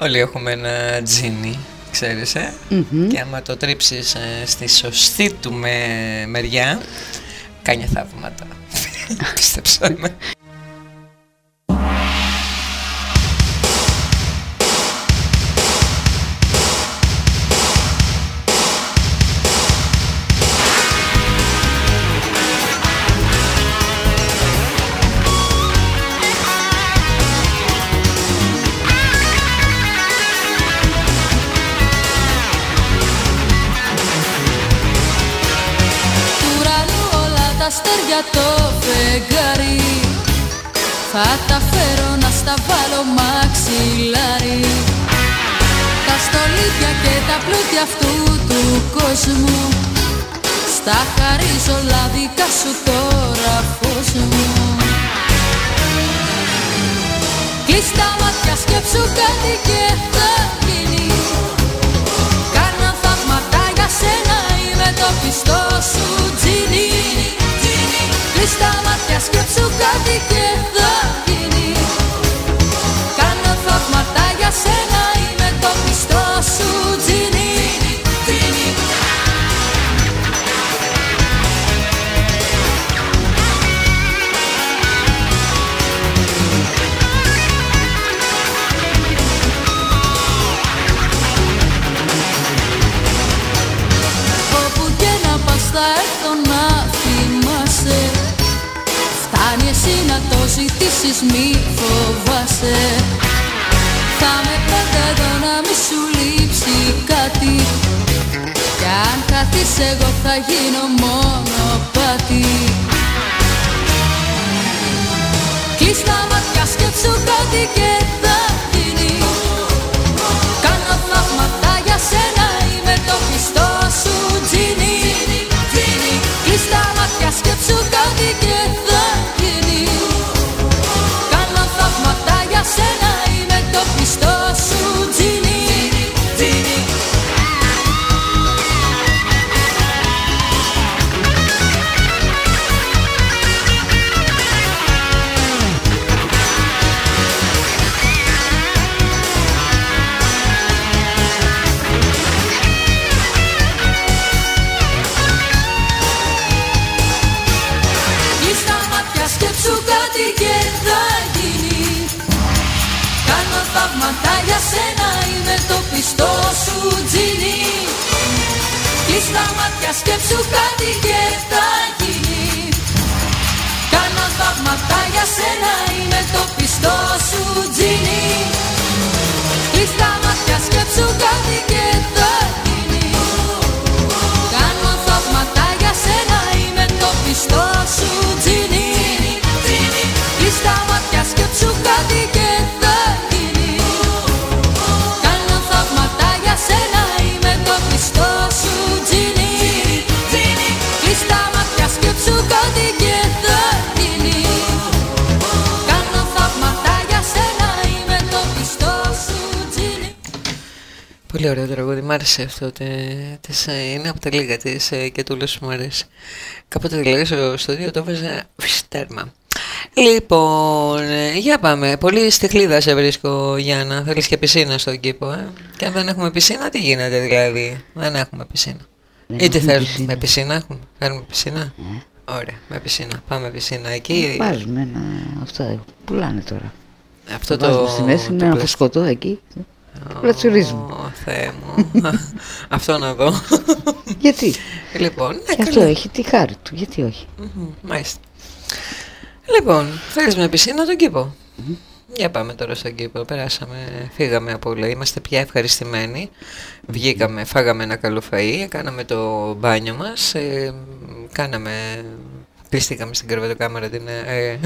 Speaker 3: Όλοι έχουμε ένα τζίνι, ξέρεις, ε; Και άμα το τρίψεις ε, στη σωστή του με μεριά, κάνει θαύματα. Πίστεψα
Speaker 5: φεγγάρι. Θα τα φέρω να στα βάλω μαξιλάρι. Τα στολίδια και τα πλούτια αυτού του κόσμου. Στα χαρίζω λαδικά σου τώρα φως μου. Κλείς τα μάτια σκέψου κάτι και θα γίνει. Κάνω θαύματα για σένα Είμαι το πιστό σου τζίνι Κλείς τα μάτια σκέψου κάτι και θα γίνει. Κάνω θαύματα για σένα Είμαι το πιστό σου τζίνι. Όπου και να πας θα έρθω να θυμάσαι. Φτάνει εσύ να το ζητήσεις μη φοβάσαι. Θα με πάντα εδώ να μη σου λείψει κάτι. Κι αν χαθείς εγώ θα γίνω μόνο πάτη. Κλείς τα μάτια σκέψου κάτι και θα γίνει. Κάνω θαύματα για σένα Είμαι το πιστό σου τζίνι. Κλείς τα μάτια σκέψου κάτι και θα είμαι το πιστό σου τζινί. Κλείς τα μάτια σκέψου κάτι και θα γίνει. Κάνω θαύματα για σένα είμαι το πιστό σου τζινί. Κλείς τα μάτια σκέψου κάτι και θα γίνει. Κάνω θαύματα για σένα είμαι το πιστό σου τζινί. Κλείς τα μάτια σκέψου κάτι
Speaker 3: Πολύ ωραίο τραγούδι, μ' άρεσε αυτό. Τε, τες, ε, είναι από τα λίγα της ε, και του που μου αρέσει. Κάποτε δηλαδή στο στούντιο το έβαζα τέρμα. Λοιπόν, ε, για πάμε. Πολύ στιχλίδα σε βρίσκω, Γιάννα. Θέλεις και πισίνα στον κήπο, ε; Και αν δεν έχουμε πισίνα, τι γίνεται δηλαδή; Δεν έχουμε πισίνα.
Speaker 4: Δεν
Speaker 3: Ή τι
Speaker 4: έχουμε
Speaker 3: θέλουμε,
Speaker 4: πισίνα.
Speaker 3: με πισίνα έχουμε; Θέλουμε πισίνα; Ωραία, με πισίνα. Πάμε πισίνα εκεί.
Speaker 4: Βάζουμε ένα. Αυτά πουλάνε τώρα.
Speaker 3: Αυτό
Speaker 4: Το βάζουμε στη μέση,
Speaker 3: το
Speaker 4: με ένα
Speaker 3: πλασ-
Speaker 4: φουσκωτό εκεί. Πλατσουρίζουμε.
Speaker 3: Ω, Θεέ μου. Αυτό να δω.
Speaker 4: Γιατί;
Speaker 3: λοιπόν, ναι,
Speaker 4: Και αυτό
Speaker 3: καλά.
Speaker 4: έχει τη χάρη του. Γιατί όχι;
Speaker 3: Μμμ, Μάλιστα. Λοιπόν, θέλεις με πισίνα τον κήπο. Για πάμε τώρα στον κήπο. Περάσαμε, φύγαμε από όλα. Είμαστε πια ευχαριστημένοι. Βγήκαμε, φάγαμε ένα καλό φαΐ, κάναμε το μπάνιο μας, ε, κάναμε... Κλειστήκαμε στην κρεβατοκάμαρα την... ε,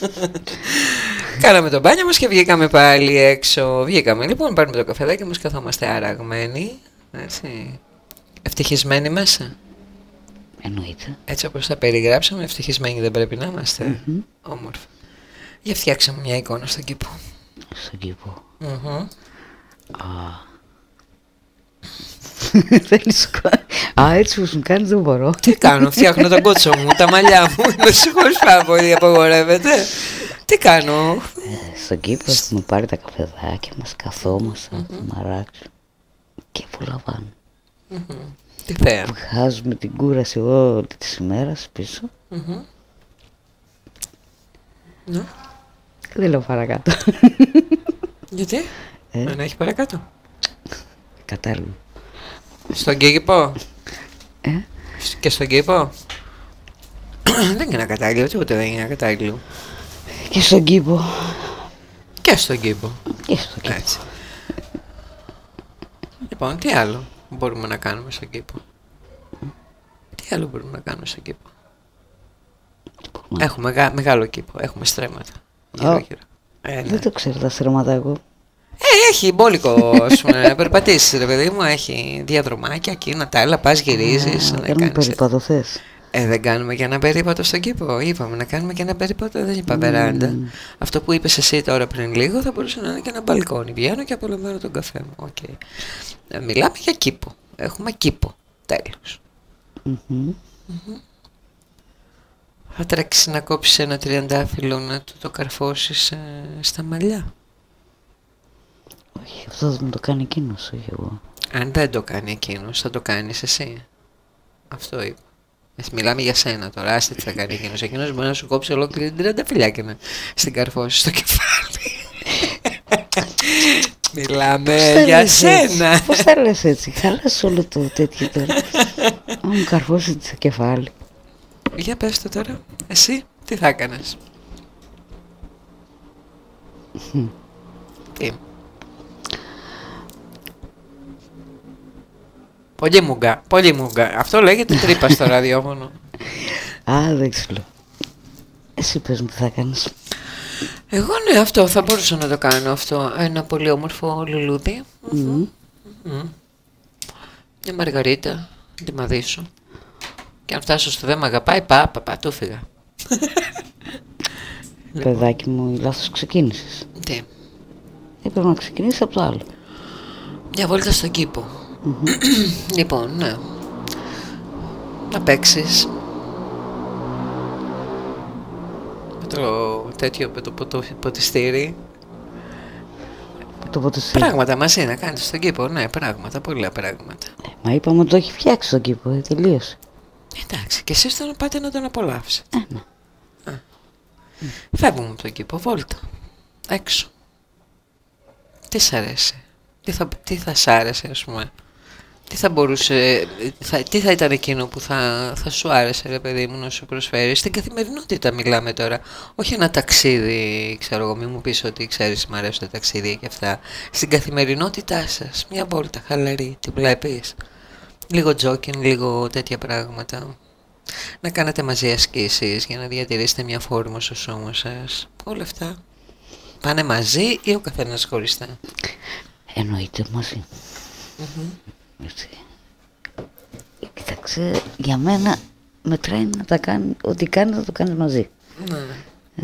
Speaker 3: κάναμε το μπάνιο μας και βγήκαμε πάλι έξω. Βγήκαμε λοιπόν, πάρουμε το καφεδάκι μας, καθόμαστε αραγμένοι. Έτσι. Ευτυχισμένοι μέσα.
Speaker 4: Εννοείται.
Speaker 3: Έτσι όπως τα περιγράψαμε, ευτυχισμένοι δεν πρέπει να είμαστε. Όμορφα. Για φτιάξαμε μια εικόνα στον κήπο.
Speaker 4: Στον κήπο.
Speaker 3: Μμμ.
Speaker 4: Α. Θέλεις κο- Α, έτσι που σου κάνει δεν μπορώ.
Speaker 3: Τι κάνω, φτιάχνω τον κότσο μου, τα μαλλιά μου. Με συγχωρείς πάρα πολύ, απαγορεύεται. Τι κάνω;
Speaker 4: Ε, Στον κήπο έχουμε πάρει τα καφεδάκια μας, καθόμαστε να το μαράξουμε και απολαμβάνουμε.
Speaker 3: Τι θέα.
Speaker 4: Βγάζουμε την κούραση όλη της ημέρας πίσω.
Speaker 3: Ναι.
Speaker 4: Δεν λέω παρακάτω.
Speaker 3: Γιατί,
Speaker 4: Ε.
Speaker 3: δεν έχει παρακάτω.
Speaker 4: Κατάλληλο.
Speaker 3: Στον κήπο.
Speaker 4: Ε,
Speaker 3: Και στον κήπο. δεν είναι κατάλληλο, τίποτε δεν είναι κατάλληλο.
Speaker 4: και στον κήπο.
Speaker 3: Και στον κήπο.
Speaker 4: Και στον κήπο.
Speaker 3: Έτσι. Λοιπόν, τι άλλο μπορούμε να κάνουμε στον κήπο; Τι άλλο μπορούμε να κάνουμε στον κήπο;
Speaker 4: Μπορούμε.
Speaker 3: Έχουμε μεγα- μεγάλο κήπο, έχουμε στρέμματα. Γύρω,
Speaker 4: Α.
Speaker 3: γύρω. Ε, ναι.
Speaker 4: Δεν το ξέρω τα στρέμματα εγώ.
Speaker 3: Ε, έχει μπόλικο, ας πούμε, να περπατήσεις ρε παιδί μου, έχει διαδρομάκια, εκείνα τα άλλα, πας γυρίζεις,
Speaker 4: Α,
Speaker 3: να
Speaker 4: Κάνουμε
Speaker 3: κάνεις...
Speaker 4: περίπατο θες.
Speaker 3: Ε, δεν κάνουμε και ένα περίπατο στον κήπο. Είπαμε να κάνουμε και ένα περίπατο, δεν είπα βεράντα. Αυτό που είπες εσύ τώρα πριν λίγο θα μπορούσε να είναι και ένα μπαλκόνι. Βγαίνω και απολαμβάνω τον καφέ μου. Οκ. Ε, μιλάμε για κήπο. Έχουμε κήπο. Τέλος.
Speaker 4: Μμμ.
Speaker 3: Θα τρέξεις να κόψεις ένα τριαντάφυλλο να του το καρφώσεις ε, στα μαλλιά.
Speaker 4: Όχι, αυτό δεν το κάνει εκείνος, όχι εγώ.
Speaker 3: Αν δεν το κάνει εκείνος, θα το κάνεις εσύ. Αυτό είπα. Ε, μιλάμε για σένα τώρα, άστε τι θα κάνει εκείνος. Εκείνος μπορεί να σου κόψει ολόκληρη την τριανταφυλλιά και να στην καρφώσει στο κεφάλι. μιλάμε για σένα.
Speaker 4: Πώς θα λες έτσι, χάλασε όλο το τέτοιο τώρα. Αν μου καρφώσει το κεφάλι.
Speaker 3: για πες το τώρα, εσύ τι θα έκανες; τι; Πολύ μουγκα, πολύ μουγκα. Αυτό λέγεται τρύπα στο ραδιόφωνο.
Speaker 4: Α, δεν ξέρω. Εσύ πες μου τι θα κάνεις.
Speaker 3: Εγώ ναι, αυτό θα μπορούσα να το κάνω αυτό. Ένα πολύ όμορφο λουλούδι.
Speaker 4: Μμμ.
Speaker 3: Μμμ. Μια μαργαρίτα, να τη μαδίσω. Και αν φτάσω στο δεν με αγαπάει, πά, πά, πά, το φύγα.
Speaker 4: Παιδάκι μου, λάθος ξεκίνησες.
Speaker 3: Τι,
Speaker 4: Έπρεπε να ξεκινήσεις από το άλλο.
Speaker 3: μια βόλτα στον κήπο. Λοιπόν, ναι. Να παίξεις. Με το τέτοιο, με το ποτό, ποτιστήρι.
Speaker 4: Το πότε σε...
Speaker 3: Πράγματα μαζί να κάνεις στον κήπο, ναι, πράγματα, πολλά πράγματα.
Speaker 4: Ε, Μα είπαμε ότι το έχει φτιάξει τον κήπο, ε, τελείωσε.
Speaker 3: Εντάξει, και εσείς τον πάτε να τον απολαύσετε.
Speaker 4: Ε, ναι.
Speaker 3: Φεύγουμε από τον κήπο, βόλτα. Έξω. Τι σ' αρέσει; Τι θα, τι θα σ' άρεσε ας πούμε; Τι θα μπορούσε, θα, τι θα ήταν εκείνο που θα, θα σου άρεσε ρε παιδί μου να σου προσφέρεις; Στην καθημερινότητα μιλάμε τώρα. Όχι ένα ταξίδι, ξέρω εγώ, μην μου πεις ότι ξέρεις μ' αρέσουν τα ταξίδια και αυτά. Στην καθημερινότητά σας, μια βόλτα χαλαρή, την βλέπεις; Λίγο τζόκιν, λίγο τέτοια πράγματα. Να κάνετε μαζί ασκήσεις για να διατηρήσετε μια φόρμα στο σώμα σας. Όλα αυτά. Πάνε μαζί ή ο καθένας χωριστά;
Speaker 4: Εννοείται μαζί. Έτσι. Κοίταξε, για μένα μετράει να τα κάνει, ό,τι κάνει να το κάνεις μαζί.
Speaker 3: Ναι.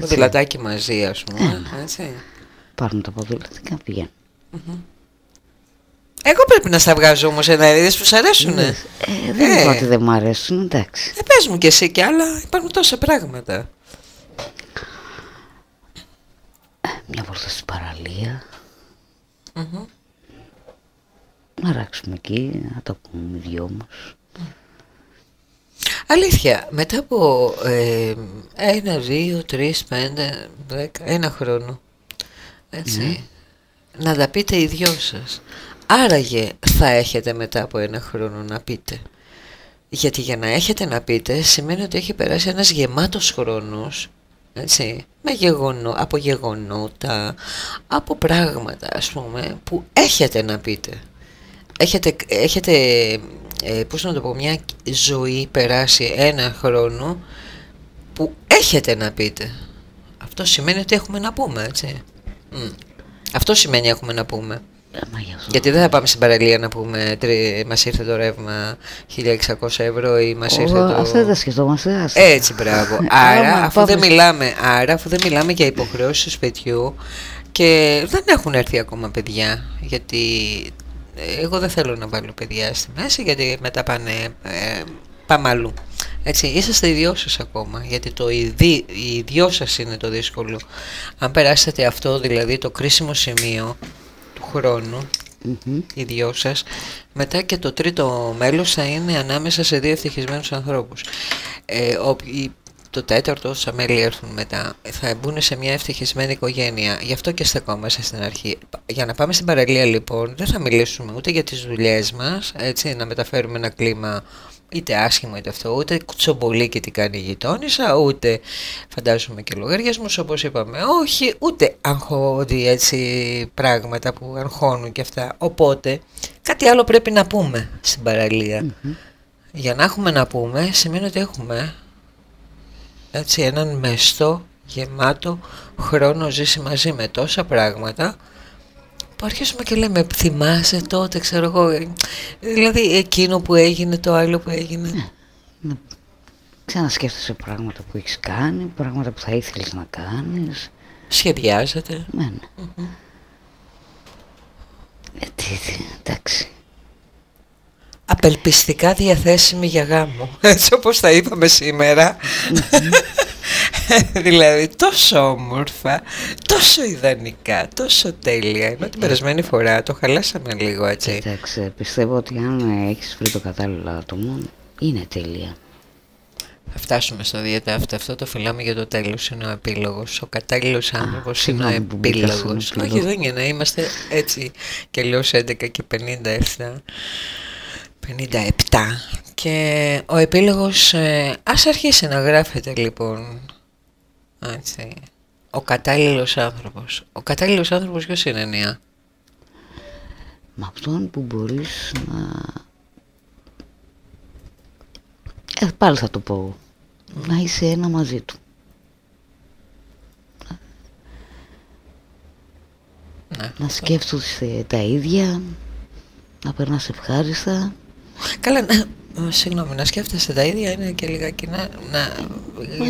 Speaker 3: Ποδηλατάκι μαζί ας πούμε. Έτσι.
Speaker 4: Πάρουν τα ποδήλατα και να πηγαίνουν.
Speaker 3: Εγώ πρέπει να στα βγάζω όμως εναερίδες που σου αρέσουνε.
Speaker 4: Ε, δεν
Speaker 3: Ε.
Speaker 4: είπα ότι δεν μου αρέσουν, εντάξει.
Speaker 3: Ε, πες μου και εσύ κι άλλα, υπάρχουν τόσα πράγματα.
Speaker 4: Μια βόλτα στην παραλία,
Speaker 3: Μμμ.
Speaker 4: Να ράξουμε εκεί, να τα πούμε οι δυο μας.
Speaker 3: Αλήθεια, μετά από ε, ένα, δύο, τρεις, πέντε, δέκα, ένα χρόνο, έτσι, να τα πείτε οι δυο σας. Άραγε θα έχετε μετά από ένα χρόνο να πείτε. Γιατί για να έχετε να πείτε σημαίνει ότι έχει περάσει ένας γεμάτος χρόνος, έτσι, με γεγονό, από γεγονότα, από πράγματα ας πούμε που έχετε να πείτε. Έχετε, έχετε ε, πώς να το πω, μια ζωή περάσει ένα χρόνο που έχετε να πείτε. Αυτό σημαίνει ότι έχουμε να πούμε, έτσι. Μμ. Αυτό σημαίνει έχουμε να πούμε.
Speaker 4: Ε, μα γι' αυτό.
Speaker 3: Γιατί δεν θα πάμε στην παραλία να πούμε τρι, μας ήρθε το ρεύμα 1600 ευρώ ή μας ήρθε
Speaker 4: Ω,
Speaker 3: το...
Speaker 4: Αυτά δεν τα σκεφτόμαστε. άστα.
Speaker 3: Έτσι, μπράβο. Άρα,
Speaker 4: Άμα
Speaker 3: αφού δεν
Speaker 4: πάμε-
Speaker 3: μιλάμε, άρα, αφού δεν μιλάμε για υποχρεώσεις του σπιτιού και δεν έχουν έρθει ακόμα παιδιά, γιατί ε, εγώ δεν θέλω να βάλω παιδιά στη μέση, γιατί μετά πάνε, ε, πάμε αλλού. Έτσι, είσαστε οι δυο σας ακόμα, γιατί το οι, δι- οι δυο σας είναι το δύσκολο. Αν περάσετε αυτό, δηλαδή το κρίσιμο σημείο του χρόνου,
Speaker 4: Μμμ.
Speaker 3: οι δυο σας μετά και το τρίτο μέλος θα είναι ανάμεσα σε δύο ευτυχισμένους ανθρώπους ε, όποιοι- το τέταρτο όσα μέλη έρθουν μετά θα μπουν σε μια ευτυχισμένη οικογένεια γι' αυτό και στεκόμαστε στην αρχή για να πάμε στην παραλία λοιπόν δεν θα μιλήσουμε ούτε για τις δουλειές μας έτσι να μεταφέρουμε ένα κλίμα είτε άσχημο είτε αυτό, ούτε κουτσομπολί και τι κάνει η γειτόνισσα, ούτε φαντάζομαι και λογαριασμούς όπως είπαμε, όχι, ούτε αγχώδη έτσι πράγματα που αγχώνουν και αυτά. Οπότε κάτι άλλο πρέπει να πούμε στην παραλία. Για να έχουμε να πούμε σημαίνει ότι έχουμε έτσι έναν μεστό γεμάτο χρόνο ζήσει μαζί με τόσα πράγματα που αρχίσουμε και λέμε θυμάσαι τότε ξέρω εγώ ε, δηλαδή εκείνο που έγινε το άλλο που έγινε
Speaker 4: Να ξανασκέφτεσαι πράγματα που έχεις κάνει, πράγματα που θα ήθελες να κάνεις.
Speaker 3: σχεδιάζεται
Speaker 4: Ναι, ναι. Ε, τι, τι, εντάξει.
Speaker 3: Απελπιστικά διαθέσιμη για γάμο έτσι όπως τα είπαμε σήμερα δηλαδή τόσο όμορφα τόσο ιδανικά τόσο τέλεια ενώ την περασμένη φορά το χαλάσαμε λίγο έτσι
Speaker 4: Κοίταξε, πιστεύω ότι αν έχεις βρει το κατάλληλο άτομο, είναι τέλεια.
Speaker 3: Θα φτάσουμε στο διατάφτα. Αυτό το φυλάμε για το τέλος. Είναι ο επίλογος. Ο κατάλληλος άνθρωπος είναι ο
Speaker 4: συγγνώμη που μπήκα στον
Speaker 3: επίλογος.
Speaker 4: επίλογο.
Speaker 3: Όχι, δεν είναι. Είμαστε έτσι και λέω 11 και 57. 57. Και ο επίλογος... Ε, ας αρχίσει να γράφεται λοιπόν. Έτσι. Ο κατάλληλος άνθρωπος. Ο κατάλληλος άνθρωπος ποιος είναι, Νία;
Speaker 4: Με αυτόν που μπορείς να... Ε, πάλι θα το πω. Να είσαι ένα μαζί του.
Speaker 3: Ναι.
Speaker 4: Να σκέφτεσαι τα ίδια, να περνάς ευχάριστα.
Speaker 3: Καλά, να, ε, συγγνώμη, να σκέφτεσαι τα ίδια είναι και λιγάκι να, να,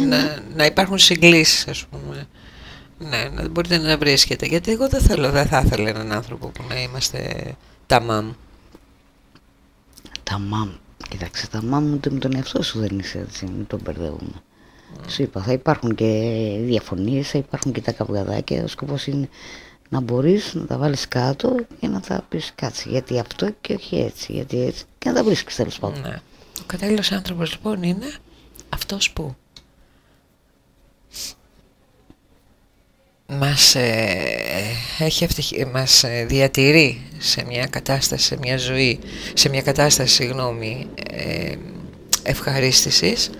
Speaker 3: να, να υπάρχουν συγκλήσεις, ας πούμε. Ναι, να μπορείτε να βρίσκετε. Γιατί εγώ δεν θέλω, δεν θα ήθελα έναν άνθρωπο που να είμαστε τα μαμ.
Speaker 4: Τα μαμ. Κοίταξε, τα μαμ ούτε με τον εαυτό σου δεν είσαι έτσι, μην τον μπερδεύουμε. Σου είπα, θα υπάρχουν και διαφωνίες, θα υπάρχουν και τα καυγαδάκια. Ο σκοπός είναι να μπορείς να τα βάλεις κάτω και να τα πεις κάτσε. Γιατί αυτό και όχι έτσι, γιατί έτσι. Και να τα βρίσκεις τέλος πάντων.
Speaker 3: Ναι. Ο κατάλληλος άνθρωπος λοιπόν είναι αυτός που μας, ε, έχει ευτυχ... μας ε, διατηρεί σε μια κατάσταση, σε μια ζωή, σε μια κατάσταση, συγγνώμη, ε, ευχαριστησης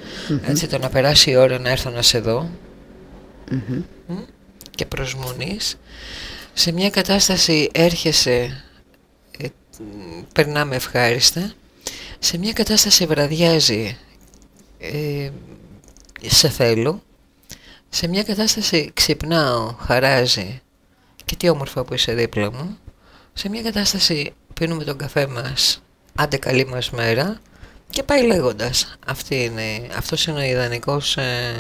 Speaker 3: έτσι το να περάσει η ώρα να έρθω να σε δω. Και προσμονής σε μια κατάσταση έρχεσαι ε, περνάμε ευχάριστα σε μια κατάσταση βραδιάζει ε, σε θέλω σε μια κατάσταση ξυπνάω, χαράζει και τι όμορφα που είσαι δίπλα μου σε μια κατάσταση πίνουμε τον καφέ μας άντε καλή μας μέρα και πάει λέγοντας Αυτή είναι, αυτός είναι ο ιδανικός ε,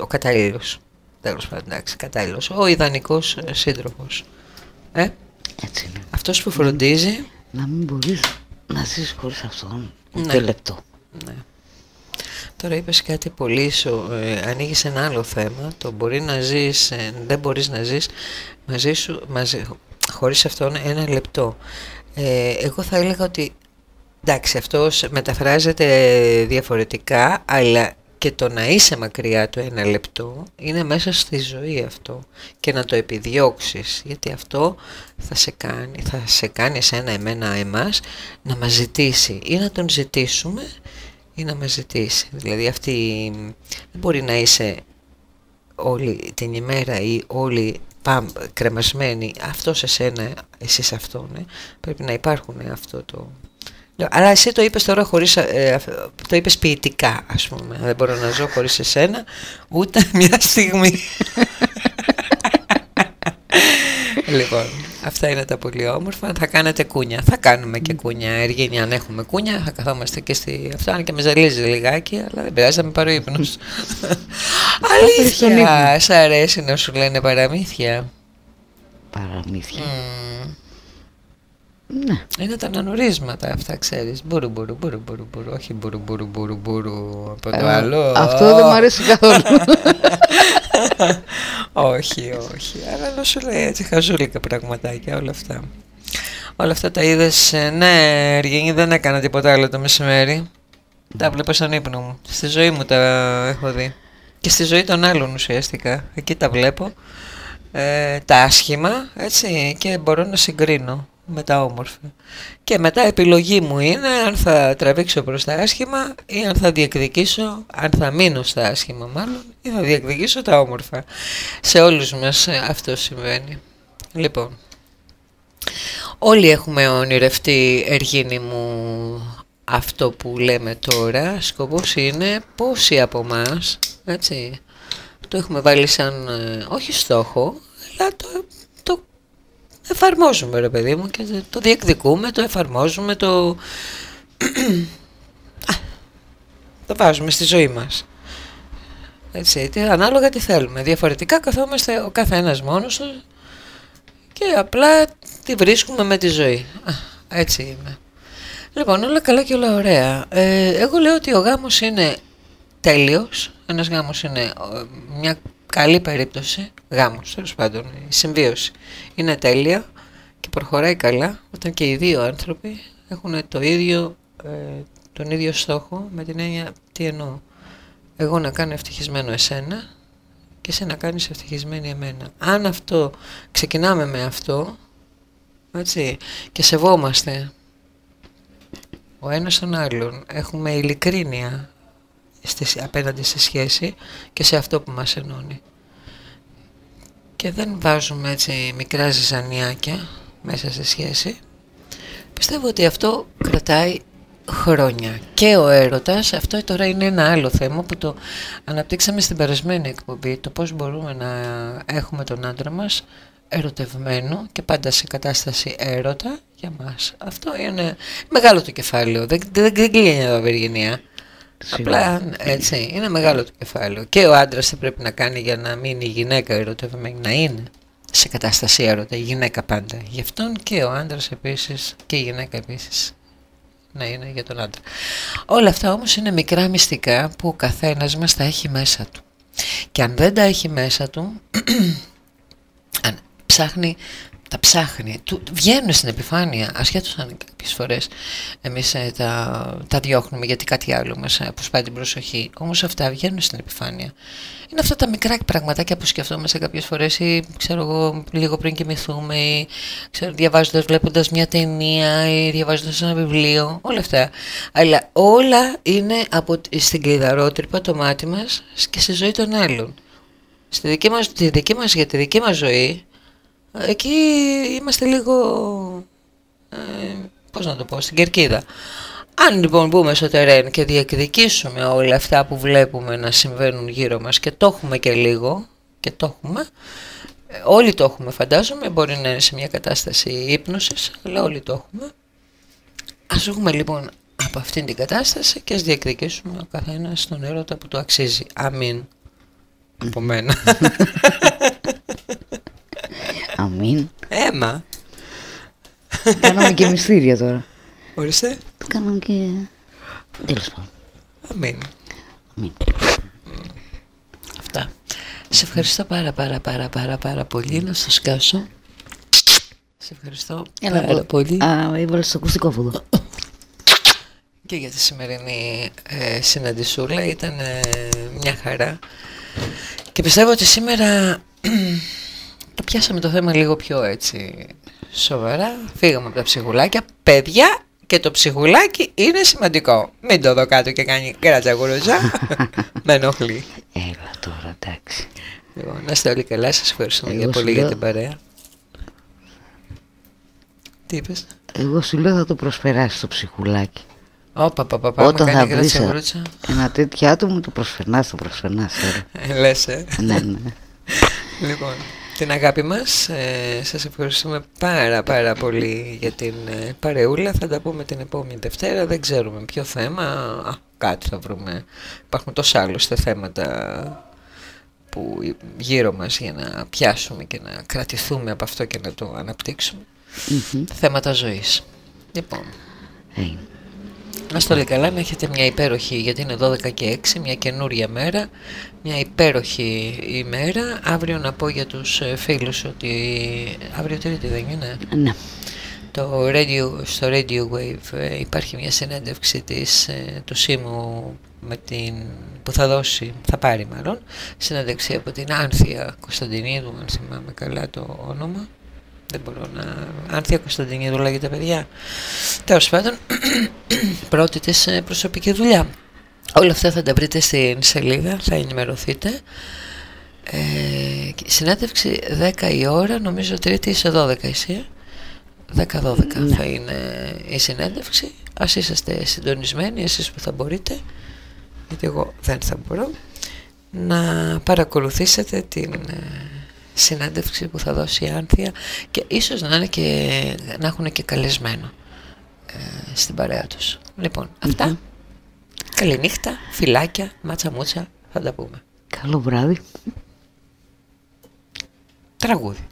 Speaker 3: ο κατάλληλος τέλος πάντων εντάξει κατάλληλος ο ιδανικός ε, σύντροφος. Ε;
Speaker 4: Έτσι είναι.
Speaker 3: αυτός που φροντίζει
Speaker 4: Να μην μπορείς να ζεις χωρίς αυτόν.
Speaker 3: Ναι.
Speaker 4: Ούτε λεπτό.
Speaker 3: Ναι. Τώρα είπες κάτι πολύ, σο, ε, ανοίγεις ένα άλλο θέμα, το μπορεί να ζεις, ε, δεν μπορείς να ζεις μαζί σου, μαζί, χωρίς αυτόν ένα λεπτό. Ε, εγώ θα έλεγα ότι, εντάξει, αυτός σ- μεταφράζεται διαφορετικά, αλλά και το να είσαι μακριά το ένα λεπτό είναι μέσα στη ζωή αυτό και να το επιδιώξεις γιατί αυτό θα σε κάνει, θα σε κάνει εσένα, εμένα, εμάς να μας ζητήσει ή να τον ζητήσουμε ή να μας ζητήσει. Δηλαδή αυτή δεν μπορεί να είσαι όλη την ημέρα ή όλοι παμ, κρεμασμένοι αυτό σε σένα, εσύ σε αυτόν. ε. Πρέπει να υπάρχουν αυτό το... Αλλά εσύ το είπες τώρα χωρίς, ε, αφ- το είπες ποιητικά ας πούμε. Δεν μπορώ να ζω χωρίς εσένα ούτε μια στιγμή. λοιπόν, αυτά είναι τα πολύ όμορφα. Θα κάνετε κούνια. Θα κάνουμε και κούνια. Εργίνη, αν έχουμε κούνια, θα καθόμαστε και στη. Αυτό αν και με ζαλίζει λιγάκι, αλλά δεν πειράζει, θα με πάρει ο ύπνος. Αλήθεια! Σ' αρέσει να σου λένε παραμύθια.
Speaker 4: Παραμύθια.
Speaker 3: Μμμ.
Speaker 4: Ναι.
Speaker 3: Είναι τα ανανορίσματα αυτά, ξέρεις. Μπούρου, μπούρου, μπούρου, μπούρου, μπούρου. Όχι μπούρου, μπούρου, μπούρου, μπούρου από το
Speaker 4: Ε,
Speaker 3: άλλο.
Speaker 4: Αυτό δεν μου αρέσει καθόλου.
Speaker 3: όχι, όχι. Αλλά να σου λέει έτσι χαζούλικα πραγματάκια όλα αυτά. Όλα αυτά τα είδες, ε, ναι, Εργίνη, δεν έκανα τίποτα άλλο το μεσημέρι. Τα βλέπω στον ύπνο μου. Στη ζωή μου τα έχω δει. Και στη ζωή των άλλων ουσιαστικά. Εκεί τα βλέπω. Ε, τα άσχημα, έτσι, και μπορώ να συγκρίνω με τα όμορφα. Και μετά επιλογή μου είναι αν θα τραβήξω προς τα άσχημα ή αν θα διεκδικήσω, αν θα μείνω στα άσχημα μάλλον, ή θα διεκδικήσω τα όμορφα. Σε όλους μας ε, αυτό συμβαίνει. Λοιπόν, όλοι έχουμε ονειρευτεί, Εργίνη μου, αυτό που λέμε τώρα. Σκοπός είναι πόσοι από εμά, έτσι, το έχουμε βάλει σαν, ε, όχι στόχο, αλλά το, το εφαρμόζουμε ρε παιδί μου και το διεκδικούμε, το εφαρμόζουμε, το, Α, το βάζουμε στη ζωή μας. Έτσι, τι- ανάλογα τι θέλουμε. Διαφορετικά καθόμαστε ο καθένας μόνος του και απλά τη βρίσκουμε με τη ζωή. Α, έτσι είμαι. Λοιπόν, όλα καλά και όλα ωραία. Ε, εγώ λέω ότι ο γάμος είναι τέλειος. Ένας γάμος είναι ε, μια καλή περίπτωση. Γάμος, τέλος πάντων, η συμβίωση. Είναι τέλεια και προχωράει καλά όταν και οι δύο άνθρωποι έχουν το ίδιο, ε, τον ίδιο στόχο με την έννοια τι εννοώ. Εγώ να κάνω ευτυχισμένο εσένα και εσύ να κάνεις ευτυχισμένη εμένα. Αν αυτό, ξεκινάμε με αυτό, έτσι, και σεβόμαστε ο ένας τον άλλον, έχουμε ειλικρίνεια στη, απέναντι στη σχέση και σε αυτό που μας ενώνει. Και δεν βάζουμε έτσι μικρά ζυζανιάκια μέσα στη σχέση. Πιστεύω ότι αυτό κρατάει χρόνια. Και ο έρωτας, αυτό τώρα είναι ένα άλλο θέμα που το αναπτύξαμε στην περασμένη εκπομπή, το πώς μπορούμε να έχουμε τον άντρα μας ερωτευμένο και πάντα σε κατάσταση έρωτα για μας. Αυτό είναι μεγάλο το κεφάλαιο, δεν, δεν, δεν κλείνει εδώ Βεργινία. Απλά έτσι, είναι μεγάλο το κεφάλαιο. Και ο άντρας τι πρέπει να κάνει για να μείνει η γυναίκα ερωτευμένη, να είναι σε κατάσταση έρωτα, η γυναίκα πάντα. Γι' αυτόν και ο άντρας επίσης και η γυναίκα επίσης να είναι για τον άντρα. Όλα αυτά όμως είναι μικρά μυστικά που ο καθένας μας τα έχει μέσα του. Και αν δεν τα έχει μέσα του, αν ψάχνει τα ψάχνει, του, βγαίνουν στην επιφάνεια, ασχέτως αν κάποιες φορές εμείς ε, τα, τα διώχνουμε γιατί κάτι άλλο μας αποσπάει την προσοχή. Όμως αυτά βγαίνουν στην επιφάνεια. Είναι αυτά τα μικρά πραγματάκια που σκεφτόμαστε κάποιες φορές ή ξέρω εγώ λίγο πριν κοιμηθούμε ή ξέρω, διαβάζοντας, βλέποντας μια ταινία ή διαβάζοντας ένα βιβλίο, όλα αυτά. Αλλά όλα είναι από, στην κλειδαρότρυπα το μάτι μας και στη ζωή των άλλων. Στη δική μας, τη δική μας, για τη δική μας ζωή Εκεί είμαστε λίγο, ε, πώς να το πω, στην κερκίδα. Αν λοιπόν μπούμε στο τερέν και διεκδικήσουμε όλα αυτά που βλέπουμε να συμβαίνουν γύρω μας και το έχουμε και λίγο, και το έχουμε, ε, όλοι το έχουμε φαντάζομαι, μπορεί να είναι σε μια κατάσταση ύπνωσης, αλλά όλοι το έχουμε. Ας βγούμε λοιπόν από αυτήν την κατάσταση και ας διεκδικήσουμε ο καθένας τον έρωτα που του αξίζει. Αμήν. Από μένα.
Speaker 4: Αμήν.
Speaker 3: Έμα.
Speaker 4: Κάναμε και μυστήρια τώρα.
Speaker 3: Ορίστε.
Speaker 4: Κάναμε και... Τέλος πάντων.
Speaker 3: Αμήν.
Speaker 4: Αμήν.
Speaker 3: Αυτά. Σε ευχαριστώ πάρα πάρα πάρα πάρα πάρα πολύ να στο σκάσω. Σε ευχαριστώ
Speaker 4: Έλα,
Speaker 3: πάρα
Speaker 4: πω-
Speaker 3: πολύ
Speaker 4: Α, έβαλες το ακουστικό από εδώ.
Speaker 3: και για τη σημερινή ε, συναντησούλα. Ήταν ε, μια χαρά. Και πιστεύω ότι σήμερα το πιάσαμε το θέμα λίγο πιο έτσι σοβαρά. Φύγαμε από τα ψυχουλάκια. Παιδιά, και το ψυχουλάκι είναι σημαντικό. Μην το δω κάτω και κάνει κράτσα γουρουζά. Με ενοχλεί.
Speaker 4: Έλα τώρα, εντάξει.
Speaker 3: Λοιπόν, να είστε όλοι καλά. Σας ευχαριστούμε
Speaker 4: Εγώ
Speaker 3: για
Speaker 4: σου
Speaker 3: πολύ για
Speaker 4: λέω-
Speaker 3: την παρέα. Τι είπες;
Speaker 4: Εγώ σου λέω θα το προσπεράσει το ψυχουλάκι.
Speaker 3: Όπα, πα, πα, πάμε,
Speaker 4: Όταν θα
Speaker 3: κάνει
Speaker 4: βρεις
Speaker 3: κράτσα
Speaker 4: ε,
Speaker 3: γουρούτσα.
Speaker 4: ένα τέτοιο άτομο το προσπερνάς, το προσπερνάς τώρα.
Speaker 3: Ε, Λες, ε.
Speaker 4: ναι, ναι.
Speaker 3: Λοιπόν, την αγάπη μας, ε, σας ευχαριστούμε πάρα πάρα πολύ για την ε, παρεούλα. Θα τα πούμε την επόμενη Δευτέρα, δεν ξέρουμε ποιο θέμα, Α, κάτι θα βρούμε. Υπάρχουν τόσα άλλωστε θέματα που γύρω μας για να πιάσουμε και να κρατηθούμε από αυτό και να το αναπτύξουμε.
Speaker 4: Μμμ.
Speaker 3: Θέματα ζωής. Λοιπόν,
Speaker 4: Ε,
Speaker 3: να είστε όλοι καλά, να έχετε μια υπέροχη, γιατί είναι 12 και 6, μια καινούρια μέρα, μια υπέροχη ημέρα. Αύριο να πω για τους ε, φίλους ότι αύριο τρίτη δεν είναι;
Speaker 4: ναι.
Speaker 3: Το radio, στο Radio Wave ε, υπάρχει μια συνέντευξη της, ε, του Σίμου με την, που θα δώσει, θα πάρει μάλλον, συνέντευξη από την Άνθια Κωνσταντινίδου, αν θυμάμαι καλά το όνομα. Δεν μπορώ να... Άνθια Κωνσταντινίδου λέγεται παιδιά. Τέλος πάντων, πρώτη της ε, προσωπική δουλειά. Όλα αυτά θα τα βρείτε στην σελίδα, θα ενημερωθείτε. Ε, και συνέντευξη 10 η ώρα, νομίζω τρίτη είσαι 12 εσύ. ε; 10-12
Speaker 4: Ναι.
Speaker 3: θα είναι η συνέντευξη. Ας είσαστε συντονισμένοι εσείς που θα μπορείτε, γιατί εγώ δεν θα μπορώ, να παρακολουθήσετε την ε, συνέντευξη που θα δώσει η Άνθια και ίσως να, είναι και, να έχουν και καλεσμένο ε, στην παρέα τους. Λοιπόν, αυτά. Καληνύχτα, φιλάκια, μάτσα μούτσα, θα τα πούμε.
Speaker 4: Καλό βράδυ.
Speaker 3: Τραγούδι.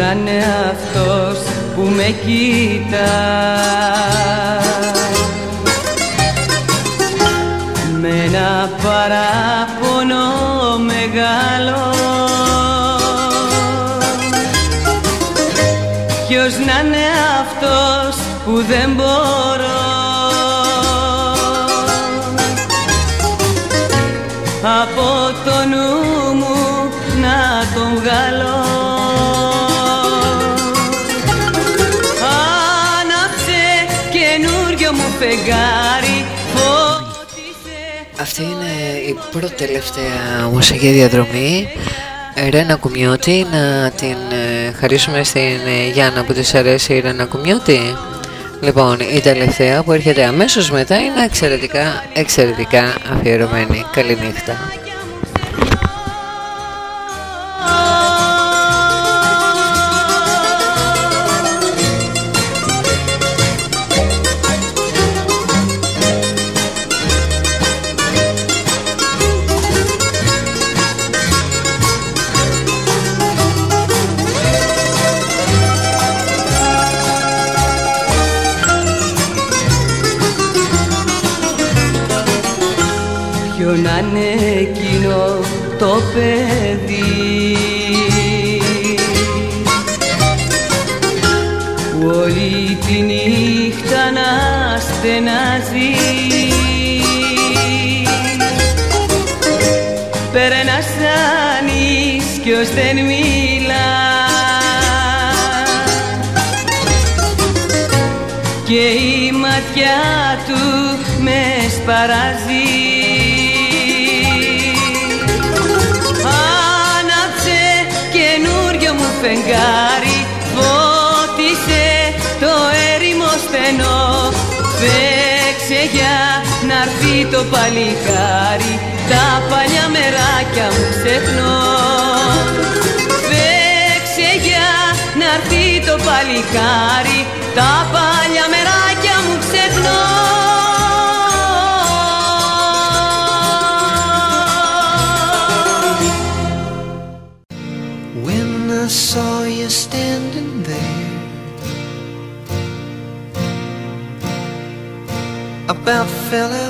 Speaker 7: Να είναι αυτός που με κοίτα. Με ένα παράπονο μεγάλο. Ποιος να είναι αυτός που δεν μπορώ
Speaker 3: πρώτη τελευταία μουσική διαδρομή Ρένα Κουμιώτη να την ε, χαρίσουμε στην ε, Γιάννα που της αρέσει η Ρένα Κουμιώτη Λοιπόν, η τελευταία που έρχεται αμέσως μετά είναι εξαιρετικά, εξαιρετικά αφιερωμένη. Καληνύχτα.
Speaker 5: Το το παλικάρι τα παλιά μεράκια μου ξεχνώ. Παίξε για να'ρθεί το παλικάρι τα παλιά μεράκια μου ξεχνώ.
Speaker 2: When I saw you standing there About fell out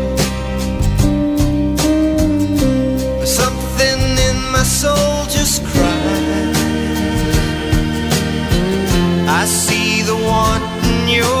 Speaker 2: you.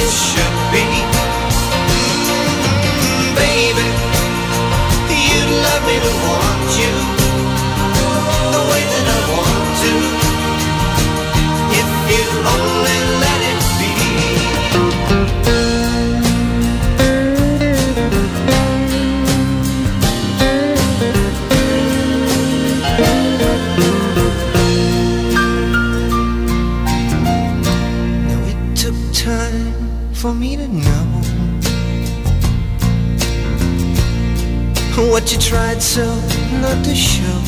Speaker 2: it should be baby. You'd love me to want what you tried so not to show.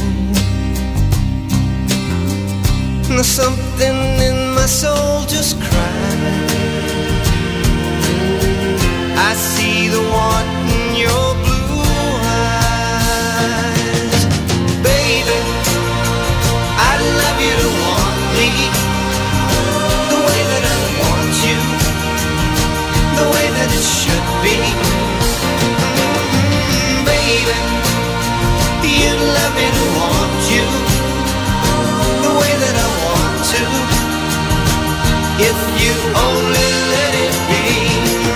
Speaker 2: Now something in my soul just cried. I see the want in your blue eyes, baby. I'd love you to want me the way that I want you, the way that it should be If you only let it be,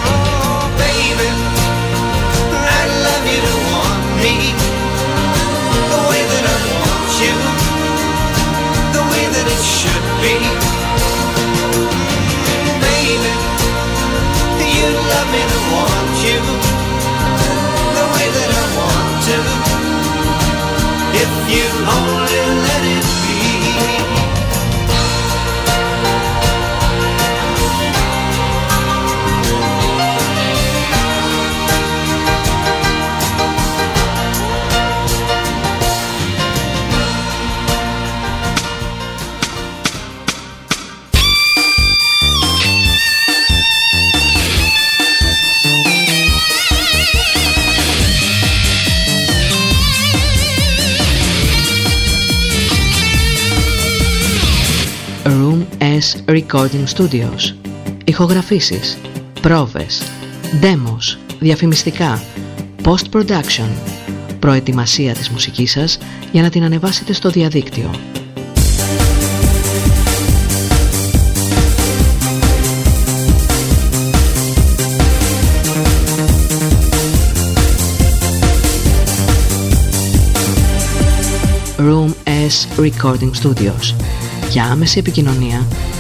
Speaker 2: oh baby. I love you to want me the way that I want you, the way that it should be, baby. You love me to want you the way that I want to. If you only let it
Speaker 1: Recording Studios. Ηχογραφήσεις, πρόβες, demos, διαφημιστικά, post-production, προετοιμασία της μουσικής σας για να την ανεβάσετε στο διαδίκτυο. Room S Recording Studios. Για άμεση επικοινωνία